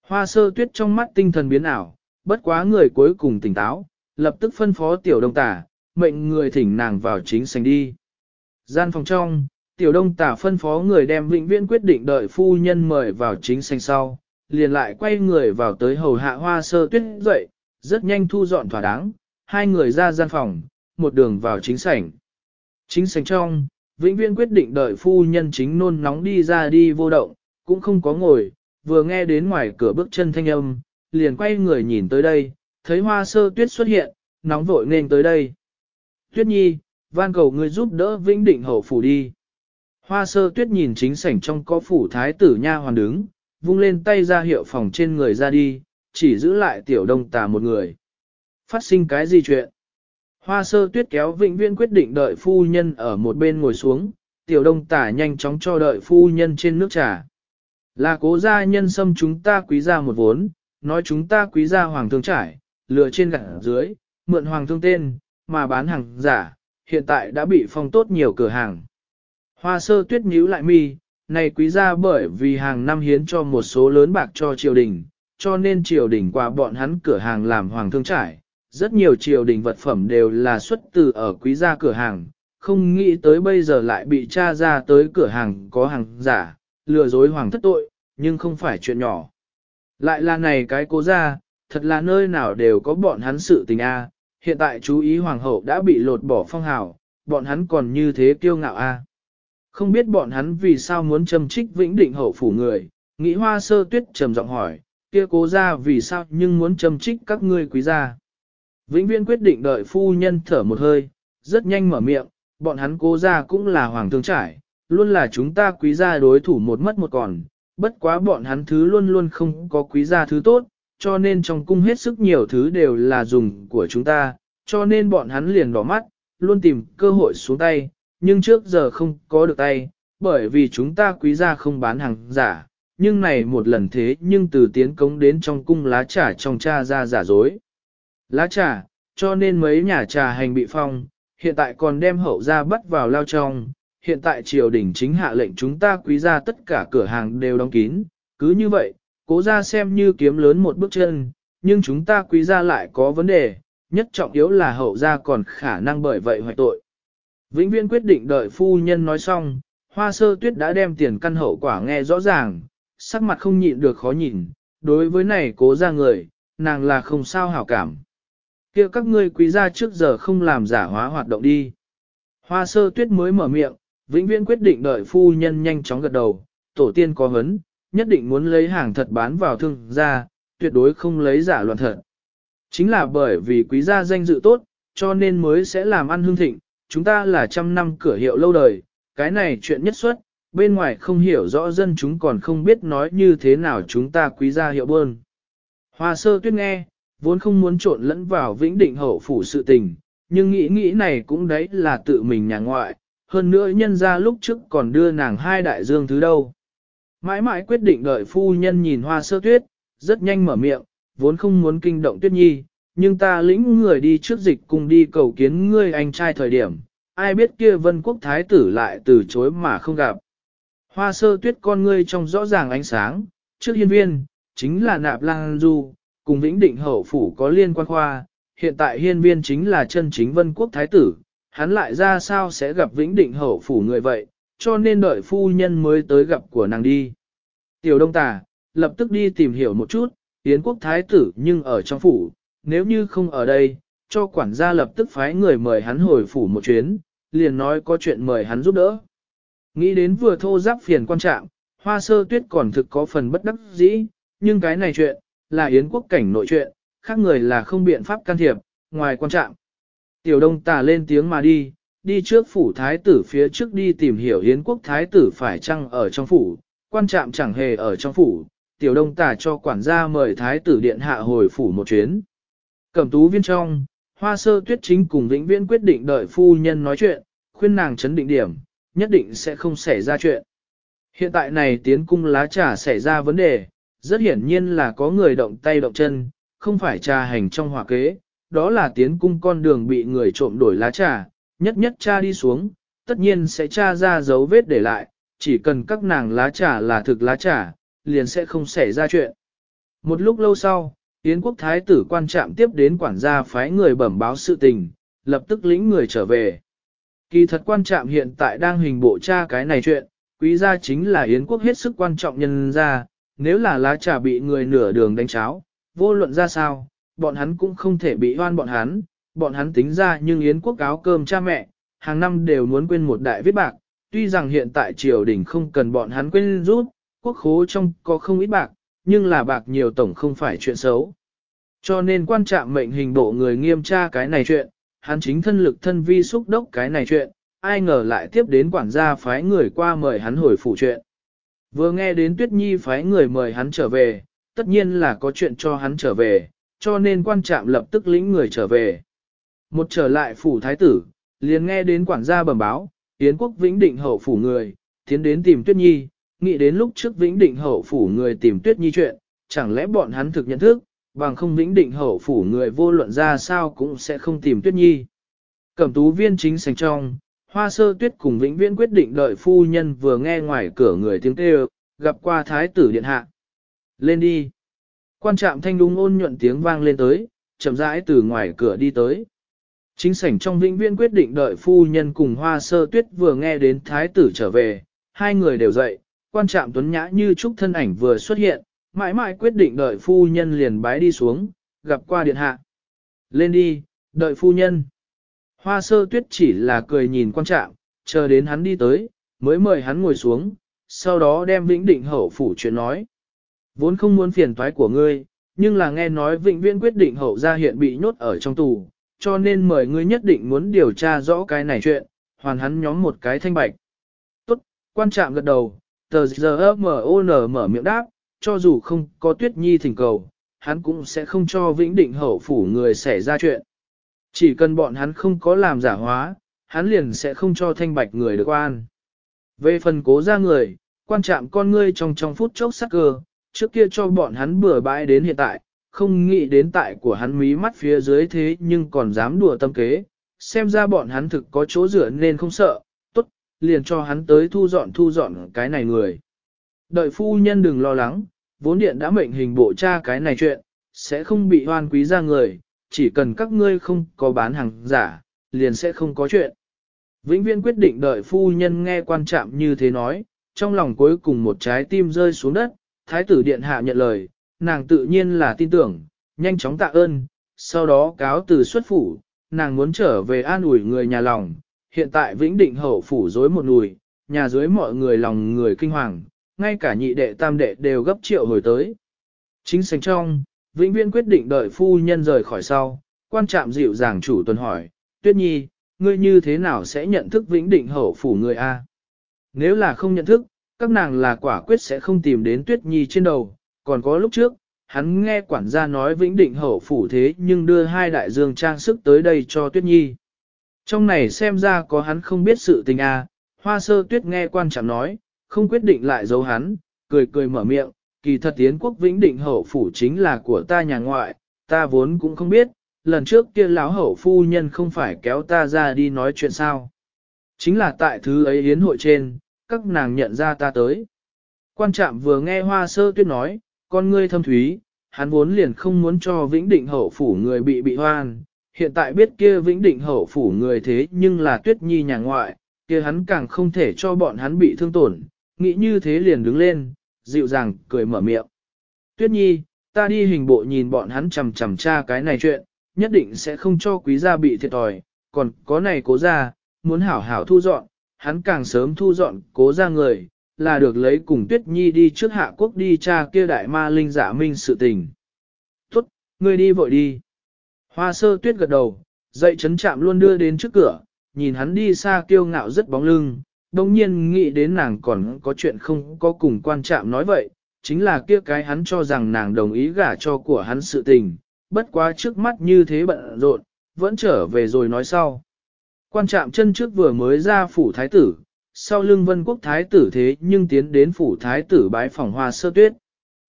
Hoa sơ tuyết trong mắt tinh thần biến ảo, bất quá người cuối cùng tỉnh táo, lập tức phân phó tiểu đông tả, mệnh người thỉnh nàng vào chính sành đi. Gian phòng trong, tiểu đông tả phân phó người đem vĩnh viễn quyết định đợi phu nhân mời vào chính sành sau, liền lại quay người vào tới hầu hạ hoa sơ tuyết dậy, rất nhanh thu dọn thỏa đáng, hai người ra gian phòng, một đường vào chính sảnh. Chính sảnh trong, vĩnh viên quyết định đợi phu nhân chính nôn nóng đi ra đi vô động, cũng không có ngồi, vừa nghe đến ngoài cửa bước chân thanh âm, liền quay người nhìn tới đây, thấy hoa sơ tuyết xuất hiện, nóng vội nên tới đây. Tuyết nhi, van cầu ngươi giúp đỡ vĩnh định hậu phủ đi. Hoa sơ tuyết nhìn chính sảnh trong có phủ thái tử nha hoàn đứng, vung lên tay ra hiệu phòng trên người ra đi, chỉ giữ lại tiểu đông tà một người. Phát sinh cái gì chuyện? Hoa sơ tuyết kéo vĩnh viên quyết định đợi phu nhân ở một bên ngồi xuống, tiểu đông tả nhanh chóng cho đợi phu nhân trên nước trà. Là cố gia nhân xâm chúng ta quý gia một vốn, nói chúng ta quý gia hoàng thương trải, lừa trên gặt dưới, mượn hoàng thương tên, mà bán hàng giả, hiện tại đã bị phong tốt nhiều cửa hàng. Hoa sơ tuyết nhíu lại mi, này quý gia bởi vì hàng năm hiến cho một số lớn bạc cho triều đình, cho nên triều đình qua bọn hắn cửa hàng làm hoàng thương trải. Rất nhiều triều đình vật phẩm đều là xuất từ ở quý gia cửa hàng, không nghĩ tới bây giờ lại bị tra ra tới cửa hàng có hàng giả, lừa dối hoàng thất tội, nhưng không phải chuyện nhỏ. Lại là này cái cố gia, thật là nơi nào đều có bọn hắn sự tình a. hiện tại chú ý hoàng hậu đã bị lột bỏ phong hào, bọn hắn còn như thế kiêu ngạo a. Không biết bọn hắn vì sao muốn châm trích vĩnh định hậu phủ người, nghĩ hoa sơ tuyết trầm giọng hỏi, kia cố gia vì sao nhưng muốn châm trích các ngươi quý gia. Vĩnh viên quyết định đợi phu nhân thở một hơi, rất nhanh mở miệng, bọn hắn cố gia cũng là hoàng thương trải, luôn là chúng ta quý gia đối thủ một mất một còn, bất quá bọn hắn thứ luôn luôn không có quý gia thứ tốt, cho nên trong cung hết sức nhiều thứ đều là dùng của chúng ta, cho nên bọn hắn liền đỏ mắt, luôn tìm cơ hội xuống tay, nhưng trước giờ không có được tay, bởi vì chúng ta quý gia không bán hàng giả, nhưng này một lần thế nhưng từ tiến cống đến trong cung lá trả trong cha ra giả dối. Lá trà, cho nên mấy nhà trà hành bị phong, hiện tại còn đem hậu ra bắt vào lao trong, hiện tại triều đình chính hạ lệnh chúng ta quý gia tất cả cửa hàng đều đóng kín, cứ như vậy, cố ra xem như kiếm lớn một bước chân, nhưng chúng ta quý gia lại có vấn đề, nhất trọng yếu là hậu gia còn khả năng bởi vậy hoại tội. Vĩnh viên quyết định đợi phu nhân nói xong, hoa sơ tuyết đã đem tiền căn hậu quả nghe rõ ràng, sắc mặt không nhịn được khó nhìn, đối với này cố ra người, nàng là không sao hảo cảm kia các ngươi quý gia trước giờ không làm giả hóa hoạt động đi. Hoa sơ tuyết mới mở miệng, vĩnh viễn quyết định đợi phu nhân nhanh chóng gật đầu, tổ tiên có hấn, nhất định muốn lấy hàng thật bán vào thương gia, tuyệt đối không lấy giả loạn thật. Chính là bởi vì quý gia danh dự tốt, cho nên mới sẽ làm ăn hương thịnh, chúng ta là trăm năm cửa hiệu lâu đời, cái này chuyện nhất xuất, bên ngoài không hiểu rõ dân chúng còn không biết nói như thế nào chúng ta quý gia hiệu bơn. Hoa sơ tuyết nghe, vốn không muốn trộn lẫn vào vĩnh định hậu phủ sự tình, nhưng nghĩ nghĩ này cũng đấy là tự mình nhà ngoại, hơn nữa nhân ra lúc trước còn đưa nàng hai đại dương thứ đâu. Mãi mãi quyết định đợi phu nhân nhìn hoa sơ tuyết, rất nhanh mở miệng, vốn không muốn kinh động tuyết nhi, nhưng ta lĩnh người đi trước dịch cùng đi cầu kiến ngươi anh trai thời điểm, ai biết kia vân quốc thái tử lại từ chối mà không gặp. Hoa sơ tuyết con ngươi trong rõ ràng ánh sáng, trước hiên viên, chính là nạp lang du, cùng vĩnh định hậu phủ có liên quan khoa, hiện tại hiên viên chính là chân chính vân quốc thái tử, hắn lại ra sao sẽ gặp vĩnh định hậu phủ người vậy, cho nên đợi phu nhân mới tới gặp của nàng đi. Tiểu đông tà, lập tức đi tìm hiểu một chút, Yến quốc thái tử nhưng ở trong phủ, nếu như không ở đây, cho quản gia lập tức phái người mời hắn hồi phủ một chuyến, liền nói có chuyện mời hắn giúp đỡ. Nghĩ đến vừa thô giáp phiền quan trạng hoa sơ tuyết còn thực có phần bất đắc dĩ, nhưng cái này chuyện, là Yến quốc cảnh nội chuyện, khác người là không biện pháp can thiệp, ngoài quan trọng. Tiểu đông tà lên tiếng mà đi, đi trước phủ thái tử phía trước đi tìm hiểu Yến quốc thái tử phải chăng ở trong phủ, quan trạm chẳng hề ở trong phủ, tiểu đông tà cho quản gia mời thái tử điện hạ hồi phủ một chuyến. Cẩm tú viên trong, hoa sơ tuyết chính cùng vĩnh viễn quyết định đợi phu nhân nói chuyện, khuyên nàng chấn định điểm, nhất định sẽ không xảy ra chuyện. Hiện tại này tiến cung lá trà xảy ra vấn đề, rất hiển nhiên là có người động tay động chân, không phải trà hành trong hỏa kế, đó là tiến cung con đường bị người trộm đổi lá trà, nhất nhất cha đi xuống, tất nhiên sẽ tra ra dấu vết để lại, chỉ cần các nàng lá trà là thực lá trà, liền sẽ không xảy ra chuyện. Một lúc lâu sau, Yến quốc thái tử quan trạm tiếp đến quản gia phái người bẩm báo sự tình, lập tức lĩnh người trở về. Kỳ thật quan trạm hiện tại đang hình bộ tra cái này chuyện, quý gia chính là Yến quốc hết sức quan trọng nhân ra, nếu là lá trà bị người nửa đường đánh cháo, vô luận ra sao, bọn hắn cũng không thể bị hoan bọn hắn, bọn hắn tính ra nhưng Yến quốc áo cơm cha mẹ, hàng năm đều muốn quên một đại viết bạc, tuy rằng hiện tại triều đình không cần bọn hắn quên rút, quốc khố trong có không ít bạc, nhưng là bạc nhiều tổng không phải chuyện xấu. Cho nên quan trạng mệnh hình bộ người nghiêm tra cái này chuyện, hắn chính thân lực thân vi xúc đốc cái này chuyện, ai ngờ lại tiếp đến quản gia phái người qua mời hắn hồi phủ chuyện. Vừa nghe đến Tuyết Nhi phái người mời hắn trở về, tất nhiên là có chuyện cho hắn trở về, cho nên quan trạm lập tức lĩnh người trở về. Một trở lại phủ thái tử, liền nghe đến quản gia bẩm báo, Yến quốc vĩnh định hậu phủ người, tiến đến tìm Tuyết Nhi, nghĩ đến lúc trước vĩnh định hậu phủ người tìm Tuyết Nhi chuyện, chẳng lẽ bọn hắn thực nhận thức, bằng không vĩnh định hậu phủ người vô luận ra sao cũng sẽ không tìm Tuyết Nhi. Cẩm tú viên chính sành trong, hoa sơ tuyết cùng vĩnh viễn quyết định đợi phu nhân vừa nghe ngoài cửa người tiếng kêu, gặp qua thái tử điện hạ. Lên đi. Quan trạm thanh đúng ôn nhuận tiếng vang lên tới, chậm rãi từ ngoài cửa đi tới. Chính sảnh trong vĩnh viễn quyết định đợi phu nhân cùng hoa sơ tuyết vừa nghe đến thái tử trở về, hai người đều dậy, quan trạm tuấn nhã như trúc thân ảnh vừa xuất hiện, mãi mãi quyết định đợi phu nhân liền bái đi xuống, gặp qua điện hạ. Lên đi, đợi phu nhân. Hoa sơ tuyết chỉ là cười nhìn quan trạng, chờ đến hắn đi tới, mới mời hắn ngồi xuống, sau đó đem vĩnh định hậu phủ chuyện nói. Vốn không muốn phiền toái của ngươi, nhưng là nghe nói vĩnh viễn quyết định hậu gia hiện bị nhốt ở trong tù, cho nên mời ngươi nhất định muốn điều tra rõ cái này chuyện, hoàn hắn nhóm một cái thanh bạch. Tốt, quan trạng gật đầu, tờ giờ mở mở miệng đáp, cho dù không có tuyết nhi thỉnh cầu, hắn cũng sẽ không cho vĩnh định hậu phủ người xảy ra chuyện. Chỉ cần bọn hắn không có làm giả hóa, hắn liền sẽ không cho thanh bạch người được an. Về phần cố ra người, quan trạm con ngươi trong trong phút chốc sắc cơ, trước kia cho bọn hắn bừa bãi đến hiện tại, không nghĩ đến tại của hắn mí mắt phía dưới thế nhưng còn dám đùa tâm kế, xem ra bọn hắn thực có chỗ dựa nên không sợ, tốt, liền cho hắn tới thu dọn thu dọn cái này người. Đợi phu nhân đừng lo lắng, vốn điện đã mệnh hình bộ tra cái này chuyện, sẽ không bị hoan quý ra người, chỉ cần các ngươi không có bán hàng giả, liền sẽ không có chuyện. Vĩnh viên quyết định đợi phu nhân nghe quan trạm như thế nói, trong lòng cuối cùng một trái tim rơi xuống đất, thái tử điện hạ nhận lời, nàng tự nhiên là tin tưởng, nhanh chóng tạ ơn, sau đó cáo từ xuất phủ, nàng muốn trở về an ủi người nhà lòng, hiện tại vĩnh định hậu phủ dối một nùi, nhà dưới mọi người lòng người kinh hoàng, ngay cả nhị đệ tam đệ đều gấp triệu hồi tới. Chính sánh trong, vĩnh viễn quyết định đợi phu nhân rời khỏi sau, quan trạm dịu dàng chủ tuần hỏi, tuyết nhi, ngươi như thế nào sẽ nhận thức vĩnh định hậu phủ người A? Nếu là không nhận thức, các nàng là quả quyết sẽ không tìm đến tuyết nhi trên đầu, còn có lúc trước, hắn nghe quản gia nói vĩnh định hậu phủ thế nhưng đưa hai đại dương trang sức tới đây cho tuyết nhi. Trong này xem ra có hắn không biết sự tình A, hoa sơ tuyết nghe quan Trạm nói, không quyết định lại giấu hắn, cười cười mở miệng, kỳ thật tiến quốc vĩnh định hậu phủ chính là của ta nhà ngoại, ta vốn cũng không biết, lần trước kia lão hậu phu nhân không phải kéo ta ra đi nói chuyện sao. Chính là tại thứ ấy yến hội trên, các nàng nhận ra ta tới. Quan trạm vừa nghe hoa sơ tuyết nói, con ngươi thâm thúy, hắn vốn liền không muốn cho vĩnh định hậu phủ người bị bị hoan, hiện tại biết kia vĩnh định hậu phủ người thế nhưng là tuyết nhi nhà ngoại, kia hắn càng không thể cho bọn hắn bị thương tổn, nghĩ như thế liền đứng lên, dịu dàng cười mở miệng. Tuyết nhi, ta đi hình bộ nhìn bọn hắn chầm chầm tra cái này chuyện, nhất định sẽ không cho quý gia bị thiệt thòi, còn có này cố gia, muốn hảo hảo thu dọn, hắn càng sớm thu dọn cố gia người, là được lấy cùng Tuyết Nhi đi trước hạ quốc đi tra kia đại ma linh giả minh sự tình. Tốt, ngươi đi vội đi. Hoa sơ tuyết gật đầu, dậy chấn chạm luôn đưa đến trước cửa, nhìn hắn đi xa kiêu ngạo rất bóng lưng, đồng nhiên nghĩ đến nàng còn có chuyện không có cùng quan trọng nói vậy, chính là kia cái hắn cho rằng nàng đồng ý gả cho của hắn sự tình, bất quá trước mắt như thế bận rộn, vẫn trở về rồi nói sau. Quan trạm chân trước vừa mới ra phủ thái tử, sau lưng vân quốc thái tử thế nhưng tiến đến phủ thái tử bái phòng hoa sơ tuyết.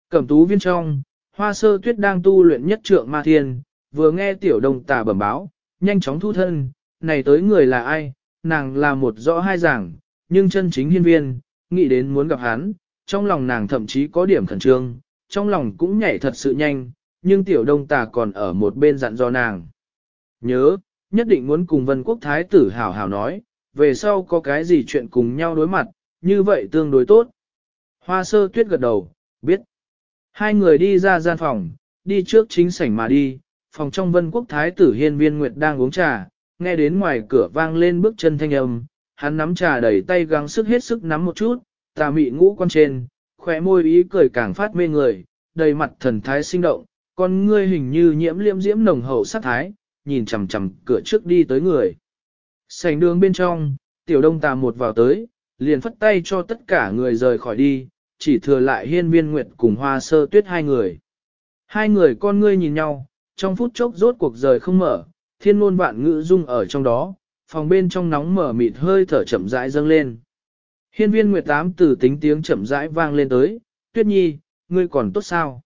Cẩm tú viên trong, hoa sơ tuyết đang tu luyện nhất trượng ma thiên, vừa nghe tiểu đồng tà bẩm báo, nhanh chóng thu thân, này tới người là ai, nàng là một rõ hai giảng, nhưng chân chính hiên viên, nghĩ đến muốn gặp hắn, trong lòng nàng thậm chí có điểm khẩn trương, trong lòng cũng nhảy thật sự nhanh, nhưng tiểu đông tà còn ở một bên dặn dò nàng. Nhớ, nhất định muốn cùng vân quốc thái tử hảo hảo nói, về sau có cái gì chuyện cùng nhau đối mặt, như vậy tương đối tốt. Hoa sơ tuyết gật đầu, biết. Hai người đi ra gian phòng, đi trước chính sảnh mà đi, phòng trong vân quốc thái tử hiên viên nguyệt đang uống trà, nghe đến ngoài cửa vang lên bước chân thanh âm, hắn nắm trà đầy tay gắng sức hết sức nắm một chút, tà mị ngũ quan trên, khỏe môi ý cười càng phát mê người, đầy mặt thần thái sinh động, con ngươi hình như nhiễm liễm diễm nồng hậu sát thái, nhìn chằm chằm cửa trước đi tới người. Sành đường bên trong, tiểu đông tà một vào tới, liền phất tay cho tất cả người rời khỏi đi, chỉ thừa lại hiên viên nguyệt cùng hoa sơ tuyết hai người. Hai người con ngươi nhìn nhau, trong phút chốc rốt cuộc rời không mở, thiên ngôn vạn ngữ dung ở trong đó, phòng bên trong nóng mở mịt hơi thở chậm rãi dâng lên. Hiên viên nguyệt tám từ tính tiếng chậm rãi vang lên tới, tuyết nhi, ngươi còn tốt sao?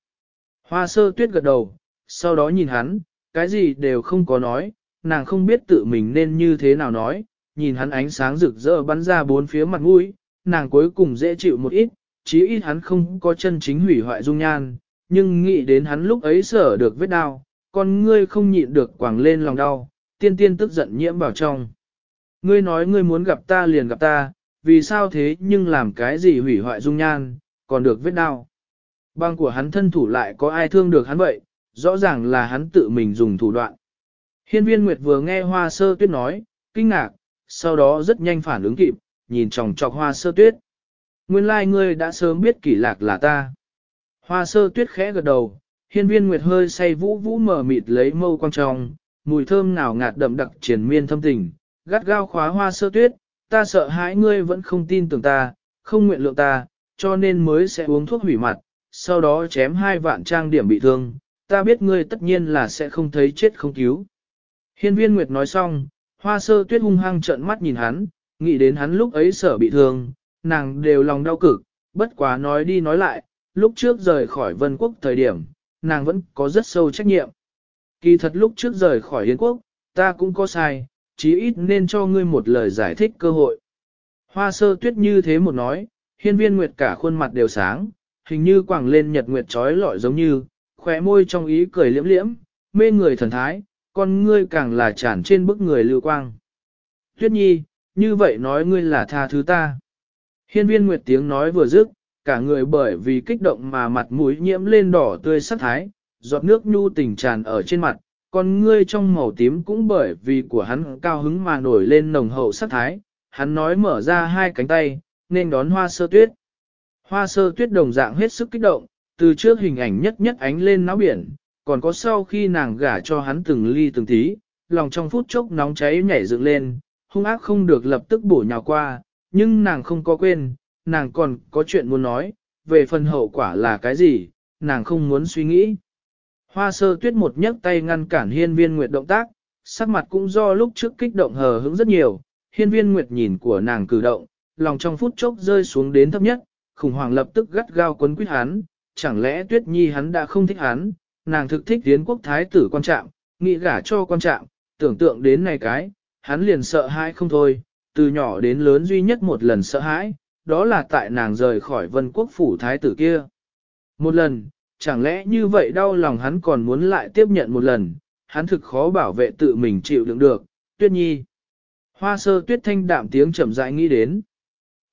Hoa sơ tuyết gật đầu, sau đó nhìn hắn, cái gì đều không có nói, nàng không biết tự mình nên như thế nào nói, nhìn hắn ánh sáng rực rỡ bắn ra bốn phía mặt mũi, nàng cuối cùng dễ chịu một ít, chí ít hắn không có chân chính hủy hoại dung nhan, nhưng nghĩ đến hắn lúc ấy sở được vết đau, con ngươi không nhịn được quảng lên lòng đau, tiên tiên tức giận nhiễm vào trong. Ngươi nói ngươi muốn gặp ta liền gặp ta, vì sao thế nhưng làm cái gì hủy hoại dung nhan, còn được vết đau. Băng của hắn thân thủ lại có ai thương được hắn vậy, rõ ràng là hắn tự mình dùng thủ đoạn. Hiên viên Nguyệt vừa nghe hoa sơ tuyết nói, kinh ngạc, sau đó rất nhanh phản ứng kịp, nhìn chòng chọc hoa sơ tuyết. Nguyên lai like ngươi đã sớm biết kỷ lạc là ta. Hoa sơ tuyết khẽ gật đầu, hiên viên Nguyệt hơi say vũ vũ mở mịt lấy mâu quang trong, mùi thơm nào ngạt đậm đặc triển miên thâm tình, gắt gao khóa hoa sơ tuyết, ta sợ hãi ngươi vẫn không tin tưởng ta, không nguyện lượng ta, cho nên mới sẽ uống thuốc hủy mặt, sau đó chém hai vạn trang điểm bị thương, ta biết ngươi tất nhiên là sẽ không thấy chết không cứu. Hiên viên Nguyệt nói xong, hoa sơ tuyết hung hăng trợn mắt nhìn hắn, nghĩ đến hắn lúc ấy sở bị thương, nàng đều lòng đau cực, bất quá nói đi nói lại, lúc trước rời khỏi vân quốc thời điểm, nàng vẫn có rất sâu trách nhiệm. Kỳ thật lúc trước rời khỏi Yến quốc, ta cũng có sai, chí ít nên cho ngươi một lời giải thích cơ hội. Hoa sơ tuyết như thế một nói, hiên viên nguyệt cả khuôn mặt đều sáng, hình như quảng lên nhật nguyệt trói lọi giống như, khỏe môi trong ý cười liễm liễm, mê người thần thái, con ngươi càng là tràn trên bức người lưu quang. Tuyết nhi, như vậy nói ngươi là tha thứ ta. Hiên viên nguyệt tiếng nói vừa dứt, cả người bởi vì kích động mà mặt mũi nhiễm lên đỏ tươi sắc thái, giọt nước nhu tình tràn ở trên mặt, con ngươi trong màu tím cũng bởi vì của hắn cao hứng mà nổi lên nồng hậu sắc thái, hắn nói mở ra hai cánh tay, nên đón hoa sơ tuyết. Hoa sơ tuyết đồng dạng hết sức kích động, từ trước hình ảnh nhất nhất ánh lên náo biển, còn có sau khi nàng gả cho hắn từng ly từng tí, lòng trong phút chốc nóng cháy nhảy dựng lên, hung ác không được lập tức bổ nhào qua, nhưng nàng không có quên, nàng còn có chuyện muốn nói, về phần hậu quả là cái gì, nàng không muốn suy nghĩ. Hoa sơ tuyết một nhấc tay ngăn cản hiên viên nguyệt động tác, sắc mặt cũng do lúc trước kích động hờ hững rất nhiều, hiên viên nguyệt nhìn của nàng cử động, lòng trong phút chốc rơi xuống đến thấp nhất, khủng hoảng lập tức gắt gao quấn quýt hắn, chẳng lẽ tuyết nhi hắn đã không thích hắn, nàng thực thích tiến quốc thái tử quan trạng, nghĩ gả cho quan trạng, tưởng tượng đến này cái, hắn liền sợ hãi không thôi, từ nhỏ đến lớn duy nhất một lần sợ hãi, đó là tại nàng rời khỏi vân quốc phủ thái tử kia. Một lần, chẳng lẽ như vậy đau lòng hắn còn muốn lại tiếp nhận một lần, hắn thực khó bảo vệ tự mình chịu đựng được, tuyết nhi. Hoa sơ tuyết thanh đạm tiếng chậm rãi nghĩ đến.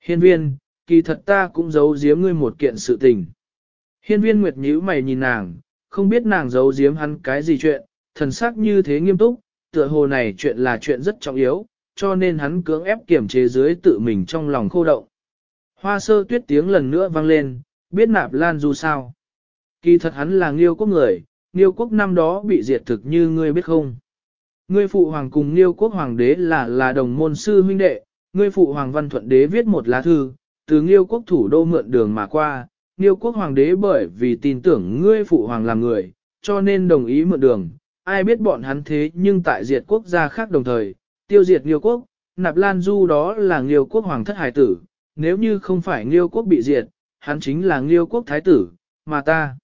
Hiên viên, kỳ thật ta cũng giấu giếm ngươi một kiện sự tình. Hiên viên nguyệt nhíu mày nhìn nàng, không biết nàng giấu giếm hắn cái gì chuyện, thần sắc như thế nghiêm túc, tựa hồ này chuyện là chuyện rất trọng yếu, cho nên hắn cưỡng ép kiểm chế dưới tự mình trong lòng khô động. Hoa sơ tuyết tiếng lần nữa vang lên, biết nạp lan du sao. Kỳ thật hắn là nghiêu quốc người, nghiêu quốc năm đó bị diệt thực như ngươi biết không. Ngươi phụ hoàng cùng nghiêu quốc hoàng đế là là đồng môn sư huynh đệ, ngươi phụ hoàng văn thuận đế viết một lá thư, từ nghiêu quốc thủ đô mượn đường mà qua, nghiêu quốc hoàng đế bởi vì tin tưởng ngươi phụ hoàng là người, cho nên đồng ý mượn đường, ai biết bọn hắn thế nhưng tại diệt quốc gia khác đồng thời, tiêu diệt nghiêu quốc, nạp lan du đó là nghiêu quốc hoàng thất hải tử, nếu như không phải nghiêu quốc bị diệt, hắn chính là nghiêu quốc thái tử, mà ta.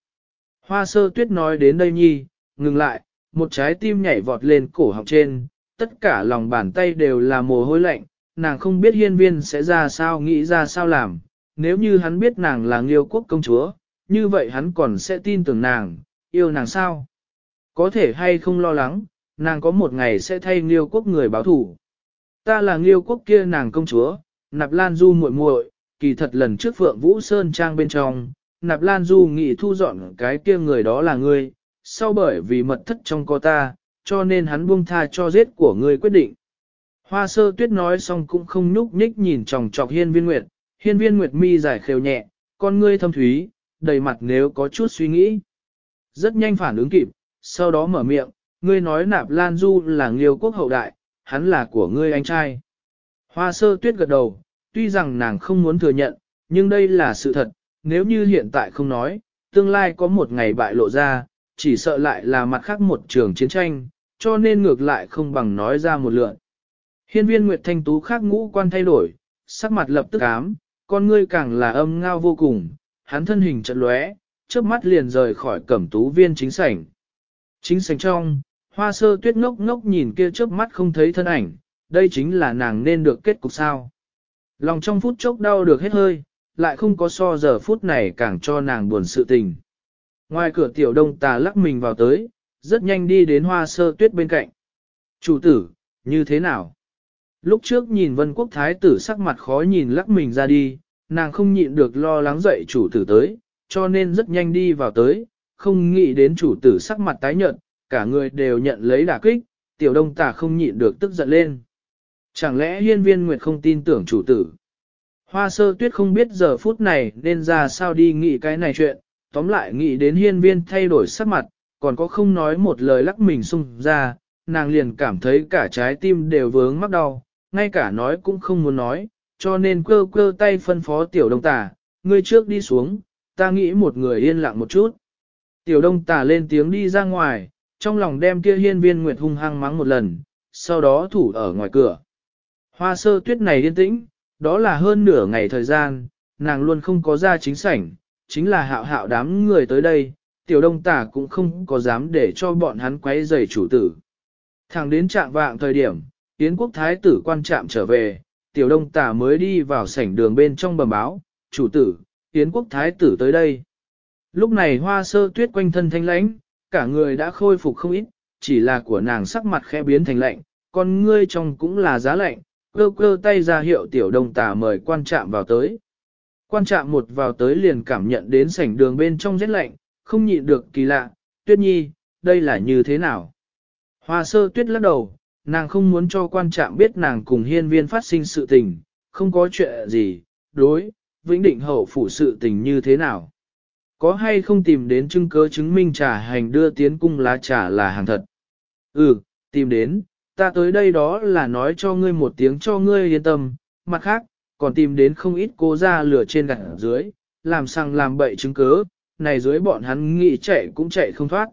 Hoa sơ tuyết nói đến đây nhi, ngừng lại, một trái tim nhảy vọt lên cổ họng trên, tất cả lòng bàn tay đều là mồ hôi lạnh, nàng không biết hiên viên sẽ ra sao nghĩ ra sao làm, nếu như hắn biết nàng là nghiêu quốc công chúa, như vậy hắn còn sẽ tin tưởng nàng, yêu nàng sao? Có thể hay không lo lắng, nàng có một ngày sẽ thay nghiêu quốc người báo thủ. Ta là nghiêu quốc kia nàng công chúa, nạp lan du muội muội, kỳ thật lần trước Phượng Vũ Sơn Trang bên trong, nạp lan du nghĩ thu dọn cái kia người đó là ngươi, sau bởi vì mật thất trong có ta, cho nên hắn buông tha cho giết của ngươi quyết định. Hoa sơ tuyết nói xong cũng không nhúc nhích nhìn tròng trọc hiên viên nguyệt, hiên viên nguyệt mi giải khều nhẹ, con ngươi thâm thúy, đầy mặt nếu có chút suy nghĩ. Rất nhanh phản ứng kịp, sau đó mở miệng, ngươi nói nạp lan du là nghiêu quốc hậu đại, hắn là của ngươi anh trai. Hoa sơ tuyết gật đầu, tuy rằng nàng không muốn thừa nhận, nhưng đây là sự thật, nếu như hiện tại không nói, tương lai có một ngày bại lộ ra, chỉ sợ lại là mặt khác một trường chiến tranh, cho nên ngược lại không bằng nói ra một lượn. Hiên viên Nguyệt Thanh Tú khác ngũ quan thay đổi, sắc mặt lập tức ám, con ngươi càng là âm ngao vô cùng, hắn thân hình trận lóe, chớp mắt liền rời khỏi cẩm tú viên chính sảnh. Chính sảnh trong, hoa sơ tuyết ngốc ngốc nhìn kia chớp mắt không thấy thân ảnh, đây chính là nàng nên được kết cục sao. Lòng trong phút chốc đau được hết hơi, lại không có so giờ phút này càng cho nàng buồn sự tình. Ngoài cửa tiểu đông tà lắc mình vào tới, rất nhanh đi đến hoa sơ tuyết bên cạnh. Chủ tử, như thế nào? Lúc trước nhìn vân quốc thái tử sắc mặt khó nhìn lắc mình ra đi, nàng không nhịn được lo lắng dậy chủ tử tới, cho nên rất nhanh đi vào tới, không nghĩ đến chủ tử sắc mặt tái nhợt, cả người đều nhận lấy đả kích, tiểu đông tà không nhịn được tức giận lên. Chẳng lẽ hiên viên nguyệt không tin tưởng chủ tử? Hoa sơ tuyết không biết giờ phút này nên ra sao đi nghĩ cái này chuyện, tóm lại nghĩ đến hiên viên thay đổi sắc mặt, còn có không nói một lời lắc mình xung ra, nàng liền cảm thấy cả trái tim đều vướng mắc đau, ngay cả nói cũng không muốn nói, cho nên quơ quơ tay phân phó tiểu đông tà, ngươi trước đi xuống, ta nghĩ một người yên lặng một chút. Tiểu đông tà lên tiếng đi ra ngoài, trong lòng đem kia hiên viên nguyệt hung hăng mắng một lần, sau đó thủ ở ngoài cửa. Hoa sơ tuyết này yên tĩnh, đó là hơn nửa ngày thời gian, nàng luôn không có ra chính sảnh, chính là hạo hạo đám người tới đây, tiểu đông tả cũng không có dám để cho bọn hắn quấy rầy chủ tử. Thẳng đến trạng vạng thời điểm, Yến quốc thái tử quan trạm trở về, tiểu đông tả mới đi vào sảnh đường bên trong bầm báo, chủ tử, Yến quốc thái tử tới đây. Lúc này hoa sơ tuyết quanh thân thanh lãnh, cả người đã khôi phục không ít, chỉ là của nàng sắc mặt khẽ biến thành lạnh, con ngươi trong cũng là giá lạnh, cơ cơ tay ra hiệu tiểu đông tà mời quan trạm vào tới. Quan trạm một vào tới liền cảm nhận đến sảnh đường bên trong rét lạnh, không nhịn được kỳ lạ, tuyết nhi, đây là như thế nào? Hoa sơ tuyết lắc đầu, nàng không muốn cho quan trạm biết nàng cùng hiên viên phát sinh sự tình, không có chuyện gì, đối, vĩnh định hậu phủ sự tình như thế nào? Có hay không tìm đến chứng cớ chứng minh trà hành đưa tiến cung lá trà là hàng thật? Ừ, tìm đến, ta tới đây đó là nói cho ngươi một tiếng cho ngươi yên tâm, mặt khác, còn tìm đến không ít cố ra lửa trên gặt dưới, làm sang làm bậy chứng cớ, này dưới bọn hắn nghĩ chạy cũng chạy không thoát.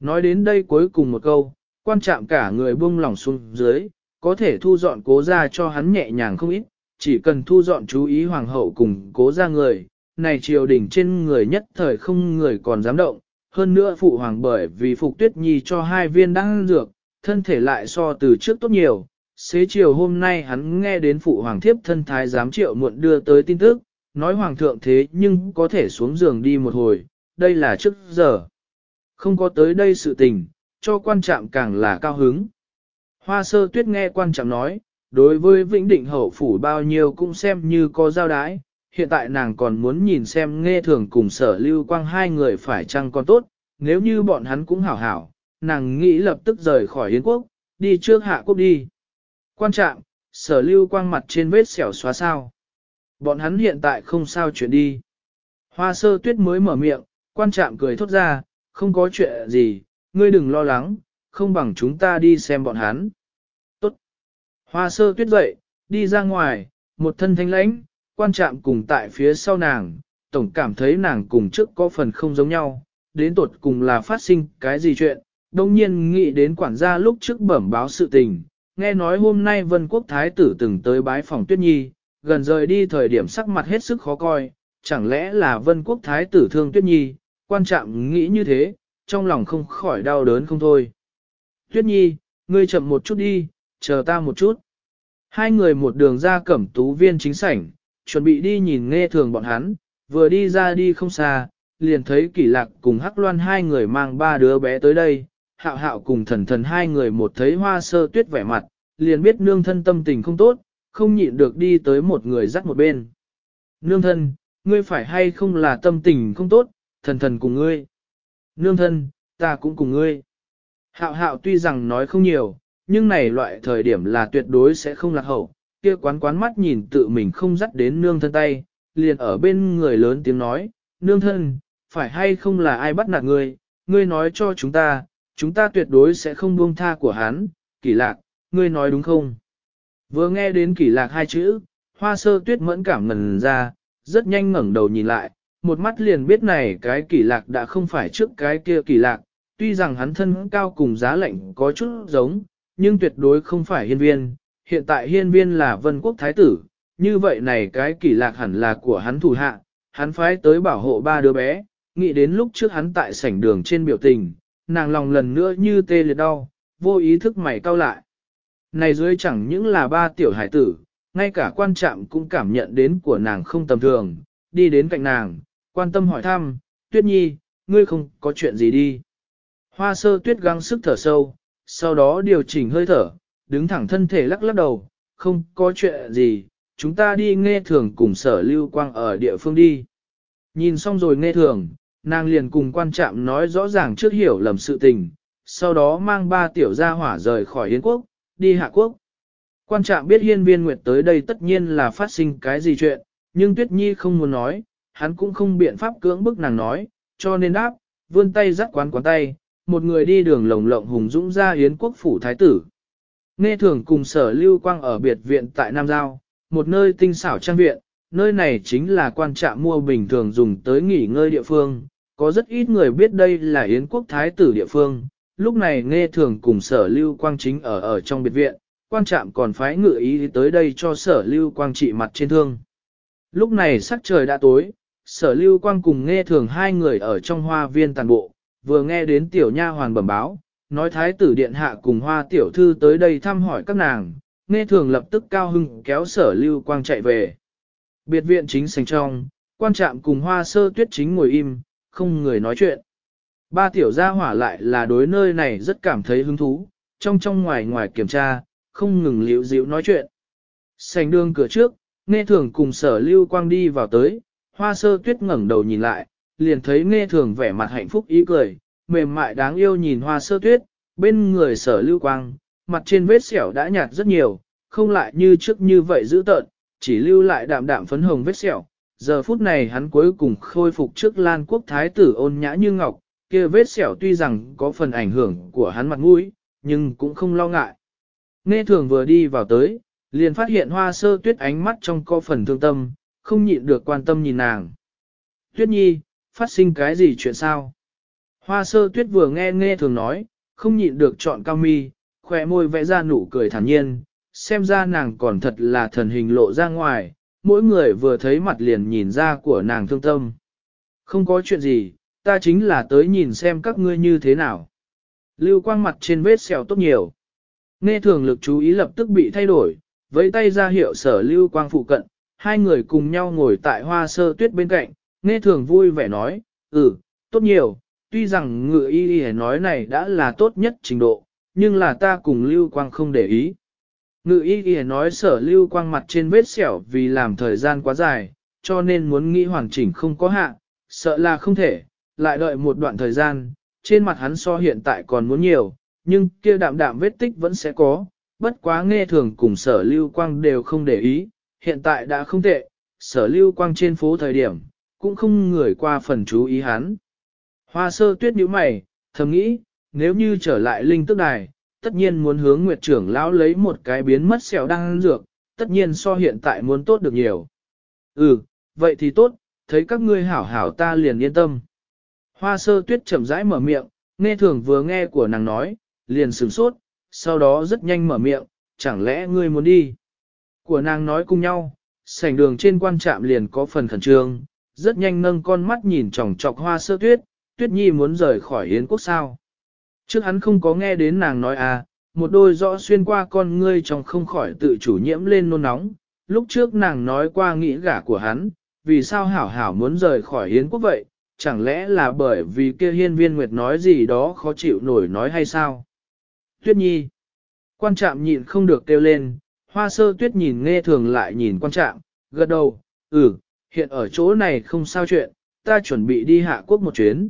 Nói đến đây cuối cùng một câu, quan chạm cả người buông lỏng xuống dưới, có thể thu dọn cố ra cho hắn nhẹ nhàng không ít, chỉ cần thu dọn chú ý hoàng hậu cùng cố ra người, này triều đình trên người nhất thời không người còn dám động, hơn nữa phụ hoàng bởi vì Phục Tuyết Nhi cho hai viên đan dược, thân thể lại so từ trước tốt nhiều. Xế chiều hôm nay hắn nghe đến phụ hoàng thiếp thân thái giám triệu muộn đưa tới tin tức, nói hoàng thượng thế nhưng có thể xuống giường đi một hồi, đây là trước giờ. Không có tới đây sự tình, cho quan trạm càng là cao hứng. Hoa sơ tuyết nghe quan trạm nói, đối với vĩnh định hậu phủ bao nhiêu cũng xem như có giao đái, hiện tại nàng còn muốn nhìn xem nghe thường cùng sở lưu quang hai người phải chăng còn tốt, nếu như bọn hắn cũng hảo hảo, nàng nghĩ lập tức rời khỏi Yến quốc, đi trước hạ quốc đi. Quan trọng, sở lưu quang mặt trên vết xẻo xóa sao. Bọn hắn hiện tại không sao chuyện đi. Hoa sơ tuyết mới mở miệng, quan trạng cười thốt ra, không có chuyện gì, ngươi đừng lo lắng, không bằng chúng ta đi xem bọn hắn. Tốt. Hoa sơ tuyết dậy, đi ra ngoài, một thân thanh lãnh, quan trạng cùng tại phía sau nàng, tổng cảm thấy nàng cùng trước có phần không giống nhau, đến tột cùng là phát sinh cái gì chuyện, đông nhiên nghĩ đến quản gia lúc trước bẩm báo sự tình, nghe nói hôm nay vân quốc thái tử từng tới bái phòng tuyết nhi, gần rời đi thời điểm sắc mặt hết sức khó coi, chẳng lẽ là vân quốc thái tử thương tuyết nhi, quan trọng nghĩ như thế, trong lòng không khỏi đau đớn không thôi. Tuyết nhi, ngươi chậm một chút đi, chờ ta một chút. Hai người một đường ra cẩm tú viên chính sảnh, chuẩn bị đi nhìn nghe thường bọn hắn, vừa đi ra đi không xa, liền thấy kỷ lạc cùng hắc loan hai người mang ba đứa bé tới đây, hạo hạo cùng thần thần hai người một thấy hoa sơ tuyết vẻ mặt, liền biết nương thân tâm tình không tốt, không nhịn được đi tới một người dắt một bên. Nương thân, ngươi phải hay không là tâm tình không tốt, thần thần cùng ngươi. Nương thân, ta cũng cùng ngươi. Hạo hạo tuy rằng nói không nhiều, nhưng này loại thời điểm là tuyệt đối sẽ không lạc hậu, kia quán quán mắt nhìn tự mình không dắt đến nương thân tay, liền ở bên người lớn tiếng nói, nương thân, phải hay không là ai bắt nạt ngươi, ngươi nói cho chúng ta, chúng ta tuyệt đối sẽ không buông tha của hắn, kỳ lạc, ngươi nói đúng không? Vừa nghe đến kỳ lạc hai chữ, hoa sơ tuyết mẫn cảm ngần ra, rất nhanh ngẩng đầu nhìn lại, một mắt liền biết này cái kỳ lạc đã không phải trước cái kia kỳ lạc, tuy rằng hắn thân cao cùng giá lạnh có chút giống, nhưng tuyệt đối không phải hiên viên, hiện tại hiên viên là vân quốc thái tử, như vậy này cái kỳ lạc hẳn là của hắn thủ hạ, hắn phái tới bảo hộ ba đứa bé, nghĩ đến lúc trước hắn tại sảnh đường trên biểu tình, nàng lòng lần nữa như tê liệt đau, vô ý thức mày cau lại. Này dưới chẳng những là ba tiểu hải tử, ngay cả quan trạm cũng cảm nhận đến của nàng không tầm thường, đi đến cạnh nàng, quan tâm hỏi thăm, tuyết nhi, ngươi không có chuyện gì đi. Hoa sơ tuyết gắng sức thở sâu, sau đó điều chỉnh hơi thở, đứng thẳng thân thể lắc lắc đầu, không có chuyện gì, chúng ta đi nghe thường cùng sở lưu quang ở địa phương đi. Nhìn xong rồi nghe thường, nàng liền cùng quan trạm nói rõ ràng trước hiểu lầm sự tình, sau đó mang ba tiểu gia hỏa rời khỏi Yến quốc, đi Hạ quốc. Quan trạm biết hiên viên nguyệt tới đây tất nhiên là phát sinh cái gì chuyện, nhưng Tuyết Nhi không muốn nói, hắn cũng không biện pháp cưỡng bức nàng nói, cho nên đáp, vươn tay dắt quán quán tay, một người đi đường lồng lộng hùng dũng ra Yến quốc phủ thái tử. Nghe thường cùng sở lưu quang ở biệt viện tại Nam Giao, một nơi tinh xảo trang viện, nơi này chính là quan trạm mua bình thường dùng tới nghỉ ngơi địa phương, có rất ít người biết đây là Yến quốc thái tử địa phương. Lúc này nghe thường cùng sở lưu quang chính ở ở trong biệt viện, quan trạm còn phái ngự ý tới đây cho sở lưu quang trị mặt trên thương. Lúc này sắc trời đã tối, sở lưu quang cùng nghe thường hai người ở trong hoa viên tàn bộ, vừa nghe đến tiểu nha hoàn bẩm báo, nói thái tử điện hạ cùng hoa tiểu thư tới đây thăm hỏi các nàng, nghe thường lập tức cao hưng kéo sở lưu quang chạy về. Biệt viện chính sành trong, quan trạm cùng hoa sơ tuyết chính ngồi im, không người nói chuyện. Ba tiểu gia hỏa lại là đối nơi này rất cảm thấy hứng thú, trong trong ngoài ngoài kiểm tra, không ngừng liễu dịu nói chuyện. Sành đường cửa trước, nghe thường cùng sở lưu quang đi vào tới, hoa sơ tuyết ngẩng đầu nhìn lại, liền thấy nghe thường vẻ mặt hạnh phúc ý cười, mềm mại đáng yêu nhìn hoa sơ tuyết, bên người sở lưu quang, mặt trên vết sẹo đã nhạt rất nhiều, không lại như trước như vậy dữ tợn, chỉ lưu lại đạm đạm phấn hồng vết sẹo. Giờ phút này hắn cuối cùng khôi phục trước Lan Quốc Thái tử ôn nhã như ngọc, kia vết sẹo tuy rằng có phần ảnh hưởng của hắn mặt mũi, nhưng cũng không lo ngại. Nghe thường vừa đi vào tới, liền phát hiện hoa sơ tuyết ánh mắt trong có phần thương tâm, không nhịn được quan tâm nhìn nàng. Tuyết nhi, phát sinh cái gì chuyện sao? Hoa sơ tuyết vừa nghe nghe thường nói, không nhịn được chọn cao mi, khỏe môi vẽ ra nụ cười thản nhiên, xem ra nàng còn thật là thần hình lộ ra ngoài, mỗi người vừa thấy mặt liền nhìn ra của nàng thương tâm. Không có chuyện gì, ta chính là tới nhìn xem các ngươi như thế nào. Lưu quang mặt trên vết sẹo tốt nhiều. Nghe thường lực chú ý lập tức bị thay đổi, với tay ra hiệu sở lưu quang phụ cận, hai người cùng nhau ngồi tại hoa sơ tuyết bên cạnh, nghe thường vui vẻ nói, ừ, tốt nhiều, tuy rằng ngự y y nói này đã là tốt nhất trình độ, nhưng là ta cùng lưu quang không để ý. Ngự y ghi nói sở lưu quang mặt trên vết sẹo vì làm thời gian quá dài, cho nên muốn nghĩ hoàn chỉnh không có hạn, sợ là không thể, lại đợi một đoạn thời gian, trên mặt hắn so hiện tại còn muốn nhiều, nhưng kia đạm đạm vết tích vẫn sẽ có, bất quá nghe thường cùng sở lưu quang đều không để ý, hiện tại đã không tệ, sở lưu quang trên phố thời điểm, cũng không người qua phần chú ý hắn. Hoa sơ tuyết nhíu mày, thầm nghĩ, nếu như trở lại linh tức đài, tất nhiên muốn hướng nguyệt trưởng lão lấy một cái biến mất sẹo đang dược, tất nhiên so hiện tại muốn tốt được nhiều. Ừ, vậy thì tốt, thấy các ngươi hảo hảo ta liền yên tâm. Hoa sơ tuyết chậm rãi mở miệng, nghe thường vừa nghe của nàng nói, liền sửng sốt, sau đó rất nhanh mở miệng, chẳng lẽ ngươi muốn đi. Của nàng nói cùng nhau, sảnh đường trên quan trạm liền có phần khẩn trương, rất nhanh nâng con mắt nhìn tròng trọc hoa sơ tuyết, tuyết nhi muốn rời khỏi hiến quốc sao. Trước hắn không có nghe đến nàng nói à, một đôi rõ xuyên qua con ngươi trong không khỏi tự chủ nhiễm lên nôn nóng, lúc trước nàng nói qua nghĩ gả của hắn, vì sao hảo hảo muốn rời khỏi Hiến quốc vậy, chẳng lẽ là bởi vì kia hiên viên nguyệt nói gì đó khó chịu nổi nói hay sao? Tuyết nhi, quan trạm nhịn không được kêu lên, hoa sơ tuyết nhìn nghe thường lại nhìn quan trạm, gật đầu, ừ, hiện ở chỗ này không sao chuyện, ta chuẩn bị đi hạ quốc một chuyến.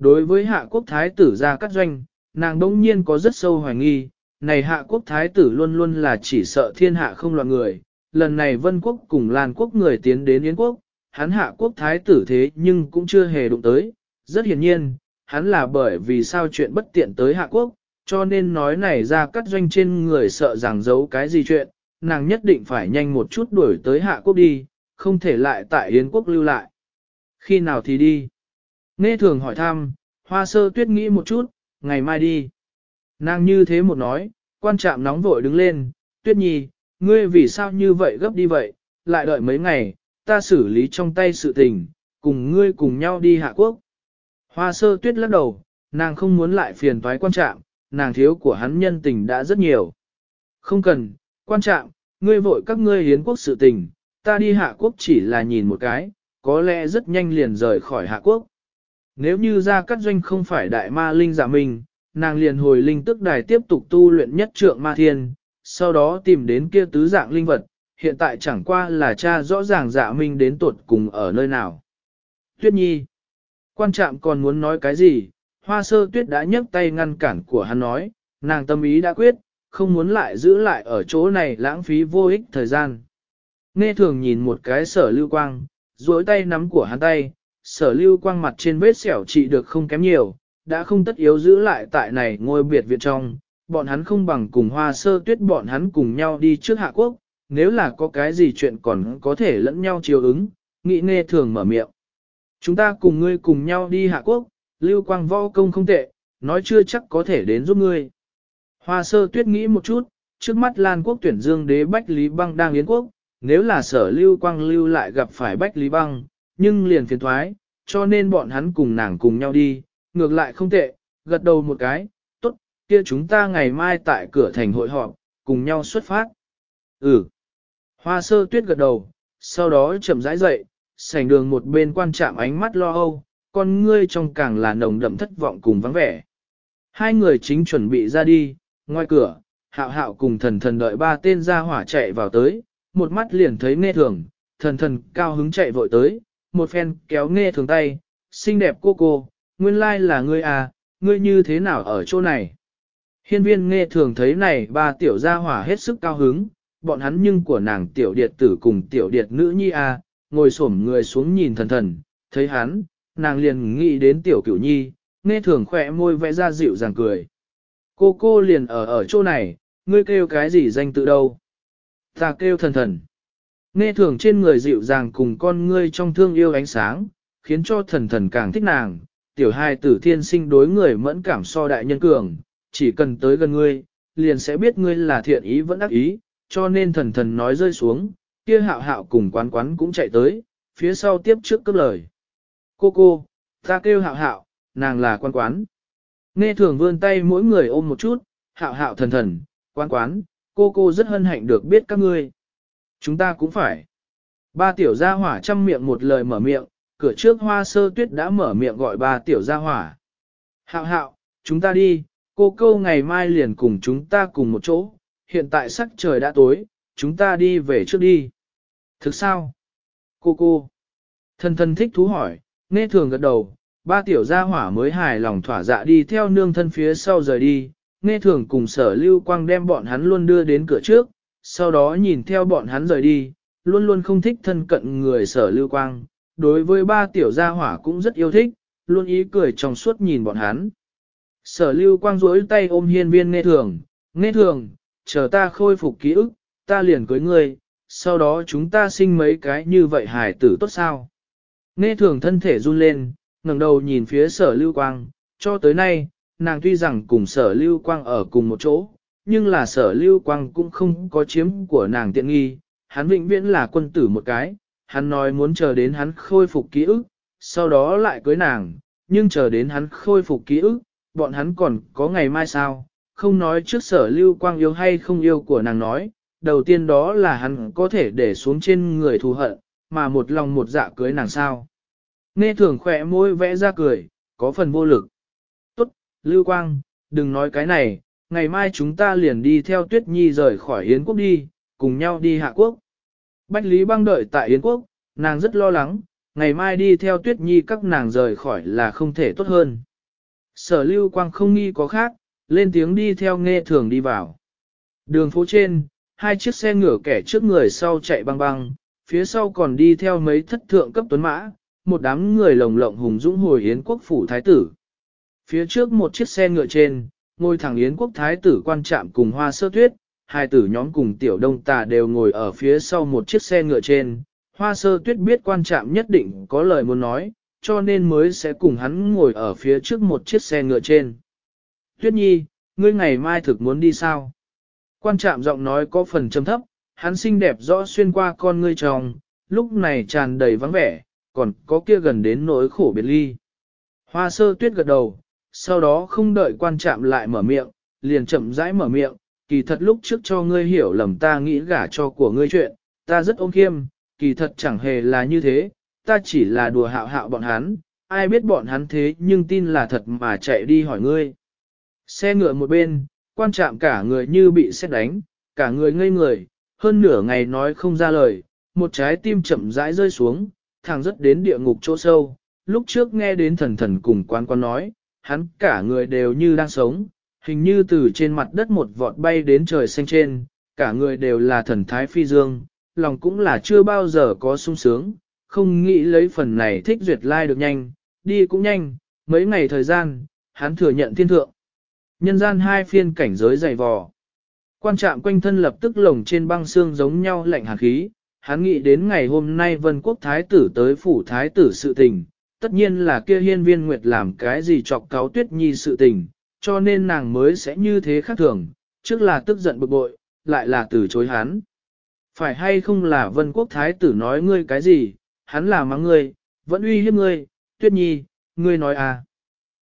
Đối với hạ quốc thái tử ra cắt doanh, nàng đông nhiên có rất sâu hoài nghi, này hạ quốc thái tử luôn luôn là chỉ sợ thiên hạ không loạn người, lần này vân quốc cùng lan quốc người tiến đến yến quốc, hắn hạ quốc thái tử thế nhưng cũng chưa hề đụng tới, rất hiển nhiên, hắn là bởi vì sao chuyện bất tiện tới hạ quốc, cho nên nói này ra cắt doanh trên người sợ rằng giấu cái gì chuyện, nàng nhất định phải nhanh một chút đuổi tới hạ quốc đi, không thể lại tại Yến quốc lưu lại. Khi nào thì đi? Nghe thường hỏi thăm, hoa sơ tuyết nghĩ một chút, ngày mai đi. Nàng như thế một nói, quan trạm nóng vội đứng lên, tuyết nhi, ngươi vì sao như vậy gấp đi vậy, lại đợi mấy ngày, ta xử lý trong tay sự tình, cùng ngươi cùng nhau đi hạ quốc. Hoa sơ tuyết lắc đầu, nàng không muốn lại phiền toái quan trạm, nàng thiếu của hắn nhân tình đã rất nhiều. Không cần, quan trạm, ngươi vội các ngươi hiến quốc sự tình, ta đi hạ quốc chỉ là nhìn một cái, có lẽ rất nhanh liền rời khỏi hạ quốc. Nếu như ra cắt doanh không phải đại ma linh giả mình, nàng liền hồi linh tức đài tiếp tục tu luyện nhất trượng ma thiên, sau đó tìm đến kia tứ dạng linh vật, hiện tại chẳng qua là cha rõ ràng dạ minh đến tuột cùng ở nơi nào. Tuyết nhi, quan trạm còn muốn nói cái gì, hoa sơ tuyết đã nhấc tay ngăn cản của hắn nói, nàng tâm ý đã quyết, không muốn lại giữ lại ở chỗ này lãng phí vô ích thời gian. Nghe thường nhìn một cái sở lưu quang, duỗi tay nắm của hắn tay, sở lưu quang mặt trên vết sẹo trị được không kém nhiều, đã không tất yếu giữ lại tại này ngôi biệt viện trong, bọn hắn không bằng cùng hoa sơ tuyết bọn hắn cùng nhau đi trước hạ quốc, nếu là có cái gì chuyện còn có thể lẫn nhau chiều ứng, nghĩ nghe thường mở miệng. Chúng ta cùng ngươi cùng nhau đi hạ quốc, lưu quang võ công không tệ, nói chưa chắc có thể đến giúp ngươi. Hoa sơ tuyết nghĩ một chút, trước mắt Lan quốc tuyển dương đế Bách Lý Băng đang yến quốc, nếu là sở lưu quang lưu lại gặp phải Bách Lý Băng, nhưng liền phiền thoái, cho nên bọn hắn cùng nàng cùng nhau đi, ngược lại không tệ, gật đầu một cái, tốt, kia chúng ta ngày mai tại cửa thành hội họp, cùng nhau xuất phát. Ừ. Hoa sơ tuyết gật đầu, sau đó chậm rãi dậy, sảnh đường một bên quan chạm ánh mắt lo âu, con ngươi trong càng là nồng đậm thất vọng cùng vắng vẻ. Hai người chính chuẩn bị ra đi, ngoài cửa, hạo hạo cùng thần thần đợi ba tên ra hỏa chạy vào tới, một mắt liền thấy nghe thường, thần thần cao hứng chạy vội tới, một phen kéo nghe thường tay, xinh đẹp cô cô, nguyên lai là ngươi à, ngươi như thế nào ở chỗ này? Hiên viên nghe thường thấy này ba tiểu gia hỏa hết sức cao hứng, bọn hắn nhưng của nàng tiểu điệt tử cùng tiểu điệt nữ nhi à, ngồi xổm người xuống nhìn thần thần, thấy hắn, nàng liền nghĩ đến tiểu cửu nhi, nghe thường khỏe môi vẽ ra dịu dàng cười. Cô cô liền ở ở chỗ này, ngươi kêu cái gì danh tự đâu? Ta kêu thần thần. Nghe thường trên người dịu dàng cùng con ngươi trong thương yêu ánh sáng, khiến cho thần thần càng thích nàng. Tiểu hai tử thiên sinh đối người mẫn cảm so đại nhân cường, chỉ cần tới gần ngươi, liền sẽ biết ngươi là thiện ý vẫn ác ý, cho nên thần thần nói rơi xuống, kia hạo hạo cùng quán quán cũng chạy tới, phía sau tiếp trước cấp lời. Cô cô, ta kêu hạo hạo, nàng là quan quán. Nghe thường vươn tay mỗi người ôm một chút, hạo hạo thần thần, quán quán, cô cô rất hân hạnh được biết các ngươi. Chúng ta cũng phải. Ba tiểu gia hỏa chăm miệng một lời mở miệng, cửa trước hoa sơ tuyết đã mở miệng gọi ba tiểu gia hỏa. Hạo hạo, chúng ta đi, cô câu ngày mai liền cùng chúng ta cùng một chỗ, hiện tại sắc trời đã tối, chúng ta đi về trước đi. Thực sao? Cô cô. Thân thân thích thú hỏi, nghe thường gật đầu, ba tiểu gia hỏa mới hài lòng thỏa dạ đi theo nương thân phía sau rời đi, nghe thường cùng sở lưu quang đem bọn hắn luôn đưa đến cửa trước, sau đó nhìn theo bọn hắn rời đi, luôn luôn không thích thân cận người sở lưu quang, đối với ba tiểu gia hỏa cũng rất yêu thích, luôn ý cười trong suốt nhìn bọn hắn. Sở lưu quang rỗi tay ôm hiên viên nghe thường, nghe thường, chờ ta khôi phục ký ức, ta liền cưới ngươi, sau đó chúng ta sinh mấy cái như vậy hài tử tốt sao. Nghe thường thân thể run lên, ngẩng đầu nhìn phía sở lưu quang, cho tới nay, nàng tuy rằng cùng sở lưu quang ở cùng một chỗ, nhưng là sở lưu quang cũng không có chiếm của nàng tiện nghi, hắn vĩnh viễn là quân tử một cái, hắn nói muốn chờ đến hắn khôi phục ký ức, sau đó lại cưới nàng, nhưng chờ đến hắn khôi phục ký ức, bọn hắn còn có ngày mai sao, không nói trước sở lưu quang yêu hay không yêu của nàng nói, đầu tiên đó là hắn có thể để xuống trên người thù hận, mà một lòng một dạ cưới nàng sao. Nghe thường khỏe môi vẽ ra cười, có phần vô lực. Tốt, lưu quang, đừng nói cái này, ngày mai chúng ta liền đi theo tuyết nhi rời khỏi Yến quốc đi, cùng nhau đi hạ quốc. Bách Lý băng đợi tại Yến quốc, nàng rất lo lắng, ngày mai đi theo tuyết nhi các nàng rời khỏi là không thể tốt hơn. Sở lưu quang không nghi có khác, lên tiếng đi theo nghe thường đi vào. Đường phố trên, hai chiếc xe ngựa kẻ trước người sau chạy băng băng, phía sau còn đi theo mấy thất thượng cấp tuấn mã, một đám người lồng lộng hùng dũng hồi Yến quốc phủ thái tử. Phía trước một chiếc xe ngựa trên, ngôi thẳng Yến quốc thái tử quan trạm cùng hoa sơ tuyết, hai tử nhóm cùng tiểu đông tà đều ngồi ở phía sau một chiếc xe ngựa trên. Hoa sơ tuyết biết quan trạm nhất định có lời muốn nói, cho nên mới sẽ cùng hắn ngồi ở phía trước một chiếc xe ngựa trên. Tuyết nhi, ngươi ngày mai thực muốn đi sao? Quan trạm giọng nói có phần trầm thấp, hắn xinh đẹp rõ xuyên qua con ngươi tròng, lúc này tràn đầy vắng vẻ, còn có kia gần đến nỗi khổ biệt ly. Hoa sơ tuyết gật đầu, sau đó không đợi quan trạm lại mở miệng, liền chậm rãi mở miệng, kỳ thật lúc trước cho ngươi hiểu lầm ta nghĩ gả cho của ngươi chuyện, ta rất ôm khiêm, kỳ thật chẳng hề là như thế, ta chỉ là đùa hạo hạo bọn hắn, ai biết bọn hắn thế nhưng tin là thật mà chạy đi hỏi ngươi. Xe ngựa một bên, quan trạm cả người như bị xét đánh, cả người ngây người, hơn nửa ngày nói không ra lời, một trái tim chậm rãi rơi xuống, thẳng rất đến địa ngục chỗ sâu. Lúc trước nghe đến thần thần cùng quan quan nói, hắn cả người đều như đang sống, hình như từ trên mặt đất một vọt bay đến trời xanh trên, cả người đều là thần thái phi dương, lòng cũng là chưa bao giờ có sung sướng, không nghĩ lấy phần này thích duyệt lai like được nhanh, đi cũng nhanh, mấy ngày thời gian, hắn thừa nhận thiên thượng. Nhân gian hai phiên cảnh giới dày vò. Quan trạm quanh thân lập tức lồng trên băng xương giống nhau lạnh hàn khí, hắn nghĩ đến ngày hôm nay vân quốc thái tử tới phủ thái tử sự tình, tất nhiên là kia hiên viên nguyệt làm cái gì chọc cáo tuyết nhi sự tình, cho nên nàng mới sẽ như thế khác thường, trước là tức giận bực bội, lại là từ chối hắn. Phải hay không là vân quốc thái tử nói ngươi cái gì, hắn là mắng ngươi, vẫn uy hiếp ngươi, tuyết nhi, ngươi nói à.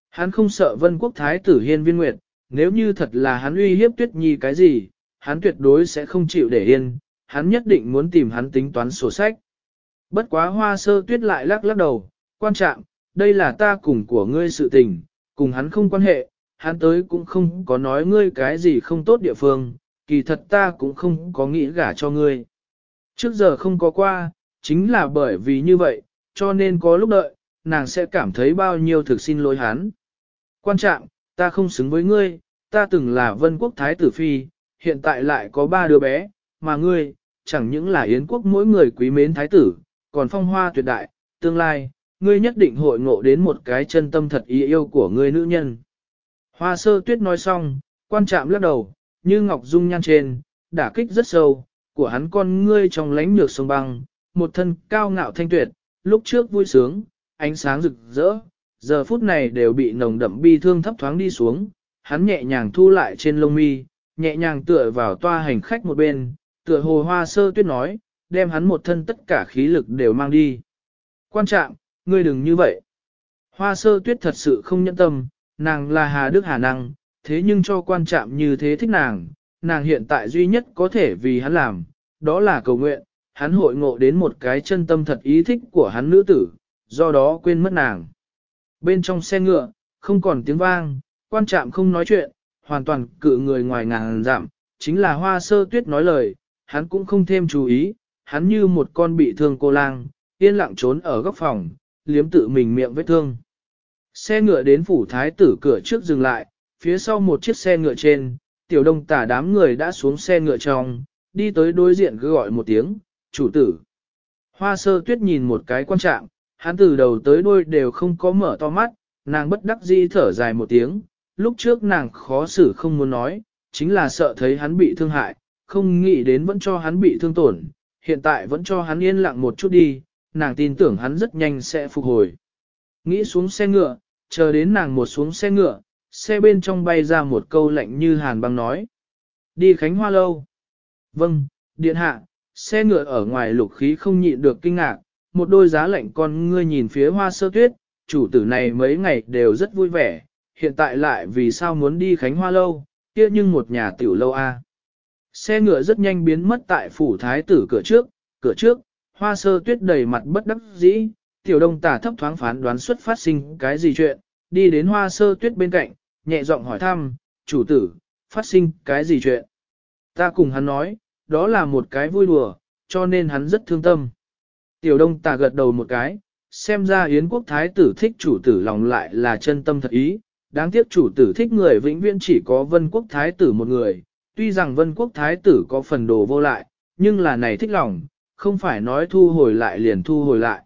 Hắn không sợ vân quốc thái tử hiên viên nguyệt, nếu như thật là hắn uy hiếp tuyết nhi cái gì, hắn tuyệt đối sẽ không chịu để yên, hắn nhất định muốn tìm hắn tính toán sổ sách. Bất quá hoa sơ tuyết lại lắc lắc đầu, quan trọng, đây là ta cùng của ngươi sự tình, cùng hắn không quan hệ, hắn tới cũng không có nói ngươi cái gì không tốt địa phương, kỳ thật ta cũng không có nghĩ gả cho ngươi. Trước giờ không có qua, chính là bởi vì như vậy, cho nên có lúc đợi, nàng sẽ cảm thấy bao nhiêu thực xin lỗi hắn. Quan trọng, ta không xứng với ngươi, ta từng là vân quốc thái tử phi, hiện tại lại có ba đứa bé, mà ngươi, chẳng những là yến quốc mỗi người quý mến thái tử, còn phong hoa tuyệt đại, tương lai, ngươi nhất định hội ngộ đến một cái chân tâm thật ý yêu của ngươi nữ nhân. Hoa sơ tuyết nói xong, quan trạm lắc đầu, như ngọc dung nhan trên, đả kích rất sâu, của hắn con ngươi trong lánh nhược sông băng, một thân cao ngạo thanh tuyệt, lúc trước vui sướng, ánh sáng rực rỡ, giờ phút này đều bị nồng đậm bi thương thấp thoáng đi xuống, hắn nhẹ nhàng thu lại trên lông mi, nhẹ nhàng tựa vào toa hành khách một bên, tựa hồ hoa sơ tuyết nói, đem hắn một thân tất cả khí lực đều mang đi. Quan trọng, ngươi đừng như vậy. Hoa sơ tuyết thật sự không nhẫn tâm, nàng là Hà Đức Hà Năng, thế nhưng cho quan trạm như thế thích nàng, nàng hiện tại duy nhất có thể vì hắn làm, đó là cầu nguyện, hắn hội ngộ đến một cái chân tâm thật ý thích của hắn nữ tử, do đó quên mất nàng. Bên trong xe ngựa, không còn tiếng vang, quan trạm không nói chuyện, hoàn toàn cự người ngoài ngàn giảm, chính là hoa sơ tuyết nói lời, hắn cũng không thêm chú ý, hắn như một con bị thương cô lang, yên lặng trốn ở góc phòng, liếm tự mình miệng vết thương. Xe ngựa đến phủ thái tử cửa trước dừng lại, phía sau một chiếc xe ngựa trên, tiểu đông tả đám người đã xuống xe ngựa trong, đi tới đối diện cứ gọi một tiếng, chủ tử. Hoa sơ tuyết nhìn một cái quan trạng, hắn từ đầu tới đuôi đều không có mở to mắt, nàng bất đắc dĩ thở dài một tiếng, lúc trước nàng khó xử không muốn nói, chính là sợ thấy hắn bị thương hại, không nghĩ đến vẫn cho hắn bị thương tổn, hiện tại vẫn cho hắn yên lặng một chút đi, nàng tin tưởng hắn rất nhanh sẽ phục hồi. Nghĩ xuống xe ngựa, chờ đến nàng một xuống xe ngựa, xe bên trong bay ra một câu lạnh như hàn băng nói. Đi Khánh Hoa lâu. Vâng, điện hạ, xe ngựa ở ngoài lục khí không nhịn được kinh ngạc, một đôi giá lạnh con ngươi nhìn phía hoa sơ tuyết, chủ tử này mấy ngày đều rất vui vẻ, hiện tại lại vì sao muốn đi Khánh Hoa lâu, kia nhưng một nhà tiểu lâu a. Xe ngựa rất nhanh biến mất tại phủ thái tử cửa trước, cửa trước, hoa sơ tuyết đầy mặt bất đắc dĩ, tiểu đông tả thấp thoáng phán đoán xuất phát sinh cái gì chuyện, đi đến hoa sơ tuyết bên cạnh, nhẹ giọng hỏi thăm, chủ tử, phát sinh cái gì chuyện. Ta cùng hắn nói, đó là một cái vui đùa, cho nên hắn rất thương tâm. Tiểu đông Tả gật đầu một cái, xem ra Yến quốc thái tử thích chủ tử lòng lại là chân tâm thật ý, đáng tiếc chủ tử thích người vĩnh viễn chỉ có vân quốc thái tử một người, tuy rằng vân quốc thái tử có phần đồ vô lại, nhưng là này thích lòng, không phải nói thu hồi lại liền thu hồi lại.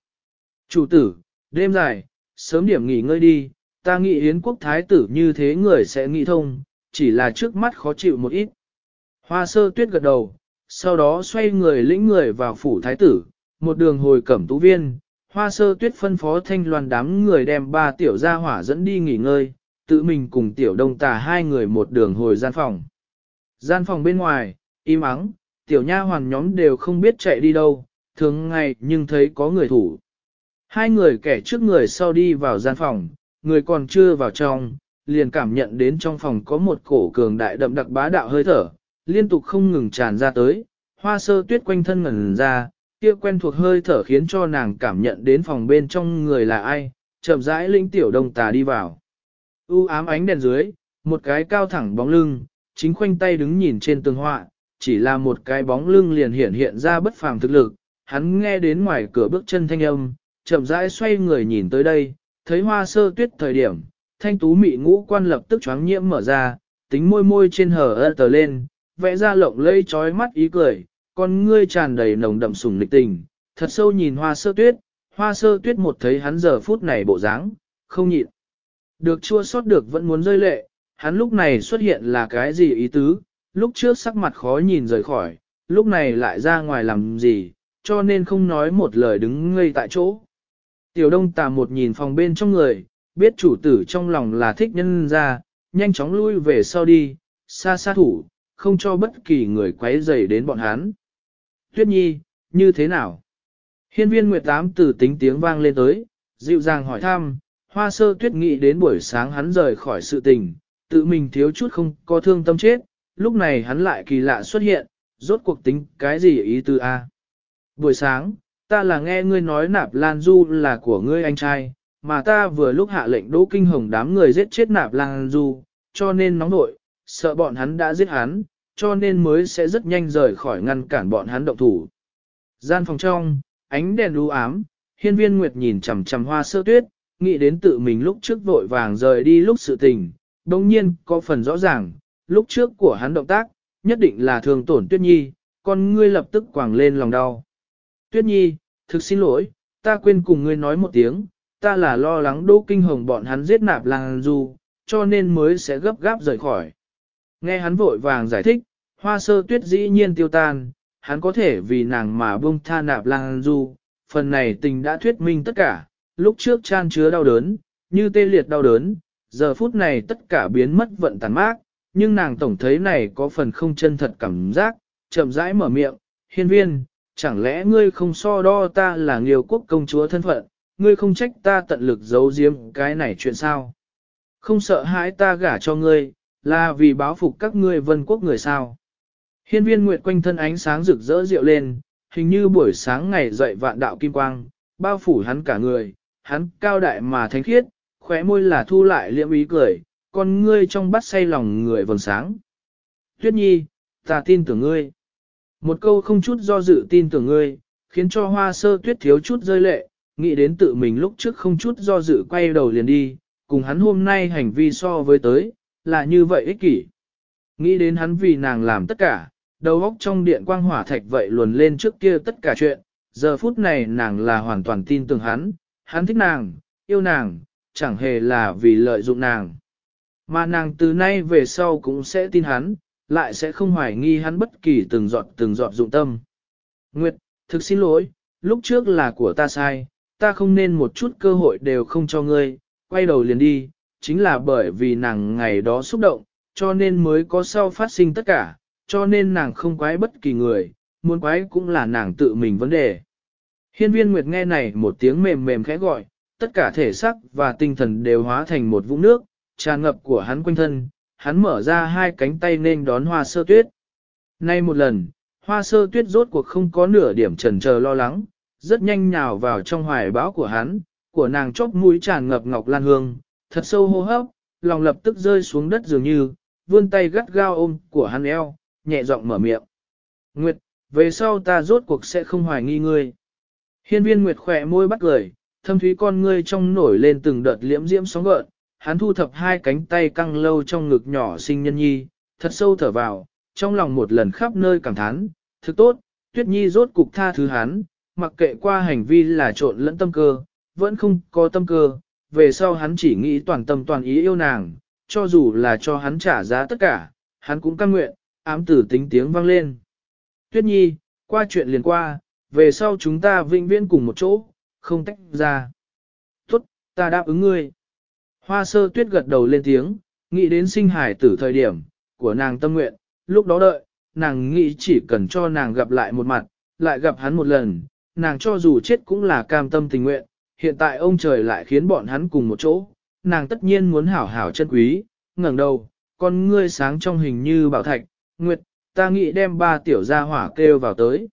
Chủ tử, đêm dài, sớm điểm nghỉ ngơi đi, ta nghĩ Yến quốc thái tử như thế người sẽ nghĩ thông, chỉ là trước mắt khó chịu một ít. Hoa sơ tuyết gật đầu, sau đó xoay người lĩnh người vào phủ thái tử, một đường hồi cẩm tú viên, hoa sơ tuyết phân phó thanh loan đám người đem ba tiểu gia hỏa dẫn đi nghỉ ngơi, tự mình cùng tiểu đông tà hai người một đường hồi gian phòng. Gian phòng bên ngoài, im ắng, tiểu nha hoàn nhóm đều không biết chạy đi đâu, thường ngày nhưng thấy có người thủ. Hai người kẻ trước người sau đi vào gian phòng, người còn chưa vào trong, liền cảm nhận đến trong phòng có một cổ cường đại đậm đặc bá đạo hơi thở, liên tục không ngừng tràn ra tới, hoa sơ tuyết quanh thân ngẩn ra, kia quen thuộc hơi thở khiến cho nàng cảm nhận đến phòng bên trong người là ai, chậm rãi linh tiểu đông tà đi vào. U ám ánh đèn dưới, một cái cao thẳng bóng lưng, chính khoanh tay đứng nhìn trên tường họa, chỉ là một cái bóng lưng liền hiện hiện ra bất phàm thực lực, hắn nghe đến ngoài cửa bước chân thanh âm, chậm rãi xoay người nhìn tới đây, thấy hoa sơ tuyết thời điểm, thanh tú mị ngũ quan lập tức choáng nhiễm mở ra, tính môi môi trên hở ơ tờ lên, vẽ ra lộng lây trói mắt ý cười, con ngươi tràn đầy nồng đậm sùng lịch tình, thật sâu nhìn hoa sơ tuyết, hoa sơ tuyết một thấy hắn giờ phút này bộ dáng, không nhịn. Được chua sót được vẫn muốn rơi lệ, hắn lúc này xuất hiện là cái gì ý tứ, lúc trước sắc mặt khó nhìn rời khỏi, lúc này lại ra ngoài làm gì, cho nên không nói một lời đứng ngây tại chỗ. Tiểu đông tà một nhìn phòng bên trong người, biết chủ tử trong lòng là thích nhân ra, nhanh chóng lui về sau đi, xa xa thủ, không cho bất kỳ người quấy rầy đến bọn hắn. Tuyết nhi, như thế nào? Hiên viên Nguyệt Tám từ tính tiếng vang lên tới, dịu dàng hỏi thăm, hoa sơ tuyết nghĩ đến buổi sáng hắn rời khỏi sự tình, tự mình thiếu chút không có thương tâm chết, lúc này hắn lại kỳ lạ xuất hiện, rốt cuộc tính cái gì ý tư a? Buổi sáng, ta là nghe ngươi nói nạp lan du là của ngươi anh trai, mà ta vừa lúc hạ lệnh đỗ kinh hồng đám người giết chết nạp lan du, cho nên nóng nội, sợ bọn hắn đã giết hắn, cho nên mới sẽ rất nhanh rời khỏi ngăn cản bọn hắn động thủ. Gian phòng trong, ánh đèn u ám, hiên viên nguyệt nhìn chằm chằm hoa sơ tuyết, nghĩ đến tự mình lúc trước vội vàng rời đi lúc sự tình, đồng nhiên có phần rõ ràng, lúc trước của hắn động tác, nhất định là thường tổn tuyết nhi, con ngươi lập tức quảng lên lòng đau. Tuyết nhi, thực xin lỗi, ta quên cùng ngươi nói một tiếng, ta là lo lắng đỗ kinh hồng bọn hắn giết nạp làng du, cho nên mới sẽ gấp gáp rời khỏi. Nghe hắn vội vàng giải thích, hoa sơ tuyết dĩ nhiên tiêu tan, hắn có thể vì nàng mà buông tha nạp lang du, phần này tình đã thuyết minh tất cả, lúc trước chan chứa đau đớn, như tê liệt đau đớn, giờ phút này tất cả biến mất vận tàn mát, nhưng nàng tổng thấy này có phần không chân thật cảm giác, chậm rãi mở miệng, hiên viên, chẳng lẽ ngươi không so đo ta là nghiêu quốc công chúa thân phận, ngươi không trách ta tận lực giấu giếm cái này chuyện sao? Không sợ hãi ta gả cho ngươi, là vì báo phục các ngươi vân quốc người sao? Hiên viên nguyệt quanh thân ánh sáng rực rỡ rượu lên, hình như buổi sáng ngày dậy vạn đạo kim quang, bao phủ hắn cả người, hắn cao đại mà thánh khiết, khóe môi là thu lại liễm ý cười, con ngươi trong bắt say lòng người vầng sáng. Tuyết nhi, ta tin tưởng ngươi. Một câu không chút do dự tin tưởng ngươi, khiến cho hoa sơ tuyết thiếu chút rơi lệ, nghĩ đến tự mình lúc trước không chút do dự quay đầu liền đi, cùng hắn hôm nay hành vi so với tới, là như vậy ích kỷ. Nghĩ đến hắn vì nàng làm tất cả, đầu óc trong điện quang hỏa thạch vậy luồn lên trước kia tất cả chuyện, giờ phút này nàng là hoàn toàn tin tưởng hắn, hắn thích nàng, yêu nàng, chẳng hề là vì lợi dụng nàng. Mà nàng từ nay về sau cũng sẽ tin hắn, lại sẽ không hoài nghi hắn bất kỳ từng giọt từng giọt dụng tâm. Nguyệt, thực xin lỗi, lúc trước là của ta sai, ta không nên một chút cơ hội đều không cho ngươi, quay đầu liền đi, chính là bởi vì nàng ngày đó xúc động, cho nên mới có sau phát sinh tất cả, cho nên nàng không quái bất kỳ người, muốn quái cũng là nàng tự mình vấn đề. Hiên viên Nguyệt nghe này một tiếng mềm mềm khẽ gọi, tất cả thể xác và tinh thần đều hóa thành một vũng nước, tràn ngập của hắn quanh thân, hắn mở ra hai cánh tay nên đón hoa sơ tuyết. Nay một lần, hoa sơ tuyết rốt cuộc không có nửa điểm trần chờ lo lắng, rất nhanh nhào vào trong hoài bão của hắn, của nàng chóc mũi tràn ngập ngọc lan hương, thật sâu hô hấp, lòng lập tức rơi xuống đất dường như, vươn tay gắt gao ôm của hắn eo, nhẹ giọng mở miệng. Nguyệt, về sau ta rốt cuộc sẽ không hoài nghi ngươi. Hiên viên Nguyệt khỏe môi bắt lời, thâm thúy con ngươi trong nổi lên từng đợt liễm diễm sóng gợn, hắn thu thập hai cánh tay căng lâu trong ngực nhỏ sinh nhân nhi, thật sâu thở vào, trong lòng một lần khắp nơi cảm thán, thực tốt, tuyết nhi rốt cục tha thứ hắn, mặc kệ qua hành vi là trộn lẫn tâm cơ, vẫn không có tâm cơ, về sau hắn chỉ nghĩ toàn tâm toàn ý yêu nàng, cho dù là cho hắn trả giá tất cả, hắn cũng căng nguyện, ám tử tính tiếng vang lên. Tuyết nhi, qua chuyện liền qua, về sau chúng ta vĩnh viễn cùng một chỗ, không tách ra. Tốt, ta đáp ứng ngươi. Hoa sơ tuyết gật đầu lên tiếng, nghĩ đến sinh hải tử thời điểm, của nàng tâm nguyện, lúc đó đợi, nàng nghĩ chỉ cần cho nàng gặp lại một mặt, lại gặp hắn một lần, nàng cho dù chết cũng là cam tâm tình nguyện, hiện tại ông trời lại khiến bọn hắn cùng một chỗ, nàng tất nhiên muốn hảo hảo chân quý, ngẩng đầu, con ngươi sáng trong hình như bảo thạch, nguyệt, ta nghĩ đem ba tiểu gia hỏa kêu vào tới.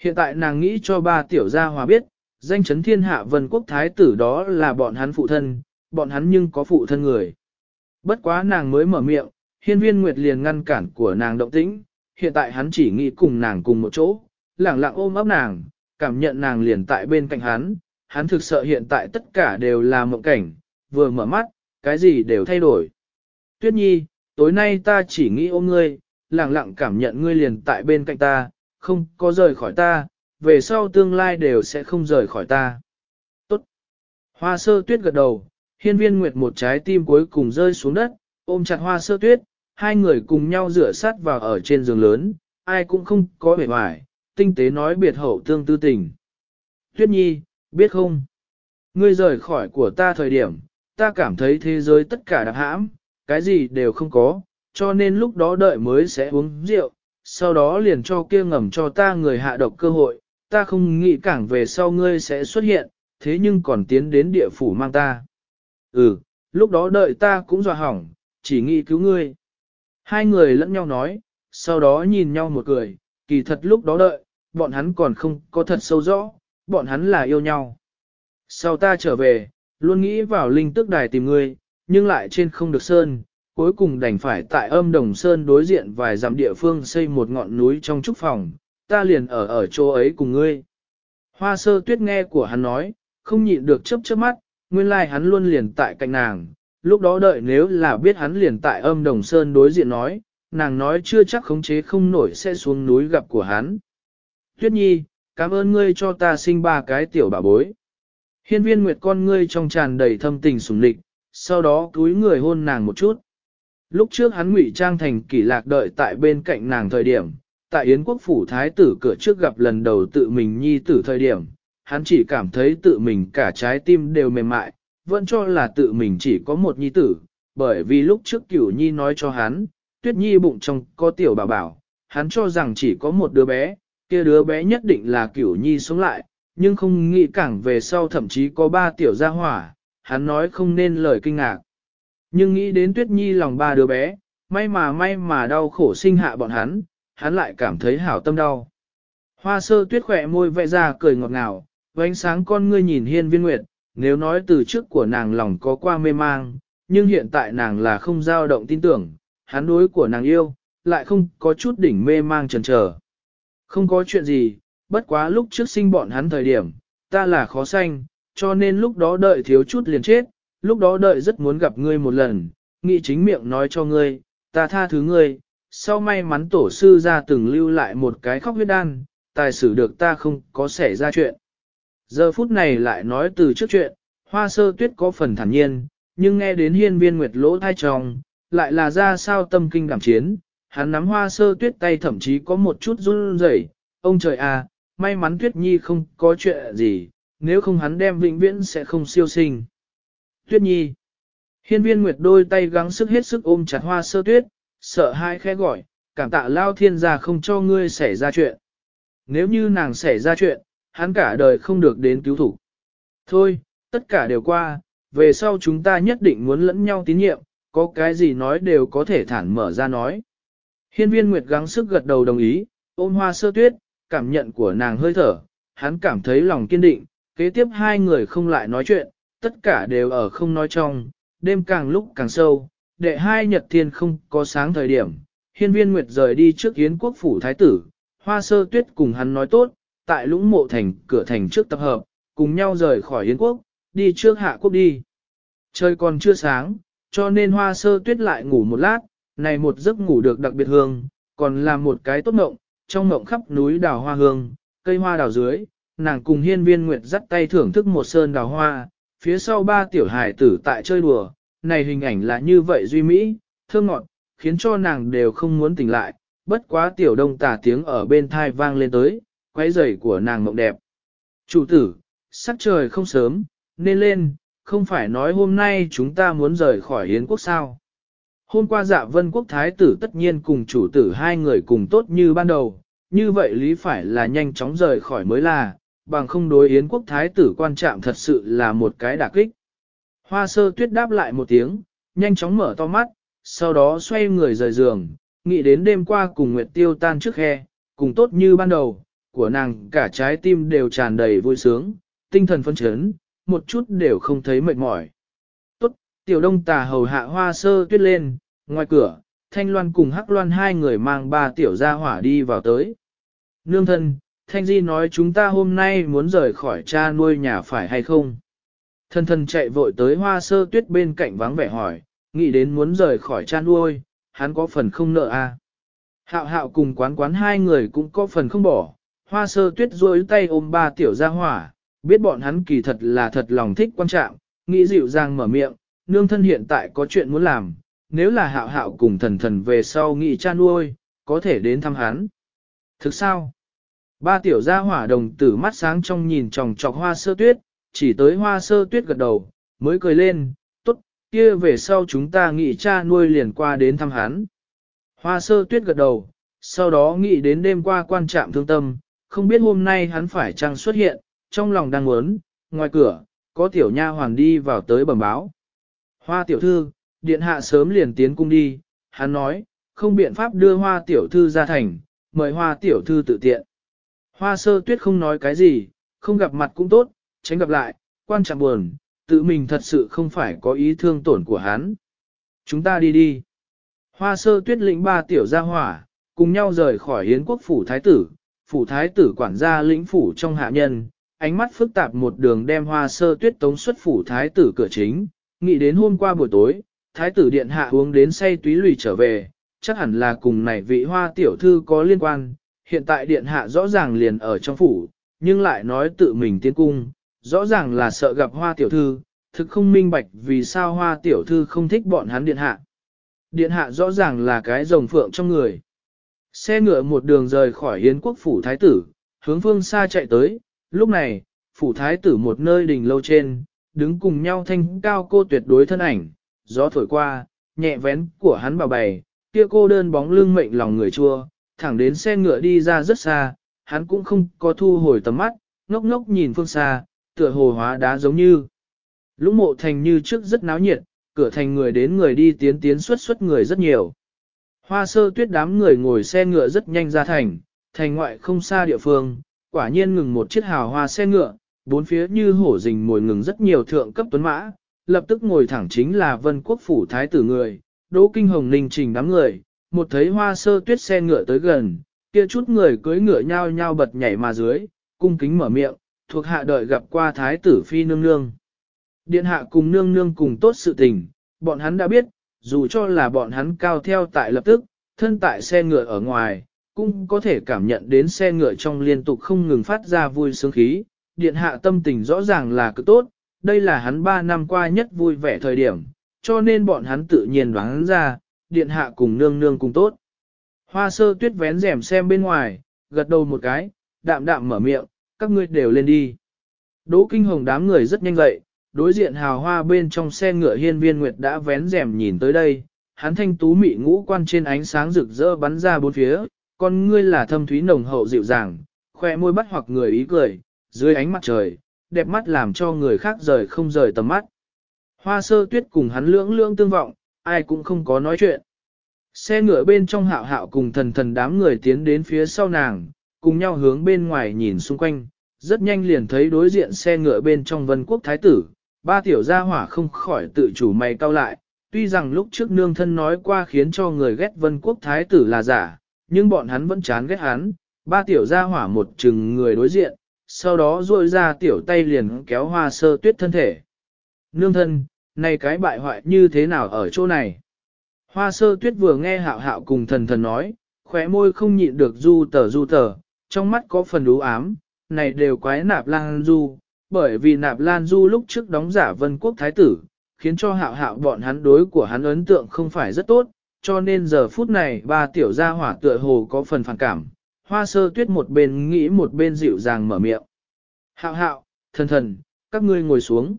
Hiện tại nàng nghĩ cho ba tiểu gia hỏa biết, danh chấn thiên hạ vân quốc thái tử đó là bọn hắn phụ thân, bọn hắn nhưng có phụ thân người. Bất quá nàng mới mở miệng, hiên viên nguyệt liền ngăn cản của nàng động tĩnh, hiện tại hắn chỉ nghĩ cùng nàng cùng một chỗ, lẳng lặng ôm ấp nàng, cảm nhận nàng liền tại bên cạnh hắn, hắn thực sợ hiện tại tất cả đều là mộng cảnh, vừa mở mắt, cái gì đều thay đổi. Tuyết nhi, tối nay ta chỉ nghĩ ôm ngươi, lẳng lặng cảm nhận ngươi liền tại bên cạnh ta, không có rời khỏi ta, về sau tương lai đều sẽ không rời khỏi ta. Tốt. Hoa sơ tuyết gật đầu, hiên viên nguyệt một trái tim cuối cùng rơi xuống đất, ôm chặt hoa sơ tuyết, hai người cùng nhau rửa sát vào ở trên giường lớn, ai cũng không có vẻ vải, tinh tế nói biệt hậu tương tư tình. Tuyết nhi, biết không? Ngươi rời khỏi của ta thời điểm, ta cảm thấy thế giới tất cả đặc hãm, cái gì đều không có, cho nên lúc đó đợi mới sẽ uống rượu, sau đó liền cho kia ngầm cho ta người hạ độc cơ hội, ta không nghĩ cảng về sau ngươi sẽ xuất hiện, thế nhưng còn tiến đến địa phủ mang ta. Ừ, lúc đó đợi ta cũng dọa hỏng, chỉ nghĩ cứu ngươi. Hai người lẫn nhau nói, sau đó nhìn nhau một cười, kỳ thật lúc đó đợi, bọn hắn còn không có thật sâu rõ, bọn hắn là yêu nhau. Sau ta trở về, luôn nghĩ vào linh tức đài tìm ngươi, nhưng lại trên không được sơn, cuối cùng đành phải tại âm đồng sơn đối diện vài dặm địa phương xây một ngọn núi trong trúc phòng, ta liền ở ở chỗ ấy cùng ngươi. Hoa sơ tuyết nghe của hắn nói, không nhịn được chớp chớp mắt, nguyên lai like hắn luôn liền tại cạnh nàng, lúc đó đợi nếu là biết hắn liền tại âm đồng sơn đối diện nói, nàng nói chưa chắc khống chế không nổi sẽ xuống núi gặp của hắn. Tuyết nhi, cảm ơn ngươi cho ta sinh ba cái tiểu bà bối. Hiên viên nguyệt con ngươi trong tràn đầy thâm tình sủng lịch, sau đó cúi người hôn nàng một chút. Lúc trước hắn ngụy trang thành kỷ lạc đợi tại bên cạnh nàng thời điểm, tại Yến quốc phủ thái tử cửa trước gặp lần đầu tự mình nhi tử thời điểm, hắn chỉ cảm thấy tự mình cả trái tim đều mềm mại, vẫn cho là tự mình chỉ có một nhi tử, bởi vì lúc trước cửu nhi nói cho hắn, tuyết nhi bụng trong có tiểu bảo bảo, hắn cho rằng chỉ có một đứa bé, kia đứa bé nhất định là cửu nhi sống lại, nhưng không nghĩ cảng về sau thậm chí có ba tiểu gia hỏa, hắn nói không nên lời kinh ngạc. Nhưng nghĩ đến tuyết nhi lòng ba đứa bé, may mà may mà đau khổ sinh hạ bọn hắn, hắn lại cảm thấy hảo tâm đau. Hoa sơ tuyết khỏe môi vẽ ra cười ngọt ngào, ánh sáng con ngươi nhìn hiên viên nguyệt, nếu nói từ trước của nàng lòng có qua mê mang, nhưng hiện tại nàng là không dao động tin tưởng, hắn đối của nàng yêu, lại không có chút đỉnh mê mang trần trở Không có chuyện gì, bất quá lúc trước sinh bọn hắn thời điểm, ta là khó sanh, cho nên lúc đó đợi thiếu chút liền chết, lúc đó đợi rất muốn gặp ngươi một lần, nghĩ chính miệng nói cho ngươi, ta tha thứ ngươi, sau may mắn tổ sư ra từng lưu lại một cái khóc huyết đan, tài xử được ta không có xảy ra chuyện. Giờ phút này lại nói từ trước chuyện, hoa sơ tuyết có phần thản nhiên, nhưng nghe đến hiên viên nguyệt lỗ thai tròng, lại là ra sao tâm kinh đảm chiến, hắn nắm hoa sơ tuyết tay thậm chí có một chút run rẩy. ông trời à, may mắn tuyết nhi không có chuyện gì, nếu không hắn đem vĩnh viễn sẽ không siêu sinh. Tuyết nhi, hiên viên nguyệt đôi tay gắng sức hết sức ôm chặt hoa sơ tuyết, sợ hai khẽ gọi, cảm tạ lao thiên gia không cho ngươi xảy ra chuyện. Nếu như nàng xảy ra chuyện, hắn cả đời không được đến cứu thủ. Thôi, tất cả đều qua, về sau chúng ta nhất định muốn lẫn nhau tín nhiệm, có cái gì nói đều có thể thản mở ra nói. Hiên viên Nguyệt gắng sức gật đầu đồng ý, ôm hoa sơ tuyết, cảm nhận của nàng hơi thở, hắn cảm thấy lòng kiên định, kế tiếp hai người không lại nói chuyện, tất cả đều ở không nói trong, đêm càng lúc càng sâu, đệ hai nhật thiên không có sáng thời điểm, hiên viên Nguyệt rời đi trước yến quốc phủ thái tử, hoa sơ tuyết cùng hắn nói tốt, tại lũng mộ thành cửa thành trước tập hợp, cùng nhau rời khỏi yến quốc, đi trước hạ quốc đi. Trời còn chưa sáng, cho nên hoa sơ tuyết lại ngủ một lát, này một giấc ngủ được đặc biệt hương, còn là một cái tốt mộng, trong mộng khắp núi đào hoa hương, cây hoa đào dưới, nàng cùng hiên viên nguyệt dắt tay thưởng thức một sơn đào hoa, phía sau ba tiểu hải tử tại chơi đùa, này hình ảnh là như vậy duy mỹ, thơm ngọt, khiến cho nàng đều không muốn tỉnh lại, bất quá tiểu đông tả tiếng ở bên thai vang lên tới, quấy rầy của nàng mộng đẹp. Chủ tử, sắc trời không sớm, nên lên, không phải nói hôm nay chúng ta muốn rời khỏi Yến quốc sao. Hôm qua dạ vân quốc thái tử tất nhiên cùng chủ tử hai người cùng tốt như ban đầu, như vậy lý phải là nhanh chóng rời khỏi mới là, bằng không đối Yến quốc thái tử quan trọng thật sự là một cái đả kích. Hoa sơ tuyết đáp lại một tiếng, nhanh chóng mở to mắt, sau đó xoay người rời giường, nghĩ đến đêm qua cùng Nguyệt Tiêu tan trước khe, cùng tốt như ban đầu, của nàng cả trái tim đều tràn đầy vui sướng, tinh thần phân chấn, một chút đều không thấy mệt mỏi. Tốt, tiểu đông tà hầu hạ hoa sơ tuyết lên, ngoài cửa, thanh loan cùng hắc loan hai người mang ba tiểu gia hỏa đi vào tới. Nương thân, thanh di nói chúng ta hôm nay muốn rời khỏi cha nuôi nhà phải hay không? Thân thân chạy vội tới hoa sơ tuyết bên cạnh vắng vẻ hỏi, nghĩ đến muốn rời khỏi cha nuôi, hắn có phần không nợ à? Hạo hạo cùng quán quán hai người cũng có phần không bỏ, hoa sơ tuyết rôi tay ôm ba tiểu gia hỏa, biết bọn hắn kỳ thật là thật lòng thích quan trọng, nghĩ dịu dàng mở miệng, nương thân hiện tại có chuyện muốn làm, nếu là hạo hạo cùng thần thần về sau nghị cha nuôi, có thể đến thăm hắn. Thực sao? Ba tiểu gia hỏa đồng tử mắt sáng trong nhìn tròng trọc hoa sơ tuyết, chỉ tới hoa sơ tuyết gật đầu, mới cười lên, tốt, kia về sau chúng ta nghị cha nuôi liền qua đến thăm hắn. Hoa sơ tuyết gật đầu, sau đó nghĩ đến đêm qua quan trạm thương tâm, không biết hôm nay hắn phải chăng xuất hiện, trong lòng đang muốn, ngoài cửa, có tiểu nha hoàng đi vào tới bẩm báo. Hoa tiểu thư, điện hạ sớm liền tiến cung đi, hắn nói, không biện pháp đưa hoa tiểu thư ra thành, mời hoa tiểu thư tự tiện. Hoa sơ tuyết không nói cái gì, không gặp mặt cũng tốt, tránh gặp lại, quan trọng buồn, tự mình thật sự không phải có ý thương tổn của hắn. Chúng ta đi đi. Hoa sơ tuyết lĩnh ba tiểu gia hỏa, cùng nhau rời khỏi hiến quốc phủ thái tử, phủ thái tử quản gia lĩnh phủ trong hạ nhân, ánh mắt phức tạp một đường đem hoa sơ tuyết tống xuất phủ thái tử cửa chính, nghĩ đến hôm qua buổi tối, thái tử điện hạ uống đến say túy lùi trở về, chắc hẳn là cùng này vị hoa tiểu thư có liên quan, hiện tại điện hạ rõ ràng liền ở trong phủ, nhưng lại nói tự mình tiến cung, rõ ràng là sợ gặp hoa tiểu thư, thực không minh bạch vì sao hoa tiểu thư không thích bọn hắn điện hạ. Điện hạ rõ ràng là cái rồng phượng trong người. Xe ngựa một đường rời khỏi yến quốc phủ thái tử, hướng phương xa chạy tới, lúc này, phủ thái tử một nơi đỉnh lâu trên, đứng cùng nhau thanh cao cô tuyệt đối thân ảnh, gió thổi qua, nhẹ vén của hắn bảo bày, kia cô đơn bóng lưng mệnh lòng người chua, thẳng đến xe ngựa đi ra rất xa, hắn cũng không có thu hồi tầm mắt, ngốc ngốc nhìn phương xa, tựa hồ hóa đá giống như. Lũng mộ thành như trước rất náo nhiệt, cửa thành người đến người đi tiến tiến xuất xuất người rất nhiều. Hoa sơ tuyết đám người ngồi xe ngựa rất nhanh ra thành, thành ngoại không xa địa phương, quả nhiên ngừng một chiếc hào hoa xe ngựa, bốn phía như hổ rình mồi ngừng rất nhiều thượng cấp tuấn mã, lập tức ngồi thẳng chính là vân quốc phủ thái tử người, đỗ kinh hồng ninh trình đám người, một thấy hoa sơ tuyết xe ngựa tới gần, kia chút người cưỡi ngựa nhao nhao bật nhảy mà dưới, cung kính mở miệng, thuộc hạ đợi gặp qua thái tử phi nương nương. Điện hạ cùng nương nương cùng tốt sự tình, bọn hắn đã biết, dù cho là bọn hắn cao theo tại lập tức, thân tại xe ngựa ở ngoài, cũng có thể cảm nhận đến xe ngựa trong liên tục không ngừng phát ra vui sướng khí. Điện hạ tâm tình rõ ràng là cực tốt, đây là hắn 3 năm qua nhất vui vẻ thời điểm, cho nên bọn hắn tự nhiên đoán ra, điện hạ cùng nương nương cùng tốt. Hoa sơ tuyết vén rèm xem bên ngoài, gật đầu một cái, đạm đạm mở miệng, các ngươi đều lên đi. Đỗ kinh hồng đám người rất nhanh dậy, đối diện hào hoa bên trong xe ngựa hiên viên nguyệt đã vén rèm nhìn tới đây, hắn thanh tú mị ngũ quan trên ánh sáng rực rỡ bắn ra bốn phía, con ngươi là thâm thúy nồng hậu dịu dàng, khoe môi bắt hoặc người ý cười, dưới ánh mặt trời, đẹp mắt làm cho người khác rời không rời tầm mắt. Hoa sơ tuyết cùng hắn lưỡng lưỡng tương vọng, ai cũng không có nói chuyện. Xe ngựa bên trong hạo hạo cùng thần thần đám người tiến đến phía sau nàng, cùng nhau hướng bên ngoài nhìn xung quanh, rất nhanh liền thấy đối diện xe ngựa bên trong vân quốc thái tử, ba tiểu gia hỏa không khỏi tự chủ mày cao lại, tuy rằng lúc trước nương thân nói qua khiến cho người ghét vân quốc thái tử là giả, nhưng bọn hắn vẫn chán ghét hắn, ba tiểu gia hỏa một chừng người đối diện, sau đó duỗi ra tiểu tay liền kéo hoa sơ tuyết thân thể. Nương thân, này cái bại hoại như thế nào ở chỗ này? Hoa sơ tuyết vừa nghe hạo hạo cùng thần thần nói, khóe môi không nhịn được du tờ du tờ, trong mắt có phần đú ám, này đều quái nạp lang du, bởi vì nạp lan du lúc trước đóng giả vân quốc thái tử, khiến cho hạo hạo bọn hắn đối của hắn ấn tượng không phải rất tốt, cho nên giờ phút này ba tiểu gia hỏa tựa hồ có phần phản cảm. Hoa sơ tuyết một bên nghĩ một bên dịu dàng mở miệng. Hạo hạo, thần thần, các ngươi ngồi xuống.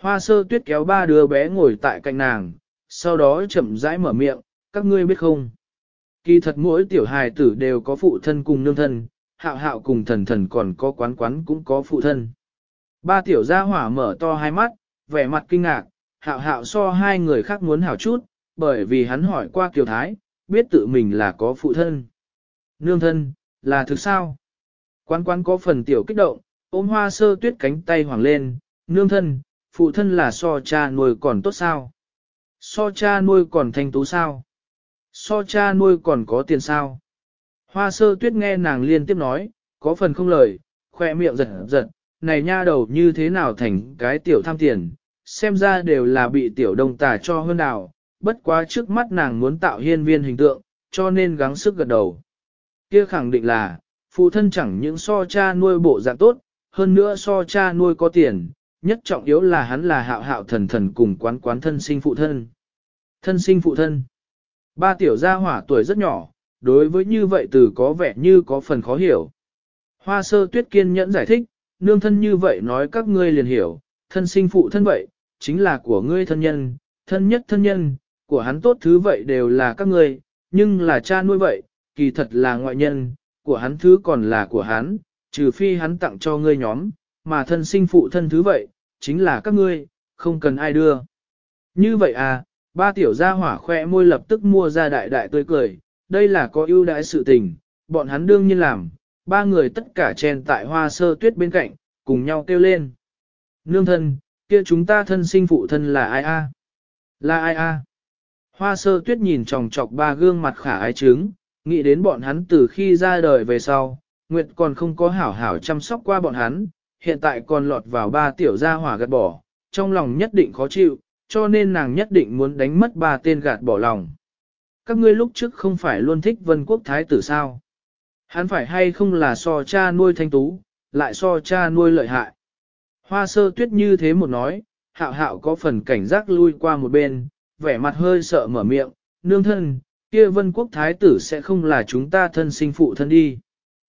Hoa sơ tuyết kéo ba đứa bé ngồi tại cạnh nàng, sau đó chậm rãi mở miệng, các ngươi biết không? Kỳ thật mỗi tiểu hài tử đều có phụ thân cùng nương thân, hạo hạo cùng thần thần còn có quán quán cũng có phụ thân. Ba tiểu gia hỏa mở to hai mắt, vẻ mặt kinh ngạc, hạo hạo so hai người khác muốn hảo chút, bởi vì hắn hỏi qua Tiểu thái, biết tự mình là có phụ thân. Nương thân, là thực sao? Quán quán có phần tiểu kích động, ôm hoa sơ tuyết cánh tay hoàng lên, nương thân, phụ thân là so cha nuôi còn tốt sao? So cha nuôi còn thanh tú sao? So cha nuôi còn có tiền sao? Hoa sơ tuyết nghe nàng liên tiếp nói, có phần không lời, khoe miệng giật giật, này nha đầu như thế nào thành cái tiểu tham tiền, xem ra đều là bị tiểu đông tà cho hơn nào, bất quá trước mắt nàng muốn tạo hiên viên hình tượng, cho nên gắng sức gật đầu. Kia khẳng định là, phụ thân chẳng những so cha nuôi bộ dạng tốt, hơn nữa so cha nuôi có tiền, nhất trọng yếu là hắn là hạo hạo thần thần cùng quán quán thân sinh phụ thân. Thân sinh phụ thân. Ba tiểu gia hỏa tuổi rất nhỏ, đối với như vậy từ có vẻ như có phần khó hiểu. Hoa sơ tuyết kiên nhẫn giải thích, nương thân như vậy nói các ngươi liền hiểu, thân sinh phụ thân vậy, chính là của ngươi thân nhân, thân nhất thân nhân, của hắn tốt thứ vậy đều là các ngươi, nhưng là cha nuôi vậy, kỳ thật là ngoại nhân, của hắn thứ còn là của hắn, trừ phi hắn tặng cho ngươi nhóm, mà thân sinh phụ thân thứ vậy, chính là các ngươi, không cần ai đưa. Như vậy à, ba tiểu gia hỏa khoe môi lập tức mua ra đại đại tươi cười, đây là có ưu đãi sự tình, bọn hắn đương nhiên làm, ba người tất cả chen tại hoa sơ tuyết bên cạnh, cùng nhau kêu lên. Nương thân, kia chúng ta thân sinh phụ thân là ai a? Là ai a? Hoa sơ tuyết nhìn tròng trọc ba gương mặt khả ái trứng, nghĩ đến bọn hắn từ khi ra đời về sau, Nguyệt còn không có hảo hảo chăm sóc qua bọn hắn, hiện tại còn lọt vào ba tiểu gia hỏa gạt bỏ, trong lòng nhất định khó chịu, cho nên nàng nhất định muốn đánh mất ba tên gạt bỏ lòng. Các ngươi lúc trước không phải luôn thích vân quốc thái tử sao? Hắn phải hay không là so cha nuôi thanh tú, lại so cha nuôi lợi hại. Hoa sơ tuyết như thế một nói, hạo hạo có phần cảnh giác lui qua một bên, vẻ mặt hơi sợ mở miệng, nương thân, kia vân quốc thái tử sẽ không là chúng ta thân sinh phụ thân đi.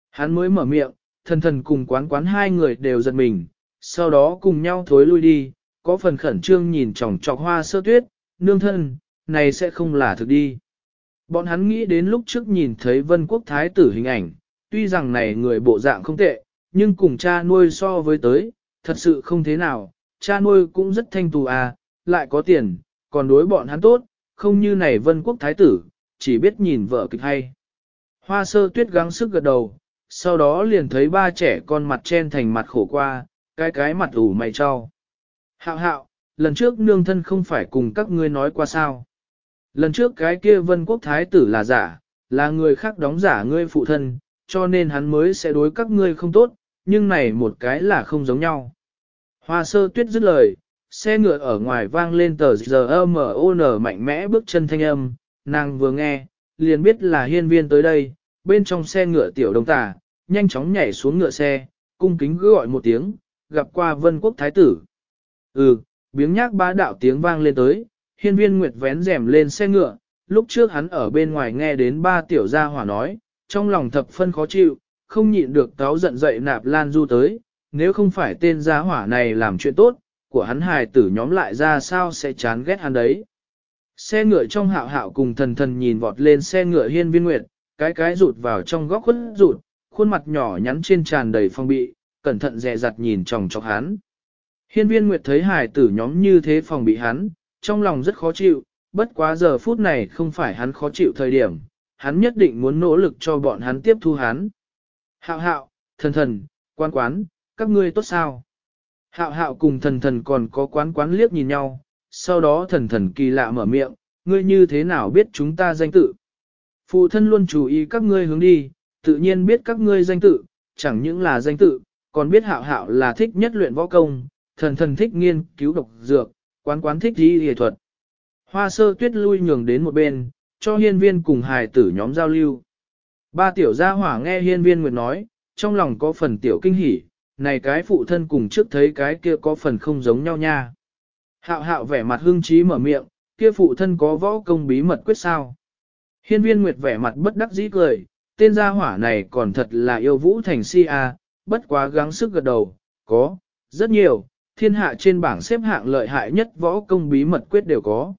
Hắn mới mở miệng, thân thần cùng quán quán hai người đều giật mình, sau đó cùng nhau thối lui đi, có phần khẩn trương nhìn chòng chọc hoa sơ tuyết, nương thân, này sẽ không là thực đi. Bọn hắn nghĩ đến lúc trước nhìn thấy vân quốc thái tử hình ảnh, tuy rằng này người bộ dạng không tệ, nhưng cùng cha nuôi so với tới, thật sự không thế nào, cha nuôi cũng rất thanh tù à, lại có tiền, còn đối bọn hắn tốt, không như này vân quốc thái tử, chỉ biết nhìn vợ kịch hay. Hoa sơ tuyết gắng sức gật đầu, sau đó liền thấy ba trẻ con mặt chen thành mặt khổ qua, cái cái mặt ủ mày cho. Hạo hạo, lần trước nương thân không phải cùng các ngươi nói qua sao. Lần trước cái kia vân quốc thái tử là giả, là người khác đóng giả ngươi phụ thân, cho nên hắn mới sẽ đối các ngươi không tốt, nhưng này một cái là không giống nhau. Hoa sơ tuyết dứt lời, xe ngựa ở ngoài vang lên tờ giờ M.O.N. mạnh mẽ bước chân thanh âm, nàng vừa nghe, liền biết là hiên viên tới đây, bên trong xe ngựa tiểu đông tà, nhanh chóng nhảy xuống ngựa xe, cung kính gọi một tiếng, gặp qua vân quốc thái tử. Ừ, biếng nhác ba đạo tiếng vang lên tới, hiên viên nguyệt vén rèm lên xe ngựa, lúc trước hắn ở bên ngoài nghe đến ba tiểu gia hỏa nói, trong lòng thập phân khó chịu, không nhịn được táo giận dậy nạp lan du tới, nếu không phải tên gia hỏa này làm chuyện tốt, của hắn hài tử nhóm lại ra sao sẽ chán ghét hắn đấy. Xe ngựa trong hạo hạo cùng thần thần nhìn vọt lên xe ngựa hiên viên nguyệt, cái cái rụt vào trong góc khuất rụt, khuôn mặt nhỏ nhắn trên tràn đầy phong bị, cẩn thận dè dặt nhìn chòng chọc hắn. Hiên viên nguyệt thấy hài tử nhóm như thế phòng bị hắn, trong lòng rất khó chịu, bất quá giờ phút này không phải hắn khó chịu thời điểm, hắn nhất định muốn nỗ lực cho bọn hắn tiếp thu hắn. Hạo hạo, thần thần, quan quán, các ngươi tốt sao? Hạo hạo cùng thần thần còn có quán quán liếc nhìn nhau, sau đó thần thần kỳ lạ mở miệng, ngươi như thế nào biết chúng ta danh tự? Phụ thân luôn chú ý các ngươi hướng đi, tự nhiên biết các ngươi danh tự, chẳng những là danh tự, còn biết hạo hạo là thích nhất luyện võ công, thần thần thích nghiên cứu độc dược, quán quán thích đi y thuật. Hoa sơ tuyết lui nhường đến một bên, cho hiên viên cùng hài tử nhóm giao lưu. Ba tiểu gia hỏa nghe hiên viên nguyệt nói, trong lòng có phần tiểu kinh hỉ, này cái phụ thân cùng trước thấy cái kia có phần không giống nhau nha. Hạo hạo vẻ mặt hưng trí mở miệng, kia phụ thân có võ công bí mật quyết sao. Hiên viên nguyệt vẻ mặt bất đắc dĩ cười, tên gia hỏa này còn thật là yêu vũ thành si a, bất quá gắng sức gật đầu, có, rất nhiều, thiên hạ trên bảng xếp hạng lợi hại nhất võ công bí mật quyết đều có.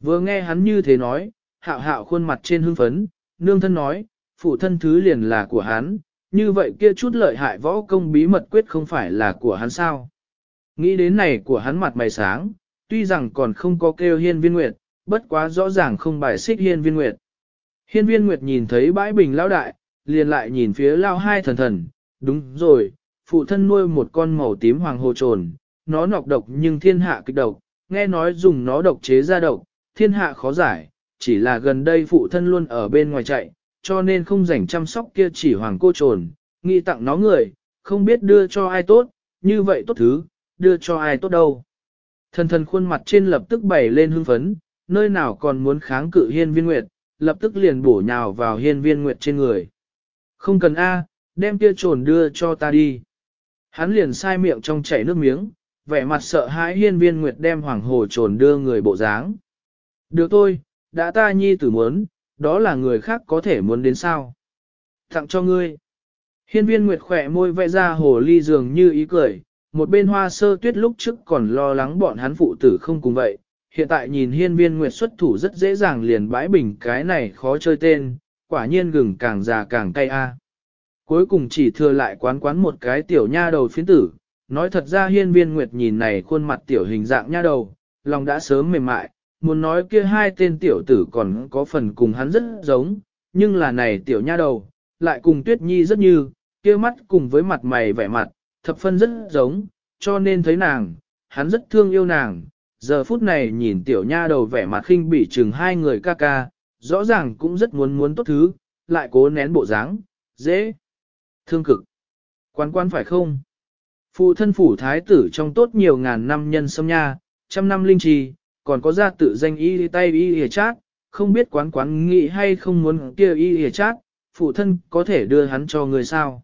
Vừa nghe hắn như thế nói, hạo hạo khuôn mặt trên hưng phấn, nương thân nói, phụ thân thứ liền là của hắn, như vậy kia chút lợi hại võ công bí mật quyết không phải là của hắn sao. Nghĩ đến này của hắn mặt mày sáng, tuy rằng còn không có kêu hiên viên nguyệt, bất quá rõ ràng không bài xích hiên viên nguyệt. Hiên viên nguyệt nhìn thấy bãi bình lao đại, liền lại nhìn phía lao hai thần thần, đúng rồi, phụ thân nuôi một con màu tím hoàng hồ trồn, nó nọc độc nhưng thiên hạ kịch độc, nghe nói dùng nó độc chế ra độc, thiên hạ khó giải, chỉ là gần đây phụ thân luôn ở bên ngoài chạy, cho nên không rảnh chăm sóc kia chỉ hoàng cô trồn, nghĩ tặng nó người, không biết đưa cho ai tốt, như vậy tốt thứ, đưa cho ai tốt đâu. Thần thần khuôn mặt trên lập tức bày lên hưng phấn, nơi nào còn muốn kháng cự hiên viên nguyệt, lập tức liền bổ nhào vào hiên viên nguyệt trên người. Không cần A, đem kia trồn đưa cho ta đi. Hắn liền sai miệng trong chảy nước miếng, vẻ mặt sợ hãi hiên viên nguyệt đem hoàng hồ trồn đưa người bộ dáng. Được thôi, đã ta nhi tử muốn, đó là người khác có thể muốn đến sao. Tặng cho ngươi. Hiên viên nguyệt khỏe môi vẽ ra hồ ly dường như ý cười, một bên hoa sơ tuyết lúc trước còn lo lắng bọn hắn phụ tử không cùng vậy. Hiện tại nhìn hiên viên nguyệt xuất thủ rất dễ dàng liền bãi bình cái này khó chơi tên, quả nhiên gừng càng già càng cay a. Cuối cùng chỉ thừa lại quán quán một cái tiểu nha đầu phiến tử, nói thật ra hiên viên nguyệt nhìn này khuôn mặt tiểu hình dạng nha đầu, lòng đã sớm mềm mại, muốn nói kia hai tên tiểu tử còn có phần cùng hắn rất giống, nhưng là này tiểu nha đầu, lại cùng tuyết nhi rất như, kia mắt cùng với mặt mày vẻ mặt, thập phân rất giống, cho nên thấy nàng, hắn rất thương yêu nàng, giờ phút này nhìn tiểu nha đầu vẻ mặt khinh bị chừng hai người ca ca, rõ ràng cũng rất muốn muốn tốt thứ, lại cố nén bộ dáng, dễ, thương cực. Quan quan phải không? Phụ thân phủ thái tử trong tốt nhiều ngàn năm nhân sâm nha, trăm năm linh trì, còn có gia tự danh y tay y hề chát, không biết quán quán nghĩ hay không muốn kia y hề chát, phụ thân có thể đưa hắn cho người sao.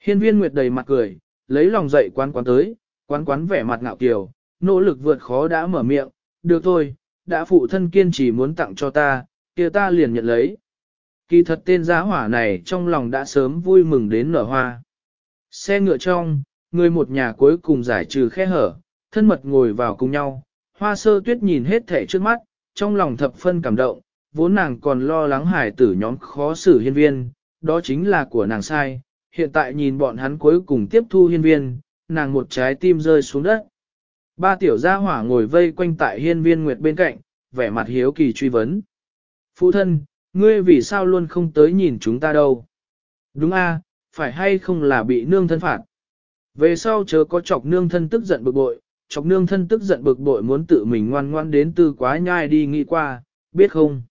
Hiên viên nguyệt đầy mặt cười, lấy lòng dậy quán quán tới, quán quán vẻ mặt ngạo kiều, nỗ lực vượt khó đã mở miệng, được thôi, đã phụ thân kiên trì muốn tặng cho ta, kia ta liền nhận lấy. Kỳ thật tên giá hỏa này trong lòng đã sớm vui mừng đến nở hoa. Xe ngựa trong, người một nhà cuối cùng giải trừ khe hở, thân mật ngồi vào cùng nhau, hoa sơ tuyết nhìn hết thể trước mắt, trong lòng thập phân cảm động, vốn nàng còn lo lắng hải tử nhóm khó xử hiên viên, đó chính là của nàng sai, hiện tại nhìn bọn hắn cuối cùng tiếp thu hiên viên, nàng một trái tim rơi xuống đất. Ba tiểu gia hỏa ngồi vây quanh tại hiên viên nguyệt bên cạnh, vẻ mặt hiếu kỳ truy vấn. Phụ thân, ngươi vì sao luôn không tới nhìn chúng ta đâu? Đúng a, phải hay không là bị nương thân phạt? Về sau chớ có chọc nương thân tức giận bực bội, chọc nương thân tức giận bực bội muốn tự mình ngoan ngoan đến tư quá nhai đi nghĩ qua, biết không?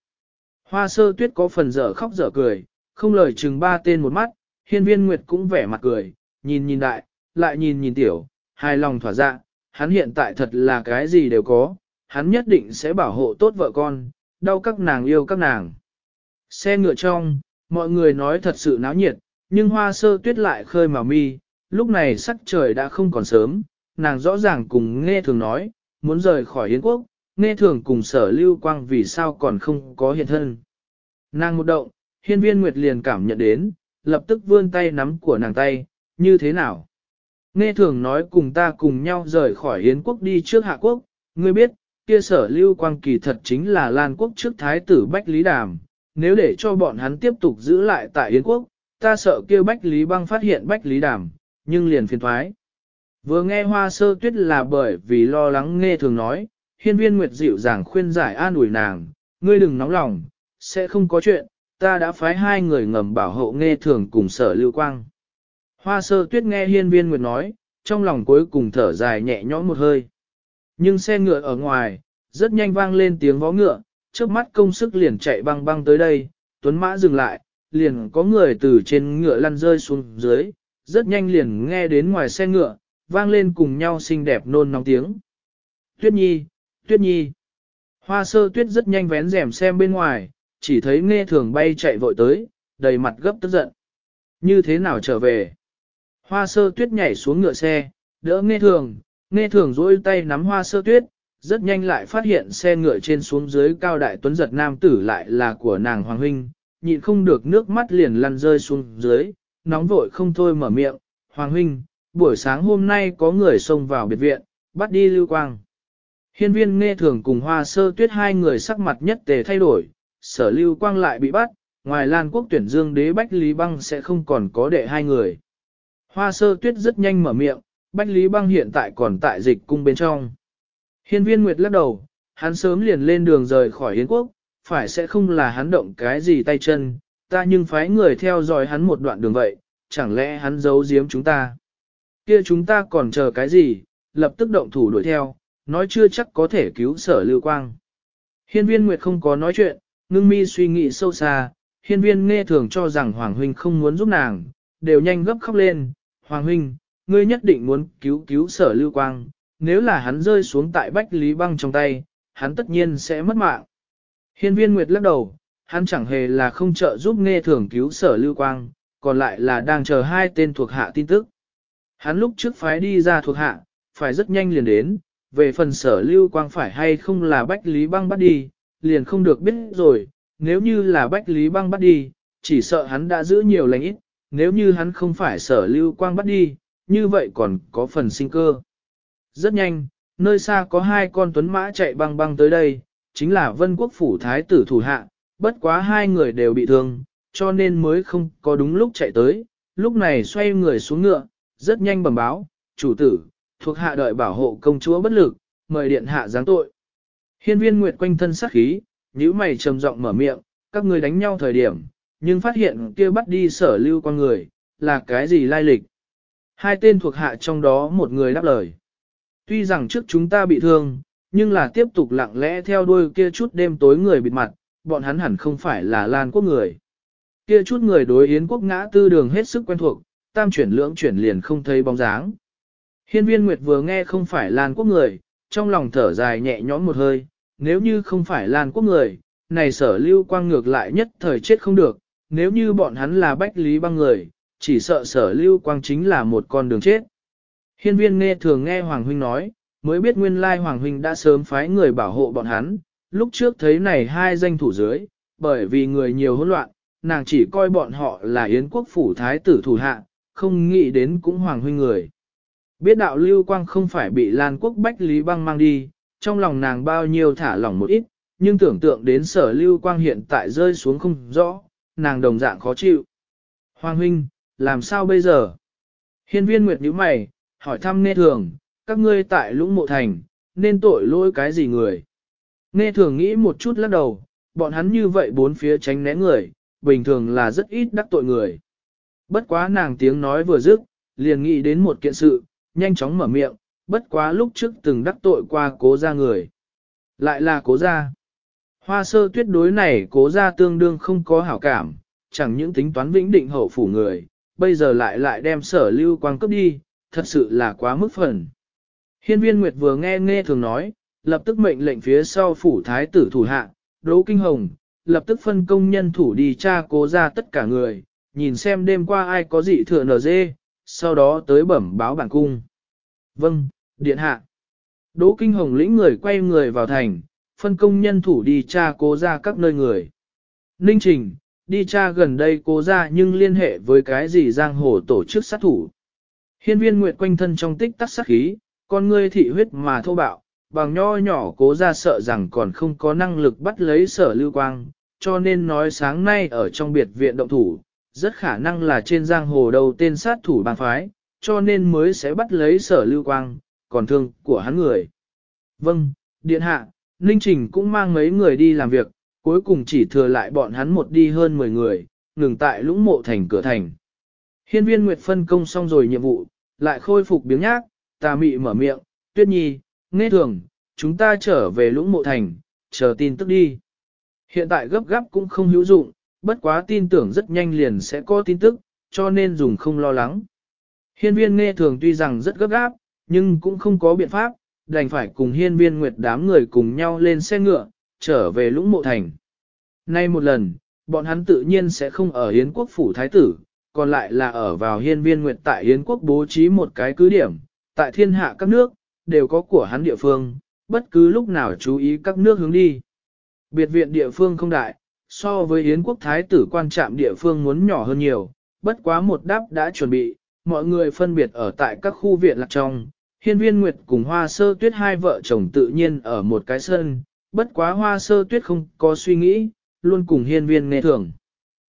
Hoa sơ tuyết có phần dở khóc dở cười, không lời chừng ba tên một mắt, hiên viên nguyệt cũng vẻ mặt cười, nhìn nhìn đại, lại nhìn nhìn tiểu, hài lòng thỏa dạ, hắn hiện tại thật là cái gì đều có, hắn nhất định sẽ bảo hộ tốt vợ con, đau các nàng yêu các nàng. Xe ngựa trong, mọi người nói thật sự náo nhiệt, nhưng hoa sơ tuyết lại khơi màu mi, lúc này sắc trời đã không còn sớm, nàng rõ ràng cùng nghe thường nói, muốn rời khỏi Yến quốc, nghe thường cùng sở lưu quang vì sao còn không có hiện thân. Nàng một động, hiên viên nguyệt liền cảm nhận đến, lập tức vươn tay nắm của nàng tay, như thế nào? Nghe thường nói cùng ta cùng nhau rời khỏi Yến quốc đi trước Hạ quốc, ngươi biết, kia sở lưu quang kỳ thật chính là Lan quốc trước thái tử Bách Lý Đàm, nếu để cho bọn hắn tiếp tục giữ lại tại Yến quốc, ta sợ kia Bách Lý băng phát hiện Bách Lý Đàm, nhưng liền phiền thoái. Vừa nghe hoa sơ tuyết là bởi vì lo lắng nghe thường nói, hiên viên nguyệt dịu dàng khuyên giải an ủi nàng, ngươi đừng nóng lòng, sẽ không có chuyện, ta đã phái hai người ngầm bảo hộ nghe thường cùng sở lưu quang. Hoa sơ tuyết nghe hiên viên nguyệt nói, trong lòng cuối cùng thở dài nhẹ nhõm một hơi. Nhưng xe ngựa ở ngoài, rất nhanh vang lên tiếng vó ngựa, trước mắt công sức liền chạy băng băng tới đây, tuấn mã dừng lại, liền có người từ trên ngựa lăn rơi xuống dưới, rất nhanh liền nghe đến ngoài xe ngựa, vang lên cùng nhau xinh đẹp nôn nóng tiếng. Tuyết nhi, tuyết nhi. Hoa sơ tuyết rất nhanh vén rèm xem bên ngoài, chỉ thấy nghe thường bay chạy vội tới, đầy mặt gấp tức giận. Như thế nào trở về? Hoa sơ tuyết nhảy xuống ngựa xe, đỡ nghe thường, nghe thường dỗi tay nắm hoa sơ tuyết, rất nhanh lại phát hiện xe ngựa trên xuống dưới cao đại tuấn giật nam tử lại là của nàng Hoàng Huynh, nhịn không được nước mắt liền lăn rơi xuống dưới, nóng vội không thôi mở miệng, Hoàng Huynh, buổi sáng hôm nay có người xông vào biệt viện, bắt đi lưu quang. Hiên viên nghe thường cùng hoa sơ tuyết hai người sắc mặt nhất tề thay đổi, sở lưu quang lại bị bắt, ngoài Lan quốc tuyển dương đế Bách Lý Băng sẽ không còn có đệ hai người. Hoa sơ tuyết rất nhanh mở miệng, Bách Lý Băng hiện tại còn tại dịch cung bên trong. Hiên viên Nguyệt lắc đầu, hắn sớm liền lên đường rời khỏi Yến quốc, phải sẽ không là hắn động cái gì tay chân, ta nhưng phái người theo dõi hắn một đoạn đường vậy, chẳng lẽ hắn giấu giếm chúng ta. Kia chúng ta còn chờ cái gì, lập tức động thủ đuổi theo, nói chưa chắc có thể cứu sở lưu quang. Hiên viên Nguyệt không có nói chuyện, ngưng mi suy nghĩ sâu xa, hiên viên nghe thường cho rằng Hoàng Huynh không muốn giúp nàng, đều nhanh gấp khóc lên, Hoàng Huynh, ngươi nhất định muốn cứu cứu sở lưu quang, nếu là hắn rơi xuống tại Bách Lý Băng trong tay, hắn tất nhiên sẽ mất mạng. Hiên viên Nguyệt lắc đầu, hắn chẳng hề là không trợ giúp nghe thường cứu sở lưu quang, còn lại là đang chờ hai tên thuộc hạ tin tức. Hắn lúc trước phái đi ra thuộc hạ, phải rất nhanh liền đến, về phần sở lưu quang phải hay không là Bách Lý Băng bắt đi, liền không được biết rồi, nếu như là Bách Lý Băng bắt đi, chỉ sợ hắn đã giữ nhiều lành ít, nếu như hắn không phải sở lưu quang bắt đi, như vậy còn có phần sinh cơ. Rất nhanh, nơi xa có hai con tuấn mã chạy băng băng tới đây, chính là vân quốc phủ thái tử thủ hạ, bất quá hai người đều bị thương, cho nên mới không có đúng lúc chạy tới, lúc này xoay người xuống ngựa, rất nhanh bẩm báo, chủ tử, thuộc hạ đợi bảo hộ công chúa bất lực, mời điện hạ giáng tội. Hiên viên nguyệt quanh thân sát khí, nhíu mày trầm giọng mở miệng, các người đánh nhau thời điểm, nhưng phát hiện kia bắt đi sở lưu con người, là cái gì lai lịch. Hai tên thuộc hạ trong đó một người đáp lời. Tuy rằng trước chúng ta bị thương, nhưng là tiếp tục lặng lẽ theo đuôi kia chút đêm tối người bịt mặt, bọn hắn hẳn không phải là Lan quốc người. Kia chút người đối Yến quốc ngã tư đường hết sức quen thuộc, tam chuyển lưỡng chuyển liền không thấy bóng dáng. Hiên viên Nguyệt vừa nghe không phải Lan quốc người, trong lòng thở dài nhẹ nhõm một hơi, nếu như không phải Lan quốc người, này sở lưu quang ngược lại nhất thời chết không được, nếu như bọn hắn là bách lý băng người, chỉ sợ sở lưu quang chính là một con đường chết. Hiên viên nghe thường nghe Hoàng Huynh nói, mới biết nguyên lai Hoàng Huynh đã sớm phái người bảo hộ bọn hắn, lúc trước thấy này hai danh thủ dưới, bởi vì người nhiều hỗn loạn, nàng chỉ coi bọn họ là Yến quốc phủ thái tử thủ hạ, không nghĩ đến cũng Hoàng Huynh người. Biết đạo lưu quang không phải bị Lan quốc bách lý băng mang đi, trong lòng nàng bao nhiêu thả lỏng một ít, nhưng tưởng tượng đến sở lưu quang hiện tại rơi xuống không rõ, nàng đồng dạng khó chịu. Hoàng huynh, làm sao bây giờ? Hiên viên Nguyệt nhíu mày, hỏi thăm nghe thường, các ngươi tại lũng mộ thành, nên tội lỗi cái gì người? Nghe thường nghĩ một chút lắc đầu, bọn hắn như vậy bốn phía tránh né người, bình thường là rất ít đắc tội người. Bất quá nàng tiếng nói vừa dứt, liền nghĩ đến một kiện sự, nhanh chóng mở miệng, bất quá lúc trước từng đắc tội qua cố gia người. Lại là cố gia. Hoa sơ tuyết đối này cố gia tương đương không có hảo cảm, chẳng những tính toán vĩnh định hậu phủ người, bây giờ lại lại đem sở lưu quang cấp đi, thật sự là quá mức phần. Hiên viên Nguyệt vừa nghe nghe thường nói, lập tức mệnh lệnh phía sau phủ thái tử thủ hạ, Đỗ Kinh Hồng, lập tức phân công nhân thủ đi tra cố ra tất cả người, nhìn xem đêm qua ai có dị thừa nở dê, sau đó tới bẩm báo bản cung. Vâng, điện hạ. Đỗ Kinh Hồng lĩnh người quay người vào thành, phân công nhân thủ đi tra cố ra các nơi người. Ninh Trình, đi tra gần đây cố ra nhưng liên hệ với cái gì giang hồ tổ chức sát thủ. Hiên viên Nguyệt quanh thân trong tích tắc sát khí, con ngươi thị huyết mà thô bạo, bằng nho nhỏ cố ra sợ rằng còn không có năng lực bắt lấy sở lưu quang, cho nên nói sáng nay ở trong biệt viện động thủ, rất khả năng là trên giang hồ đầu tên sát thủ bang phái, cho nên mới sẽ bắt lấy sở lưu quang, còn thương của hắn người. Vâng, điện hạ, Ninh Trình cũng mang mấy người đi làm việc, cuối cùng chỉ thừa lại bọn hắn một đi hơn 10 người, ngừng tại lũng mộ thành cửa thành. Hiên viên Nguyệt phân công xong rồi nhiệm vụ, lại khôi phục biếng nhác, tà mị mở miệng, tuyết nhi, nghe thường, chúng ta trở về lũng mộ thành, chờ tin tức đi. Hiện tại gấp gáp cũng không hữu dụng, bất quá tin tưởng rất nhanh liền sẽ có tin tức, cho nên dùng không lo lắng. Hiên viên nghe thường tuy rằng rất gấp gáp, nhưng cũng không có biện pháp, đành phải cùng hiên viên nguyệt đám người cùng nhau lên xe ngựa, trở về lũng mộ thành. Nay một lần, bọn hắn tự nhiên sẽ không ở hiến quốc phủ thái tử, còn lại là ở vào hiên viên nguyệt tại hiến quốc bố trí một cái cứ điểm, tại thiên hạ các nước, đều có của hắn địa phương, bất cứ lúc nào chú ý các nước hướng đi. Biệt viện địa phương không đại, so với Yến quốc thái tử quan trạm địa phương muốn nhỏ hơn nhiều, bất quá một đáp đã chuẩn bị, mọi người phân biệt ở tại các khu viện lạc trong. Hiên viên Nguyệt cùng hoa sơ tuyết hai vợ chồng tự nhiên ở một cái sân, bất quá hoa sơ tuyết không có suy nghĩ, luôn cùng hiên viên nghe thường.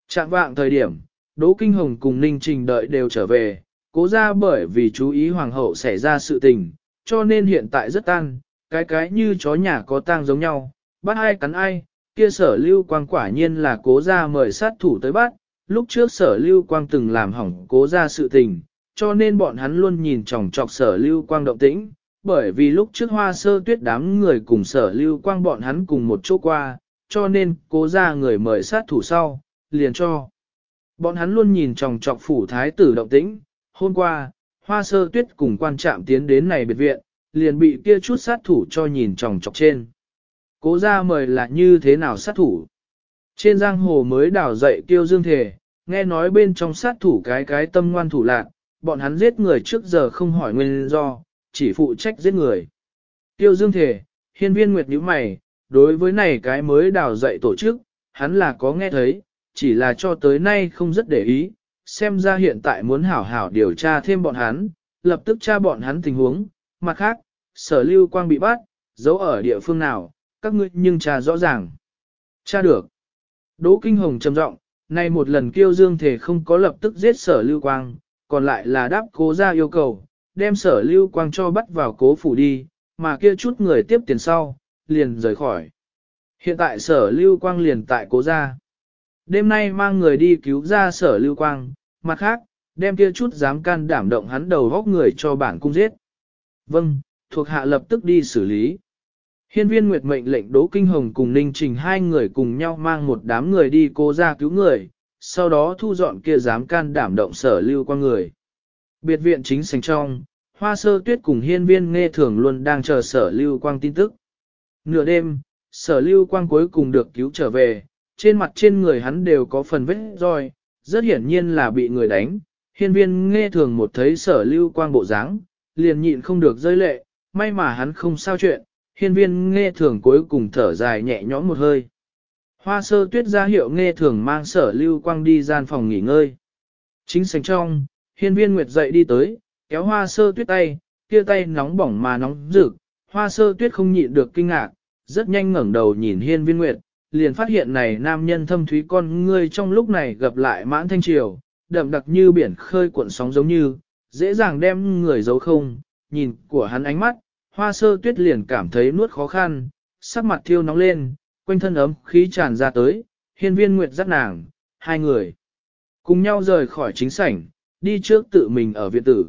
Trạng vạng thời điểm, Đỗ Kinh Hồng cùng Ninh Trình đợi đều trở về, cố ra bởi vì chú ý hoàng hậu xảy ra sự tình, cho nên hiện tại rất tan, cái cái như chó nhà có tang giống nhau, bắt ai cắn ai, kia sở lưu quang quả nhiên là cố ra mời sát thủ tới bắt, lúc trước sở lưu quang từng làm hỏng cố ra sự tình, cho nên bọn hắn luôn nhìn chòng chọc sở lưu quang động tĩnh, bởi vì lúc trước hoa sơ tuyết đám người cùng sở lưu quang bọn hắn cùng một chỗ qua, cho nên cố ra người mời sát thủ sau, liền cho. Bọn hắn luôn nhìn chòng chọc phủ thái tử động tĩnh, hôm qua, hoa sơ tuyết cùng quan trạm tiến đến này biệt viện, liền bị kia chút sát thủ cho nhìn chòng chọc trên. Cố ra mời là như thế nào sát thủ? Trên giang hồ mới đảo dậy tiêu dương thể, nghe nói bên trong sát thủ cái cái tâm ngoan thủ lạc, bọn hắn giết người trước giờ không hỏi nguyên do, chỉ phụ trách giết người. Tiêu dương thể, hiên viên nguyệt nhíu mày, đối với này cái mới đào dậy tổ chức, hắn là có nghe thấy, chỉ là cho tới nay không rất để ý, xem ra hiện tại muốn hảo hảo điều tra thêm bọn hắn, lập tức tra bọn hắn tình huống, mặt khác, sở lưu quang bị bắt, giấu ở địa phương nào, các ngươi nhưng tra rõ ràng. Tra được. Đỗ Kinh Hồng trầm giọng, nay một lần kiêu dương thể không có lập tức giết sở lưu quang, còn lại là đáp cố ra yêu cầu, đem sở lưu quang cho bắt vào cố phủ đi, mà kia chút người tiếp tiền sau, liền rời khỏi. Hiện tại sở lưu quang liền tại cố gia. Đêm nay mang người đi cứu ra sở lưu quang, mặt khác, đem kia chút dám can đảm động hắn đầu góc người cho bản cung giết. Vâng, thuộc hạ lập tức đi xử lý. Hiên viên Nguyệt mệnh lệnh Đỗ Kinh Hồng cùng Ninh Trình hai người cùng nhau mang một đám người đi cố ra cứu người, sau đó thu dọn kia dám can đảm động sở lưu qua người. Biệt viện chính sành trong, hoa sơ tuyết cùng hiên viên nghe thường luôn đang chờ sở lưu quang tin tức. Nửa đêm, sở lưu quang cuối cùng được cứu trở về, trên mặt trên người hắn đều có phần vết roi, rất hiển nhiên là bị người đánh. Hiên viên nghe thường một thấy sở lưu quang bộ dáng, liền nhịn không được rơi lệ, may mà hắn không sao chuyện, hiên viên nghe thường cuối cùng thở dài nhẹ nhõm một hơi. Hoa sơ tuyết ra hiệu nghe thường mang sở lưu quang đi gian phòng nghỉ ngơi. Chính sánh trong, hiên viên nguyệt dậy đi tới, kéo hoa sơ tuyết tay, kia tay nóng bỏng mà nóng rực, hoa sơ tuyết không nhịn được kinh ngạc, rất nhanh ngẩng đầu nhìn hiên viên nguyệt, liền phát hiện này nam nhân thâm thúy con ngươi trong lúc này gặp lại mãn thanh triều, đậm đặc như biển khơi cuộn sóng giống như, dễ dàng đem người giấu không, nhìn của hắn ánh mắt, hoa sơ tuyết liền cảm thấy nuốt khó khăn, sắc mặt thiêu nóng lên, quanh thân ấm khí tràn ra tới, hiên viên nguyệt dắt nàng, hai người cùng nhau rời khỏi chính sảnh, đi trước tự mình ở viện tử.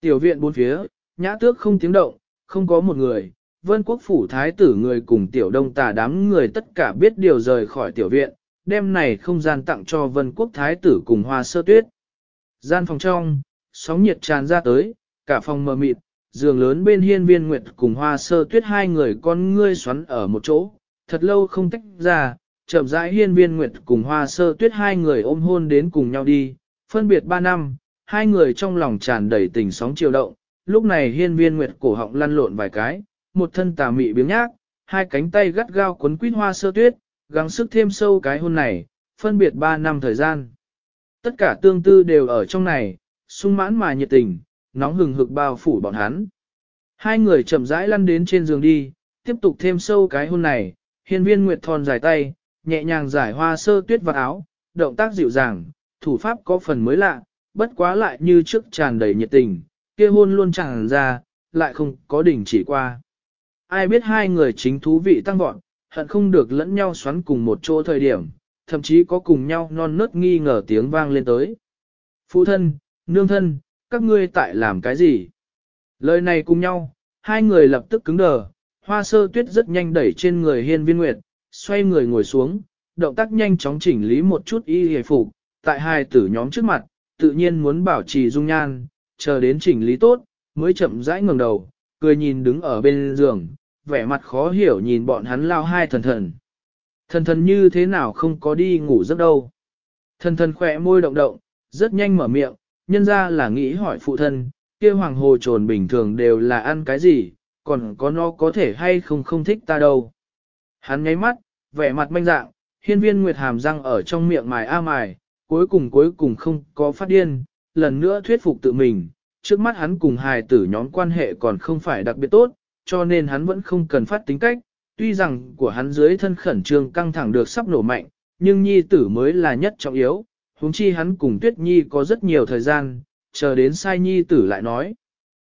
Tiểu viện bốn phía, nhã tước không tiếng động, không có một người, vân quốc phủ thái tử người cùng tiểu đông tà đám người tất cả biết điều rời khỏi tiểu viện, đêm này không gian tặng cho vân quốc thái tử cùng hoa sơ tuyết. Gian phòng trong, sóng nhiệt tràn ra tới, cả phòng mờ mịt, giường lớn bên hiên viên nguyệt cùng hoa sơ tuyết hai người con ngươi xoắn ở một chỗ, thật lâu không tách ra, chậm rãi hiên viên nguyệt cùng hoa sơ tuyết hai người ôm hôn đến cùng nhau đi, phân biệt ba năm, hai người trong lòng tràn đầy tình sóng chiều động, lúc này hiên viên nguyệt cổ họng lăn lộn vài cái, một thân tà mị biếng nhác, hai cánh tay gắt gao quấn quýt hoa sơ tuyết, gắng sức thêm sâu cái hôn này, phân biệt ba năm thời gian. Tất cả tương tư đều ở trong này, sung mãn mà nhiệt tình, nóng hừng hực bao phủ bọn hắn. Hai người chậm rãi lăn đến trên giường đi, tiếp tục thêm sâu cái hôn này, hiên viên nguyệt thon dài tay, nhẹ nhàng giải hoa sơ tuyết vào áo, động tác dịu dàng, thủ pháp có phần mới lạ, bất quá lại như trước tràn đầy nhiệt tình, kia hôn luôn tràn ra, lại không có đỉnh chỉ qua. Ai biết hai người chính thú vị tăng vọt, hận không được lẫn nhau xoắn cùng một chỗ thời điểm, thậm chí có cùng nhau non nớt nghi ngờ tiếng vang lên tới. Phụ thân, nương thân, các ngươi tại làm cái gì? Lời này cùng nhau, hai người lập tức cứng đờ, hoa sơ tuyết rất nhanh đẩy trên người hiên viên nguyệt, xoay người ngồi xuống, động tác nhanh chóng chỉnh lý một chút y hề phục, tại hai tử nhóm trước mặt, tự nhiên muốn bảo trì dung nhan, chờ đến chỉnh lý tốt, mới chậm rãi ngẩng đầu, cười nhìn đứng ở bên giường, vẻ mặt khó hiểu nhìn bọn hắn lao hai thần thần. Thần thần như thế nào không có đi ngủ giấc đâu. Thần thần khỏe môi động động, rất nhanh mở miệng, nhân ra là nghĩ hỏi phụ thân, kia hoàng hồ trồn bình thường đều là ăn cái gì, còn có nó có thể hay không không thích ta đâu. Hắn nháy mắt, vẻ mặt manh dạng, hiên viên nguyệt hàm răng ở trong miệng mài a mài, cuối cùng cuối cùng không có phát điên, lần nữa thuyết phục tự mình, trước mắt hắn cùng hài tử nhóm quan hệ còn không phải đặc biệt tốt, cho nên hắn vẫn không cần phát tính cách, tuy rằng của hắn dưới thân khẩn trương căng thẳng được sắp nổ mạnh, nhưng nhi tử mới là nhất trọng yếu, huống chi hắn cùng tuyết nhi có rất nhiều thời gian, chờ đến sai nhi tử lại nói.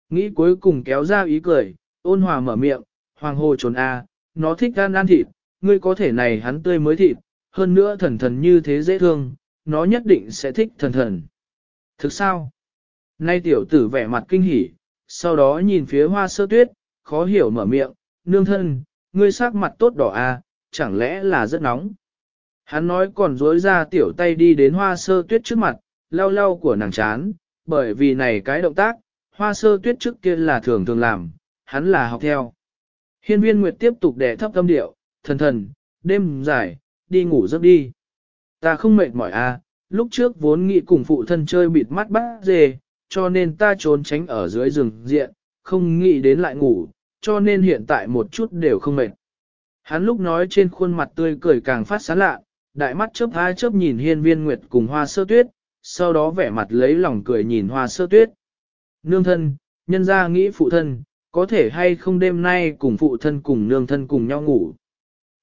Nghĩ cuối cùng kéo ra ý cười, ôn hòa mở miệng, hoàng hồ trốn a, nó thích gan ăn thịt, ngươi có thể này hắn tươi mới thịt, hơn nữa thần thần như thế dễ thương, nó nhất định sẽ thích thần thần. Thực sao? Nay tiểu tử vẻ mặt kinh hỉ, sau đó nhìn phía hoa sơ tuyết, khó hiểu mở miệng, nương thân, ngươi sắc mặt tốt đỏ à, chẳng lẽ là rất nóng. Hắn nói còn dối ra tiểu tay đi đến hoa sơ tuyết trước mặt, lau lau của nàng chán, bởi vì này cái động tác, hoa sơ tuyết trước kia là thường thường làm, hắn là học theo. Hiên viên Nguyệt tiếp tục đè thấp tâm điệu, thần thần, đêm dài, đi ngủ giấc đi. Ta không mệt mỏi à, lúc trước vốn nghĩ cùng phụ thân chơi bịt mắt bắt dê, cho nên ta trốn tránh ở dưới rừng diện, không nghĩ đến lại ngủ, cho nên hiện tại một chút đều không mệt. Hắn lúc nói trên khuôn mặt tươi cười càng phát sáng lạ, đại mắt chớp hai chớp nhìn hiên viên nguyệt cùng hoa sơ tuyết, sau đó vẻ mặt lấy lòng cười nhìn hoa sơ tuyết. Nương thân, nhân ra nghĩ phụ thân, có thể hay không đêm nay cùng phụ thân cùng nương thân cùng nhau ngủ.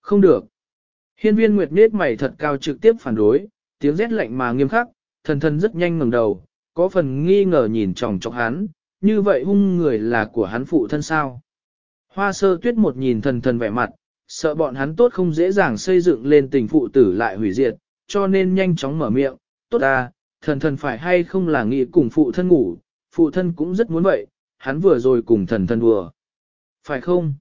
Không được. Hiên viên nguyệt nết mày thật cao trực tiếp phản đối, tiếng rét lạnh mà nghiêm khắc, thần thần rất nhanh ngẩng đầu, có phần nghi ngờ nhìn chòng chọc hắn, như vậy hung người là của hắn phụ thân sao. Hoa sơ tuyết một nhìn thần thần vẻ mặt, sợ bọn hắn tốt không dễ dàng xây dựng lên tình phụ tử lại hủy diệt, cho nên nhanh chóng mở miệng, tốt à, thần thần phải hay không là nghĩ cùng phụ thân ngủ, phụ thân cũng rất muốn vậy, hắn vừa rồi cùng thần thần đùa. Phải không?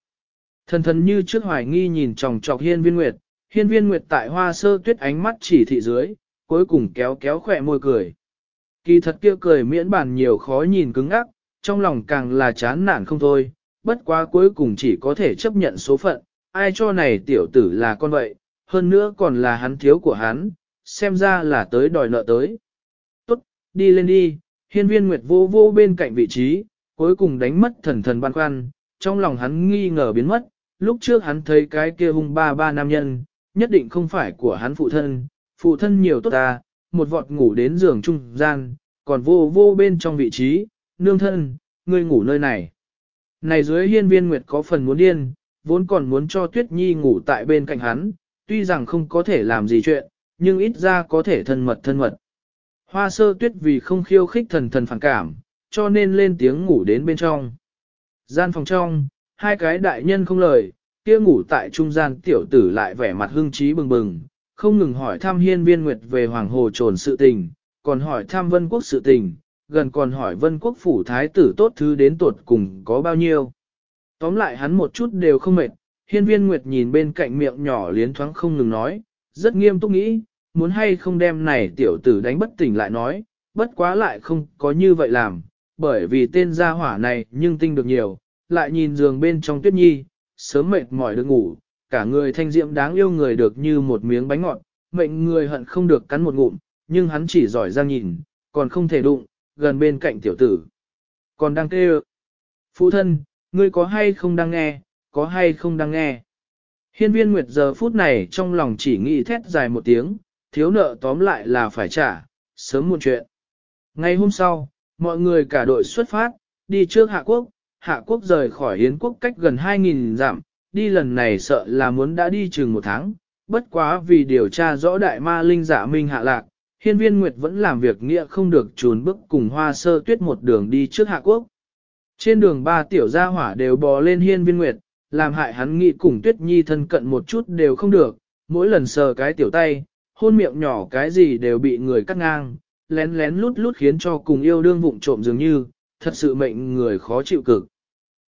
Thần thần như trước hoài nghi nhìn tròng trọc hiên viên nguyệt, hiên viên nguyệt tại hoa sơ tuyết ánh mắt chỉ thị dưới, cuối cùng kéo kéo khỏe môi cười. Kỳ thật kia cười miễn bản nhiều khó nhìn cứng ác, trong lòng càng là chán nản không thôi, bất quá cuối cùng chỉ có thể chấp nhận số phận, ai cho này tiểu tử là con vậy, hơn nữa còn là hắn thiếu của hắn, xem ra là tới đòi nợ tới. Tốt, đi lên đi, hiên viên nguyệt vô vô bên cạnh vị trí, cuối cùng đánh mất thần thần băn khoăn, trong lòng hắn nghi ngờ biến mất, lúc trước hắn thấy cái kia hung ba ba nam nhân, nhất định không phải của hắn phụ thân, phụ thân nhiều tốt ta, một vọt ngủ đến giường trung gian, còn vô vô bên trong vị trí, nương thân, ngươi ngủ nơi này. Này dưới hiên viên nguyệt có phần muốn điên, vốn còn muốn cho Tuyết Nhi ngủ tại bên cạnh hắn, tuy rằng không có thể làm gì chuyện, nhưng ít ra có thể thân mật thân mật. Hoa sơ tuyết vì không khiêu khích thần thần phản cảm, cho nên lên tiếng ngủ đến bên trong. Gian phòng trong, hai cái đại nhân không lời, kia ngủ tại trung gian tiểu tử lại vẻ mặt hưng trí bừng bừng, không ngừng hỏi thăm hiên viên nguyệt về hoàng hồ trồn sự tình, còn hỏi thăm vân quốc sự tình, gần còn hỏi vân quốc phủ thái tử tốt thứ đến tuột cùng có bao nhiêu. Tóm lại hắn một chút đều không mệt, hiên viên nguyệt nhìn bên cạnh miệng nhỏ liến thoáng không ngừng nói, rất nghiêm túc nghĩ, muốn hay không đem này tiểu tử đánh bất tỉnh lại nói, bất quá lại không có như vậy làm, bởi vì tên gia hỏa này nhưng tinh được nhiều, lại nhìn giường bên trong tuyết nhi, sớm mệt mỏi được ngủ, cả người thanh diệm đáng yêu người được như một miếng bánh ngọt, mệnh người hận không được cắn một ngụm, nhưng hắn chỉ giỏi ra nhìn, còn không thể đụng, gần bên cạnh tiểu tử. Còn đang kêu. Phụ thân, ngươi có hay không đang nghe, có hay không đang nghe. Hiên viên Nguyệt giờ phút này trong lòng chỉ nghĩ thét dài một tiếng, thiếu nợ tóm lại là phải trả, sớm muộn chuyện. Ngày hôm sau, mọi người cả đội xuất phát, đi trước Hạ Quốc, Hạ Quốc rời khỏi Hiến Quốc cách gần 2.000 dặm, đi lần này sợ là muốn đã đi chừng một tháng, bất quá vì điều tra rõ đại ma linh giả minh hạ lạc, hiên viên Nguyệt vẫn làm việc nghĩa không được trùn bước cùng hoa sơ tuyết một đường đi trước Hạ Quốc. Trên đường ba tiểu gia hỏa đều bò lên hiên viên Nguyệt, làm hại hắn nghĩ cùng tuyết nhi thân cận một chút đều không được, mỗi lần sờ cái tiểu tay, hôn miệng nhỏ cái gì đều bị người cắt ngang, lén lén lút lút khiến cho cùng yêu đương vụng trộm dường như, thật sự mệnh người khó chịu cực.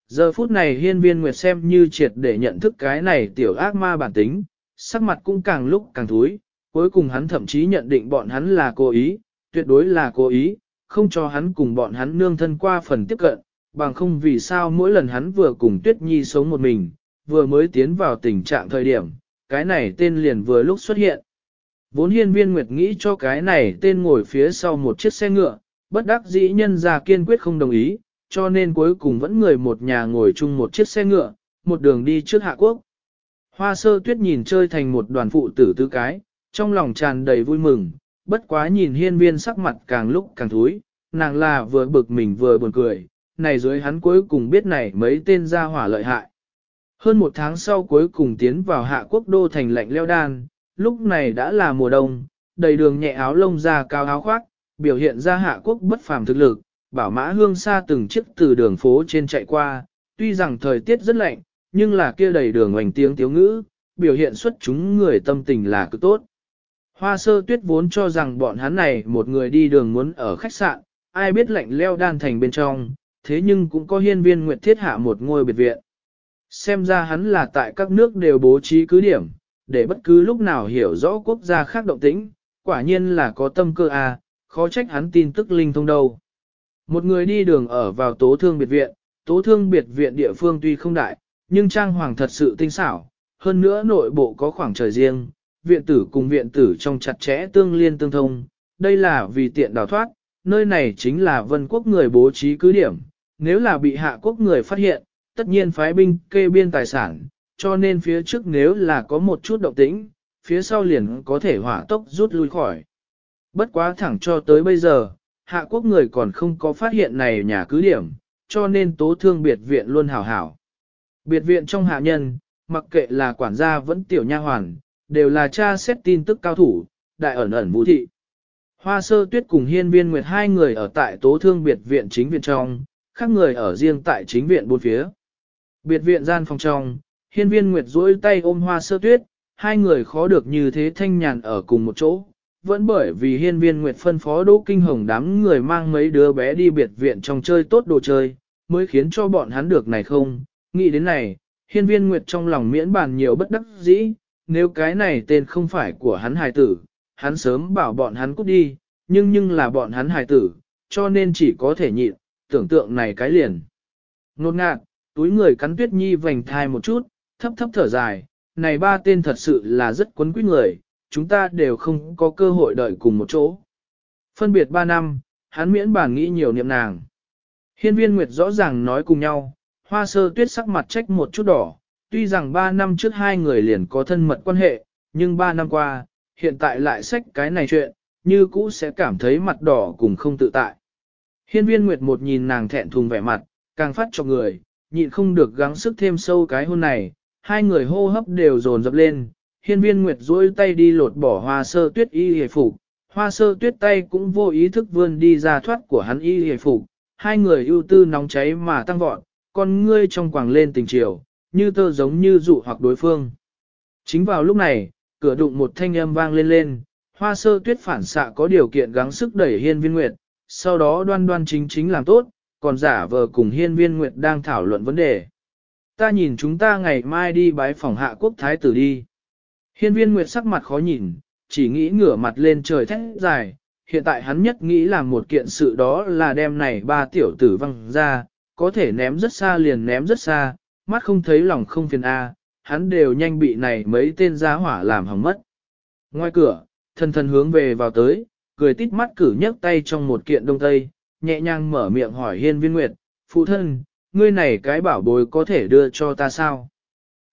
Giờ phút này hiên viên nguyệt xem như triệt để nhận thức cái này tiểu ác ma bản tính, sắc mặt cũng càng lúc càng thúi, cuối cùng hắn thậm chí nhận định bọn hắn là cố ý, tuyệt đối là cố ý, không cho hắn cùng bọn hắn nương thân qua phần tiếp cận, bằng không vì sao mỗi lần hắn vừa cùng Tuyết Nhi sống một mình, vừa mới tiến vào tình trạng thời điểm, cái này tên liền vừa lúc xuất hiện. Vốn hiên viên nguyệt nghĩ cho cái này tên ngồi phía sau một chiếc xe ngựa, bất đắc dĩ nhân ra kiên quyết không đồng ý, cho nên cuối cùng vẫn người một nhà ngồi chung một chiếc xe ngựa, một đường đi trước Hạ Quốc. Hoa sơ tuyết nhìn chơi thành một đoàn phụ tử tứ cái, trong lòng tràn đầy vui mừng, bất quá nhìn hiên viên sắc mặt càng lúc càng thúi, nàng là vừa bực mình vừa buồn cười, này dưới hắn cuối cùng biết này mấy tên gia hỏa lợi hại. Hơn một tháng sau cuối cùng tiến vào hạ quốc đô thành lạnh leo đan, lúc này đã là mùa đông, đầy đường nhẹ áo lông da cao áo khoác, biểu hiện ra hạ quốc bất phàm thực lực, bảo mã hương xa từng chiếc từ đường phố trên chạy qua, tuy rằng thời tiết rất lạnh, nhưng là kia đầy đường hoành tiếng tiếu ngữ, biểu hiện xuất chúng người tâm tình là cứ tốt. Hoa sơ tuyết vốn cho rằng bọn hắn này một người đi đường muốn ở khách sạn, ai biết lạnh leo đan thành bên trong, thế nhưng cũng có hiên viên nguyệt thiết hạ một ngôi biệt viện. Xem ra hắn là tại các nước đều bố trí cứ điểm, để bất cứ lúc nào hiểu rõ quốc gia khác động tĩnh, quả nhiên là có tâm cơ à, khó trách hắn tin tức linh thông đâu. Một người đi đường ở vào tố thương biệt viện, tố thương biệt viện địa phương tuy không đại, nhưng trang hoàng thật sự tinh xảo, hơn nữa nội bộ có khoảng trời riêng, viện tử cùng viện tử trong chặt chẽ tương liên tương thông, đây là vì tiện đào thoát, nơi này chính là vân quốc người bố trí cứ điểm, nếu là bị hạ quốc người phát hiện, tất nhiên phái binh kê biên tài sản, cho nên phía trước nếu là có một chút động tĩnh, phía sau liền có thể hỏa tốc rút lui khỏi. Bất quá thẳng cho tới bây giờ, hạ quốc người còn không có phát hiện này nhà cứ điểm, cho nên tố thương biệt viện luôn hảo hảo. Biệt viện trong hạ nhân, mặc kệ là quản gia vẫn tiểu nha hoàn, đều là cha xét tin tức cao thủ, đại ẩn ẩn vũ thị. Hoa sơ tuyết cùng hiên viên nguyệt hai người ở tại tố thương biệt viện chính viện trong, khác người ở riêng tại chính viện bốn phía. Biệt viện gian phòng trong, hiên viên nguyệt duỗi tay ôm hoa sơ tuyết, hai người khó được như thế thanh nhàn ở cùng một chỗ. Vẫn bởi vì hiên viên nguyệt phân phó đỗ kinh hồng đám người mang mấy đứa bé đi biệt viện trong chơi tốt đồ chơi, mới khiến cho bọn hắn được này không. Nghĩ đến này, hiên viên nguyệt trong lòng miễn bàn nhiều bất đắc dĩ, nếu cái này tên không phải của hắn hài tử, hắn sớm bảo bọn hắn cút đi, nhưng nhưng là bọn hắn hài tử, cho nên chỉ có thể nhịn, tưởng tượng này cái liền. Nột ngạt, túi người cắn tuyết nhi vành thai một chút, thấp thấp thở dài, này ba tên thật sự là rất quấn quýt người, chúng ta đều không có cơ hội đợi cùng một chỗ. Phân biệt ba năm, hắn miễn bản nghĩ nhiều niệm nàng. Hiên viên Nguyệt rõ ràng nói cùng nhau, hoa sơ tuyết sắc mặt trách một chút đỏ, tuy rằng ba năm trước hai người liền có thân mật quan hệ, nhưng ba năm qua, hiện tại lại xách cái này chuyện, như cũ sẽ cảm thấy mặt đỏ cùng không tự tại. Hiên viên Nguyệt một nhìn nàng thẹn thùng vẻ mặt, càng phát cho người, nhịn không được gắng sức thêm sâu cái hôn này, hai người hô hấp đều dồn dập lên, hiên viên nguyệt duỗi tay đi lột bỏ hoa sơ tuyết y hề phục, hoa sơ tuyết tay cũng vô ý thức vươn đi ra thoát của hắn y hề phục, hai người ưu tư nóng cháy mà tăng vọt, con ngươi trong quảng lên tình chiều, như tơ giống như dụ hoặc đối phương. Chính vào lúc này, cửa đụng một thanh âm vang lên lên, hoa sơ tuyết phản xạ có điều kiện gắng sức đẩy hiên viên nguyệt, sau đó đoan đoan chính chính làm tốt, còn giả vờ cùng hiên viên nguyệt đang thảo luận vấn đề. Ta nhìn chúng ta ngày mai đi bái phòng hạ quốc thái tử đi. Hiên viên nguyệt sắc mặt khó nhìn, chỉ nghĩ ngửa mặt lên trời thét dài, hiện tại hắn nhất nghĩ là một kiện sự đó là đem này ba tiểu tử văng ra, có thể ném rất xa liền ném rất xa, mắt không thấy lòng không phiền A, hắn đều nhanh bị này mấy tên giá hỏa làm hỏng mất. Ngoài cửa, thân thân hướng về vào tới, cười tít mắt cử nhấc tay trong một kiện đông tây, nhẹ nhàng mở miệng hỏi hiên viên nguyệt, phụ thân, ngươi này cái bảo bối có thể đưa cho ta sao?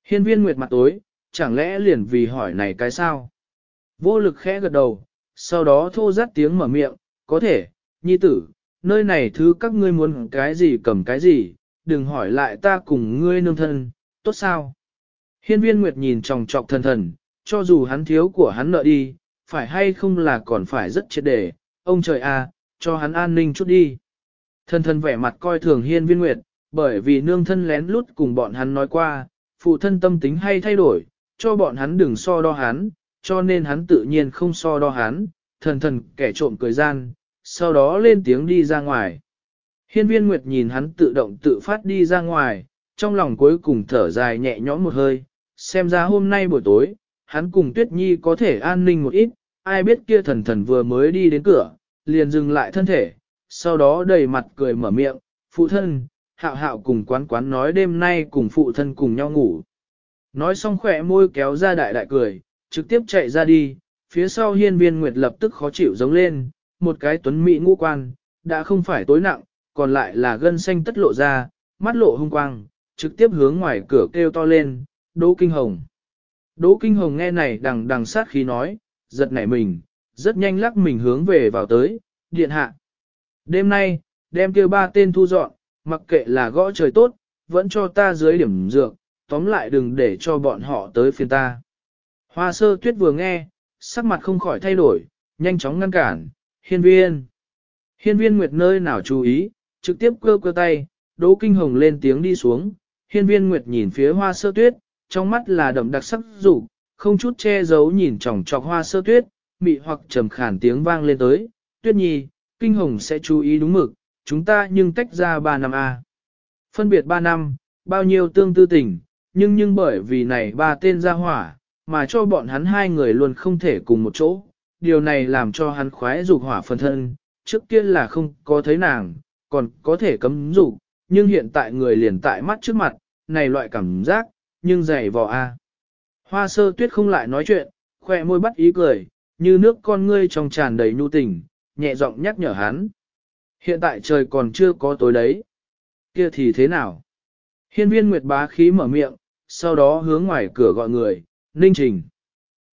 Hiên viên nguyệt mặt tối, chẳng lẽ liền vì hỏi này cái sao? Vô lực khẽ gật đầu, sau đó thô rắt tiếng mở miệng, có thể, nhi tử, nơi này thứ các ngươi muốn cái gì cầm cái gì, đừng hỏi lại ta cùng ngươi nương thân, tốt sao? Hiên viên Nguyệt nhìn tròng trọc thần thần, cho dù hắn thiếu của hắn nợ đi, phải hay không là còn phải rất chết để, ông trời à, cho hắn an ninh chút đi. Thần thần vẻ mặt coi thường hiên viên Nguyệt, bởi vì nương thân lén lút cùng bọn hắn nói qua, phụ thân tâm tính hay thay đổi, cho bọn hắn đừng so đo hắn, cho nên hắn tự nhiên không so đo hắn, thần thần kẻ trộm cười gian, sau đó lên tiếng đi ra ngoài. Hiên viên Nguyệt nhìn hắn tự động tự phát đi ra ngoài, trong lòng cuối cùng thở dài nhẹ nhõm một hơi, xem ra hôm nay buổi tối, hắn cùng Tuyết Nhi có thể an ninh một ít, ai biết kia thần thần vừa mới đi đến cửa, liền dừng lại thân thể, sau đó đầy mặt cười mở miệng, phụ thân, hạo hạo cùng quán quán nói đêm nay cùng phụ thân cùng nhau ngủ. Nói xong khỏe môi kéo ra đại đại cười, trực tiếp chạy ra đi, phía sau hiên viên nguyệt lập tức khó chịu giống lên, một cái tuấn mỹ ngũ quan, đã không phải tối nặng, còn lại là gân xanh tất lộ ra, mắt lộ hung quang, trực tiếp hướng ngoài cửa kêu to lên, Đỗ Kinh Hồng. Đỗ Kinh Hồng nghe này đằng đằng sát khí nói, giật nảy mình, rất nhanh lắc mình hướng về vào tới, điện hạ. Đêm nay, đem kêu ba tên thu dọn, mặc kệ là gõ trời tốt, vẫn cho ta dưới điểm dược, tóm lại đừng để cho bọn họ tới phiền ta. Hoa sơ tuyết vừa nghe, sắc mặt không khỏi thay đổi, nhanh chóng ngăn cản, hiên viên. Hiên viên nguyệt nơi nào chú ý, trực tiếp cơ cơ tay, đỗ kinh hồng lên tiếng đi xuống, hiên viên nguyệt nhìn phía hoa sơ tuyết, trong mắt là đậm đặc sắc rủ, không chút che giấu nhìn chòng chọc hoa sơ tuyết, mị hoặc trầm khản tiếng vang lên tới, tuyết nhi, kinh hồng sẽ chú ý đúng mực, chúng ta nhưng tách ra 3 năm A. Phân biệt 3 năm, bao nhiêu tương tư tình, nhưng nhưng bởi vì này ba tên ra hỏa, mà cho bọn hắn hai người luôn không thể cùng một chỗ, điều này làm cho hắn khoái dục hỏa phân thân, trước kia là không có thấy nàng, còn có thể cấm dục, nhưng hiện tại người liền tại mắt trước mặt, này loại cảm giác, nhưng dày vò a. Hoa sơ tuyết không lại nói chuyện, khoe môi bắt ý cười, như nước con ngươi trong tràn đầy nhu tình, nhẹ giọng nhắc nhở hắn. Hiện tại trời còn chưa có tối đấy. Kia thì thế nào? Hiên viên Nguyệt bá khí mở miệng, sau đó hướng ngoài cửa gọi người, Ninh Trình.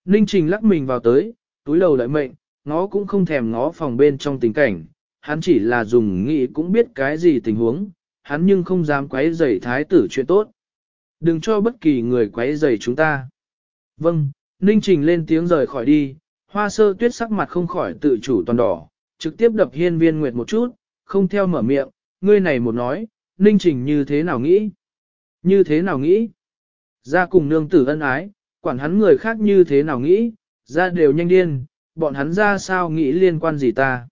Ninh Trình lắc mình vào tới, túi đầu lại mệnh, ngó cũng không thèm ngó phòng bên trong tình cảnh, hắn chỉ là dùng nghĩ cũng biết cái gì tình huống, hắn nhưng không dám quấy rầy thái tử chuyện tốt. Đừng cho bất kỳ người quấy rầy chúng ta. Vâng, Ninh Trình lên tiếng rời khỏi đi, hoa sơ tuyết sắc mặt không khỏi tự chủ toàn đỏ, trực tiếp đập hiên viên nguyệt một chút, không theo mở miệng, ngươi này một nói, Ninh Trình như thế nào nghĩ? Như thế nào nghĩ? Ra cùng nương tử ân ái, quản hắn người khác như thế nào nghĩ, ra đều nhanh điên, bọn hắn ra sao nghĩ liên quan gì ta?